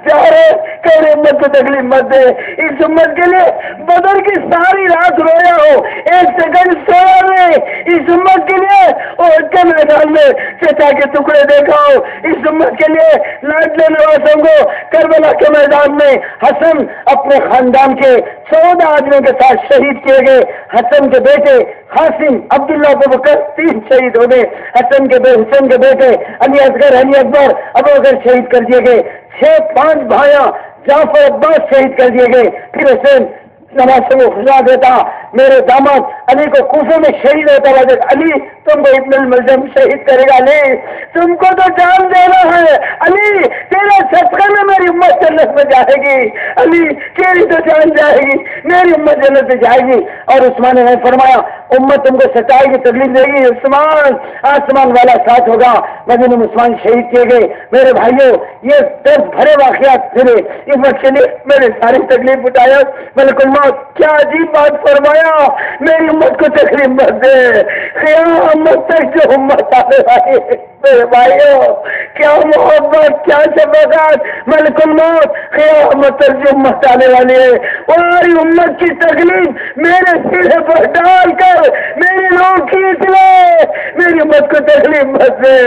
A: چاہے تیرے امت کو تکلیف مت دے اس امت کے لیے بدر کی ساری رات رویا ہو۔ ایک سیکنڈ سو رہے اس امت کے لیے اور کم میدان میں چچا کے کے ٹکڑے دیکھا ہو اس امت کے لیے لائٹ لینے والوں کو کربلا کے میدان میں حسن اپنے خاندان کے چودہ آدمیوں کے ساتھ شہید کیے گئے۔ حسن کے بیٹے حاسم عبداللہ ابو بکر تین شہید ہو گئے۔ حسن کے بے حسن کے بیٹے علی اصغر، علی اکبر، ابو بکر شہید کر دیے گئے۔ چھ پانچ بھائیاں جعفر عباس شہید کر دیے گئے۔ پھر حسین نماز سے وہ خدا دیتا میرے داماد علی کو کوفے میں شہید ہوتا ہے علی، تم کو ابن الملزم شہید کرے گا علی تم کو تو جان دینا ہے۔ علی تیرے صدقے میں میری امت جنت میں جائے گی۔ علی، تیری تو جان جائے گی، میری امت جنت میں جائے گی۔ اور عثمان نے فرمایا، امت تم کو سچائی کی تکلیف دے گی۔ عثمان، آسمان والا ساتھ ہوگا۔ مدین عثمان شہید کیے گئے۔ میرے بھائیوں یہ دس بھرے واقعات پھرے اس وقت کے لیے میرے ساری تکلیف اٹھایا۔ بالکل موت کیا عجیب بات فرمایا۔ میری امت کو تکلیف مت دے۔ قیامت تک جو امت آنے والی میرے بھائیوں کیا محبت، کیا شفقات ملک الموت۔ قیامت تک جو امت آنے والی ہے۔ اور امت کی تکلیف میرے سرے پر ڈال کر میری لوگ کھینچ لے۔ میری امت کو تکلیف مت دے۔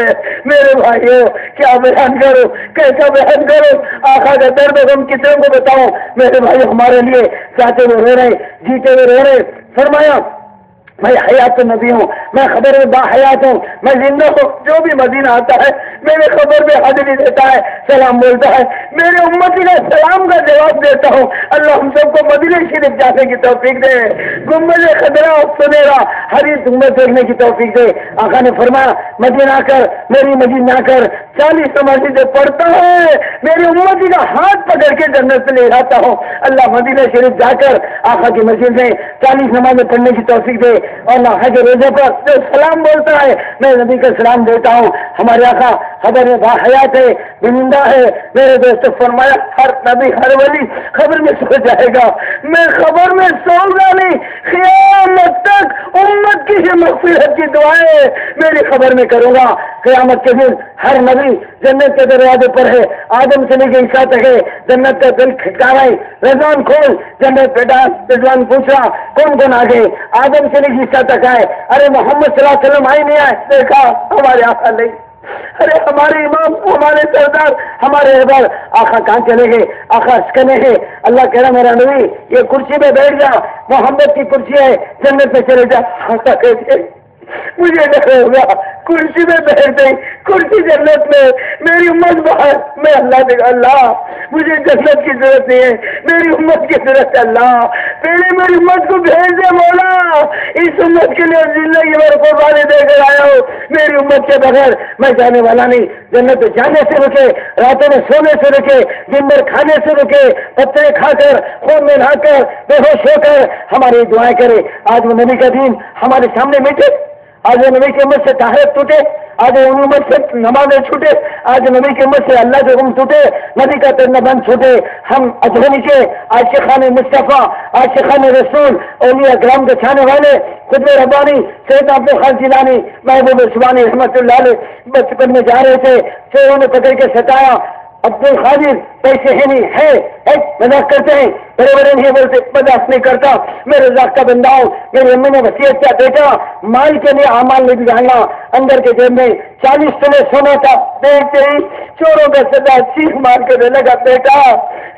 A: میرے بھائیوں کیا بیان کرو؟ کیسا بیان کرو؟ آخا کا درد ہم کتنے کو بتاؤں؟ میرے بھائی ہمارے لیے چاہتے ہوئے رو رہے جیتے ہوئے رو رہے فرمایا میں حیات نبی ہوں، میں خبر میں با حیات ہوں، میں زندہ ہوں، جو بھی مدینہ آتا ہے، میرے خبر میں حاضری دیتا ہے، سلام بولتا ہے، میرے امتی کا سلام کا جواب دیتا ہوں۔ اللہ ہم سب کو مدینہ شریف جانے کی توفیق دے۔ گنبد خطرہ سنیرا ہری گنبد دیکھنے کی توفیق دے۔ آقا نے فرمایا، مدینہ آ کر، میری مدینہ کر چالیس مسجد پڑھتا ہے میری امتی کا ہاتھ پکڑ کے جنت لے جاتا ہوں۔ اللہ مدینہ شریف جا کر آقا کی مسجد میں چالیس نمازیں پڑھنے کی توفیق دے۔ اور نہ حج روزے پر سلام بولتا ہے۔ میں نبی کا سلام دیتا ہوں۔ ہمارے آقا خبر میں حیات ہے، زندہ ہے۔ میرے دوست فرمایا، ہر نبی، ہر ولی خبر میں سو جائے گا۔ میں خبر میں سو گا نہیں۔ قیامت تک امت کی ہی مغفرت کی دعائیں میری خبر میں کروں گا۔ قیامت کے دن ہر نبی جنت کے دروازے پر ہے۔ آدم سے لے کے عیسا تک ہے۔ جنت کا دل کھٹکا رہے رضوان کھول۔ جنت پہ ڈانس، رضوان پوچھ رہا کون کون آگے آدم سے لے عیسیٰ تک آئے۔ ارے محمد صلی اللہ علیہ وسلم آئی نہیں آئے۔ دیکھا، ہمارے آقا نہیں۔ ارے ہمارے امام، ہمارے سردار، ہمارے احبار آخا کہاں چلے گئے؟ آخا اسکنے ہیں اللہ کہہ رہا میرا نبی، یہ کرسی پہ بیٹھ جا۔ محمد کی کرسی ہے، جنت پہ چلے جا۔ آقا کہتے مجھے ڈر ہوگا کرسی میں بیٹھ گئی، کرسی جنت میں۔ میری امت باہر میں اللہ دے اللہ، مجھے جنت کی ضرورت نہیں ہے۔ میری امت کی ضرورت ہے اللہ۔ پہلے میری امت کو بھیج دے مولا۔ اس امت کے لیے زندگی بھر قربانی دے کر آیا ہوں۔ میری امت کے بغیر میں جانے والا نہیں۔ جنت جانے سے رکے، راتوں میں سونے سے رکے، دن بھر کھانے سے رکے، پتے کھا کر، خون میں نہا کر، بے ہوش ہو کر ہماری دعائیں کرے۔ آج وہ نبی کا دین ہمارے سامنے میٹھے آج نبی کی امت سے طاہرت ٹوٹے، آج امت سے نمازیں چھوٹے، آج نبی کی امت سے اللہ کے غم ٹوٹے، نبی کا ترنا بند چھوٹے۔ ہم اجہنی کے آج خان مصطفیٰ، آج خان رسول، اولیاء گرام کے چھانے والے خود ربانی، سید عبد الخان جیلانی، محبوب سبانی رحمت اللہ علیہ، بچپن میں جا رہے تھے چوروں نے پکڑ کے ستایا۔ عبد الخادر پیسے ہیں نہیں ہے مذاق کرتے ہیں۔ بڑے بڑے نہیں بولتے، مذاق نہیں کرتا۔ میں رزاق کا بندہ ہوں میری امی نے وسیعت کیا، بیٹا، مال کے لیے آمال نہیں بگاڑنا اندر کے جیب میں چالیس سنے سونا تھا دیکھتے ہی چوروں کا سدا چیخ مار کے لگا، بیٹا،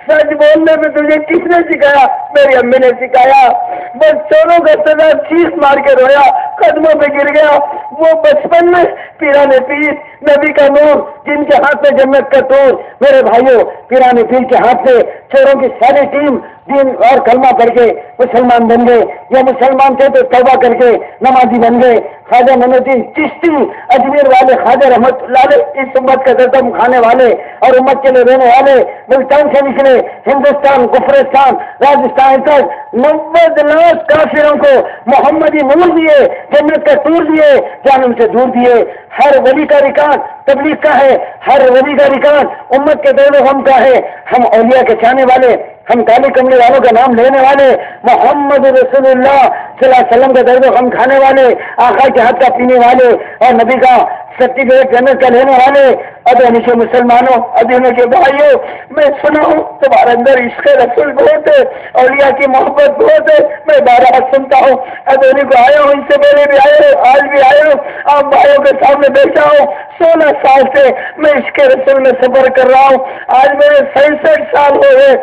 A: سچ بولنے میں تجھے کس نے سکھایا؟ میری امی نے سکھایا۔ بس چوروں کا سدا چیخ مار کے رویا، قدموں پہ گر گیا۔ وہ بچپن میں پیرانے پیر، نبی کا نور، جن کے ہاتھ میں جنت کا توڑ میرے بھائیوں پیرانے پیر کے ہاتھ سے چوروں کی ساری ٹیم دین اور کلمہ پڑھ کے مسلمان بن گئے۔ یا مسلمان تھے تو توبہ کر کے نمازی بن گئے۔ خواجہ منوتی چشتی، اجمیر والے خواجہ رحمت اللہ اس امت کا دردم کھانے والے اور امت کے لیے رہنے والے، ملتان سے نکلے، ہندوستان گفرستان راجستھان تک نبے لاکھ کافروں کو محمدی نور دیے، جنت کا ٹور دیے جانم سے دور دیے۔ ہر ولی کا ریکارڈ تبلیغ کا ہے، ہر ولی کا ریکارڈ امت کے دور غم کا ہے ہم اولیاء کے چاہنے والے ہم کالے کمرے والوں کا نام لینے والے، محمد رسول اللہ صلی اللہ علیہ وسلم کا درد و غم کھانے والے آخا کے ہاتھ کا پینے والے اور نبی کا سرٹیفکیٹ جنت کا لینے والے۔ ابھی نیچے مسلمانوں ابھی کے بھائیوں، میں سنا ہوں تمہارے اندر عشق رسول بہت ہے، اولیاء کی محبت بہت ہے، میں بارہ سنتا ہوں۔ ابھی کو آیا ہوں اس سے پہلے بھی آئے ہوں آج بھی آئے ہوں آپ بھائیوں کے سامنے بیٹھا ہوں سولہ سال سے میں اس کے رسول میں سفر کر رہا ہوں۔ آج میرے سینسٹھ سال ہو گئے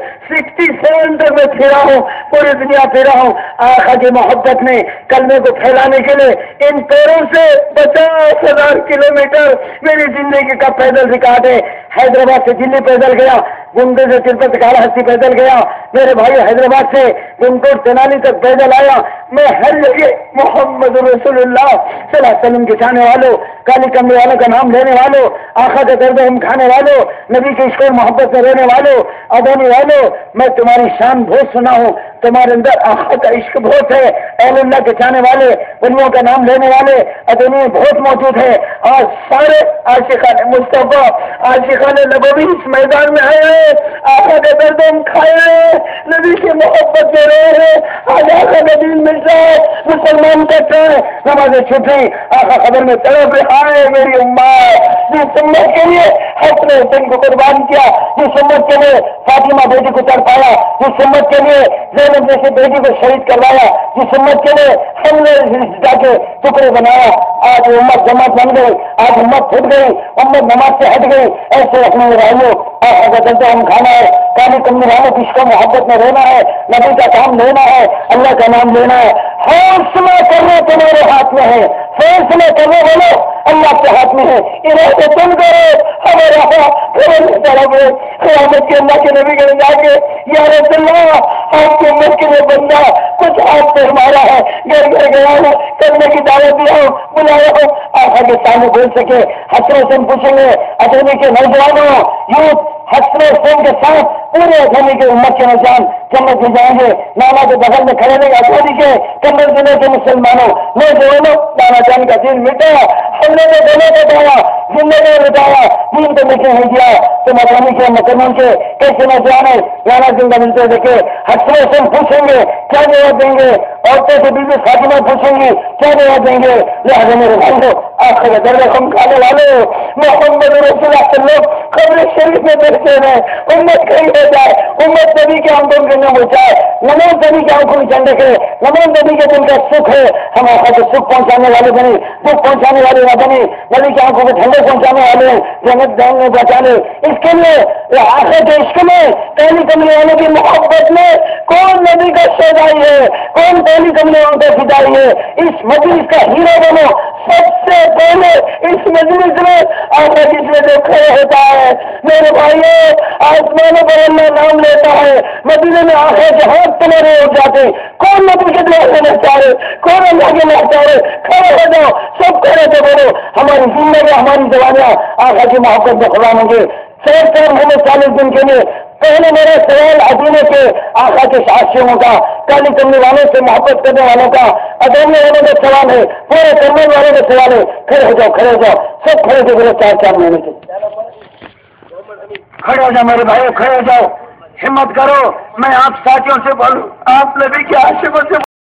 A: سکسٹی سیون تک میں پھرا ہوں پوری دنیا پھرا ہوں آخا کی محبت نے کلمے کو پھیلانے کے لیے ان پیروں سے پچاس ہزار کلو میٹر میری زندگی کا پیدل ریکارڈ ہے۔ حیدرآباد سے دلی پیدل گیا، گنڈے سے ترپت کالا ہستی پیدل گیا۔ میرے بھائی حیدرآباد سے گنکوٹ تینالی تک پیدل آیا۔ میں ہر جگہ محمد رسول اللہ صلی اللہ علیہ وسلم کے چاہنے والوں کالی کمرے والوں کا نام لینے والوں آخا کا درد ہم کھانے والوں، نبی کے عشق محبت میں رہنے والوں ادونی والوں، میں تمہاری شان بہت سنا ہوں، تمہارے اندر آخا کا عشق بہت ہے، اہل اللہ کے چاہنے والے، بنیوں کا نام لینے والے ادونی بہت موجود ہے آج سارے عاشقان مصطفیٰ، عاشقان نبوی اس میدان میں آئے ہیں آخا کا درد ہم کھائے ہیں، نبی کی محبت میں رہے ہیں، آج آخا کا دین مل جائے مسلمان کہتے ہیں، نمازیں چھٹی آخا خبر میں طرف آئے میری امت جس امت کے لیے اپنے دن کو قربان کیا جس امت کے لیے فاطمہ بیٹی کو تڑ پایا جس امت کے لیے زینب جیسے بیٹی کو شہید کروایا جس امت کے لیے ہم نے جا کے ٹکڑے بنایا۔ آج امت جماعت بن گئی، آج امت پھٹ گئی، امت نماز سے ہٹ گئی۔ ایسے رکھنے رہو آخا کا ہم کھانا ہے۔ کالی کمنی والوں کی کو محبت میں رہنا ہے۔ نبی کا کام لینا ہے، اللہ کا نام لینا ہے۔ فیصلہ کرنا تمہارے ہاتھ میں ہے، فیصلہ کرنا بولو، اللہ کے ہاتھ میں ہے۔ ارادے تم کرو روتے رہا پھر اس طرف ہے قیامت کے اللہ کے نبی کے جا کے یا رسول اللہ آپ کی امت کے لیے بندہ کچھ آپ سے ہمارا ہے گھر گھر گیا ہوں کرنے کی دعوت دیا ہوں بلایا ہوں آپ کے سامنے بول سکے حسرے سے پوچھیں گے اٹھنے کے نوجوانوں یوتھ حسرے سن کے ساتھ پورے اکیلے کے امت کے نوجوان جنت میں جائیں گے، نانا کے بغل میں کھڑے رہے اکیلی کے کمر ضلع کے مسلمانوں، نوجوانوں، نانا جان کا دین مٹا، ہم نے تو دونوں بتایا زندگی میں بتایا دین تو لکھے نہیں دیا تو مکانی کے مسلمان کے کیسے نوجوان ہے نانا زندہ ملتے دیکھے حسرے سے پوچھیں گے، کیا جواب دیں گے؟ عورتوں سے بیوی فاطمہ پوچھیں گی کیا جواب دیں گے؟ لہٰذا میرے بھائی کو آپ کا درد ہم کھانے والے، محمد رسول اللہ صلی اللہ خبر شریف میں دیکھتے ہیں، امت کہیں ہو جائے، امت نبی کے آنکھوں کے نہ بچائے نماز نبی کے آنکھوں میں چند رکھے نماز نبی کے دل کا سکھ ہے، ہم آقا کو سکھ پہنچانے والے بنے، دکھ پہنچانے والے نہ بنے، نبی کے آنکھوں کو ٹھنڈے پہنچانے والے ہیں، جنت دین میں بچانے۔ اس کے لیے آخر کے عشق میں، پہلی کمرے والوں کی محبت میں کون نبی کا شہدائی ہے، کون پہلی کمرے والوں کا فدائی ہے؟ اس مجلس کا ہیرو بنو۔ سب سے پہلے اس مجلس میں آخر جس میں جو کھڑے ہوتا ہے، میرے بھائیو، آسمانوں پر اللہ نام لیتا ہے، مدینے میں آخر کے تمہارے اٹھ جاتے، کون نبی کے دعا دینا چاہ رہے کون اللہ کے نہ چاہ رہے کھڑے ہو جاؤ، سب کھڑے تو بولو، ہماری زندگی، ہماری جوانیاں آخر کی محبت میں خدا ہوں گے سیٹ کر ہمیں چالیس دن کے لیے پہلے میرا سوال ادینے کے آخا کے ساتھیوں کا، کالی کرنے والوں سے محبت کرنے والوں کا ادونے والوں کا سوال ہے، پورے کرنے والوں کا سوال ہے۔ کھڑے ہو جاؤ، کھڑے ہو جاؤ، سب کھڑے تھے میرے چار چار مہینے کے۔ کھڑے ہو جاؤ میرے بھائی کھڑے ہو جاؤ۔ ہمت کرو، میں آپ ساتھیوں سے بولوں۔ آپ نبی کے عاشقوں سے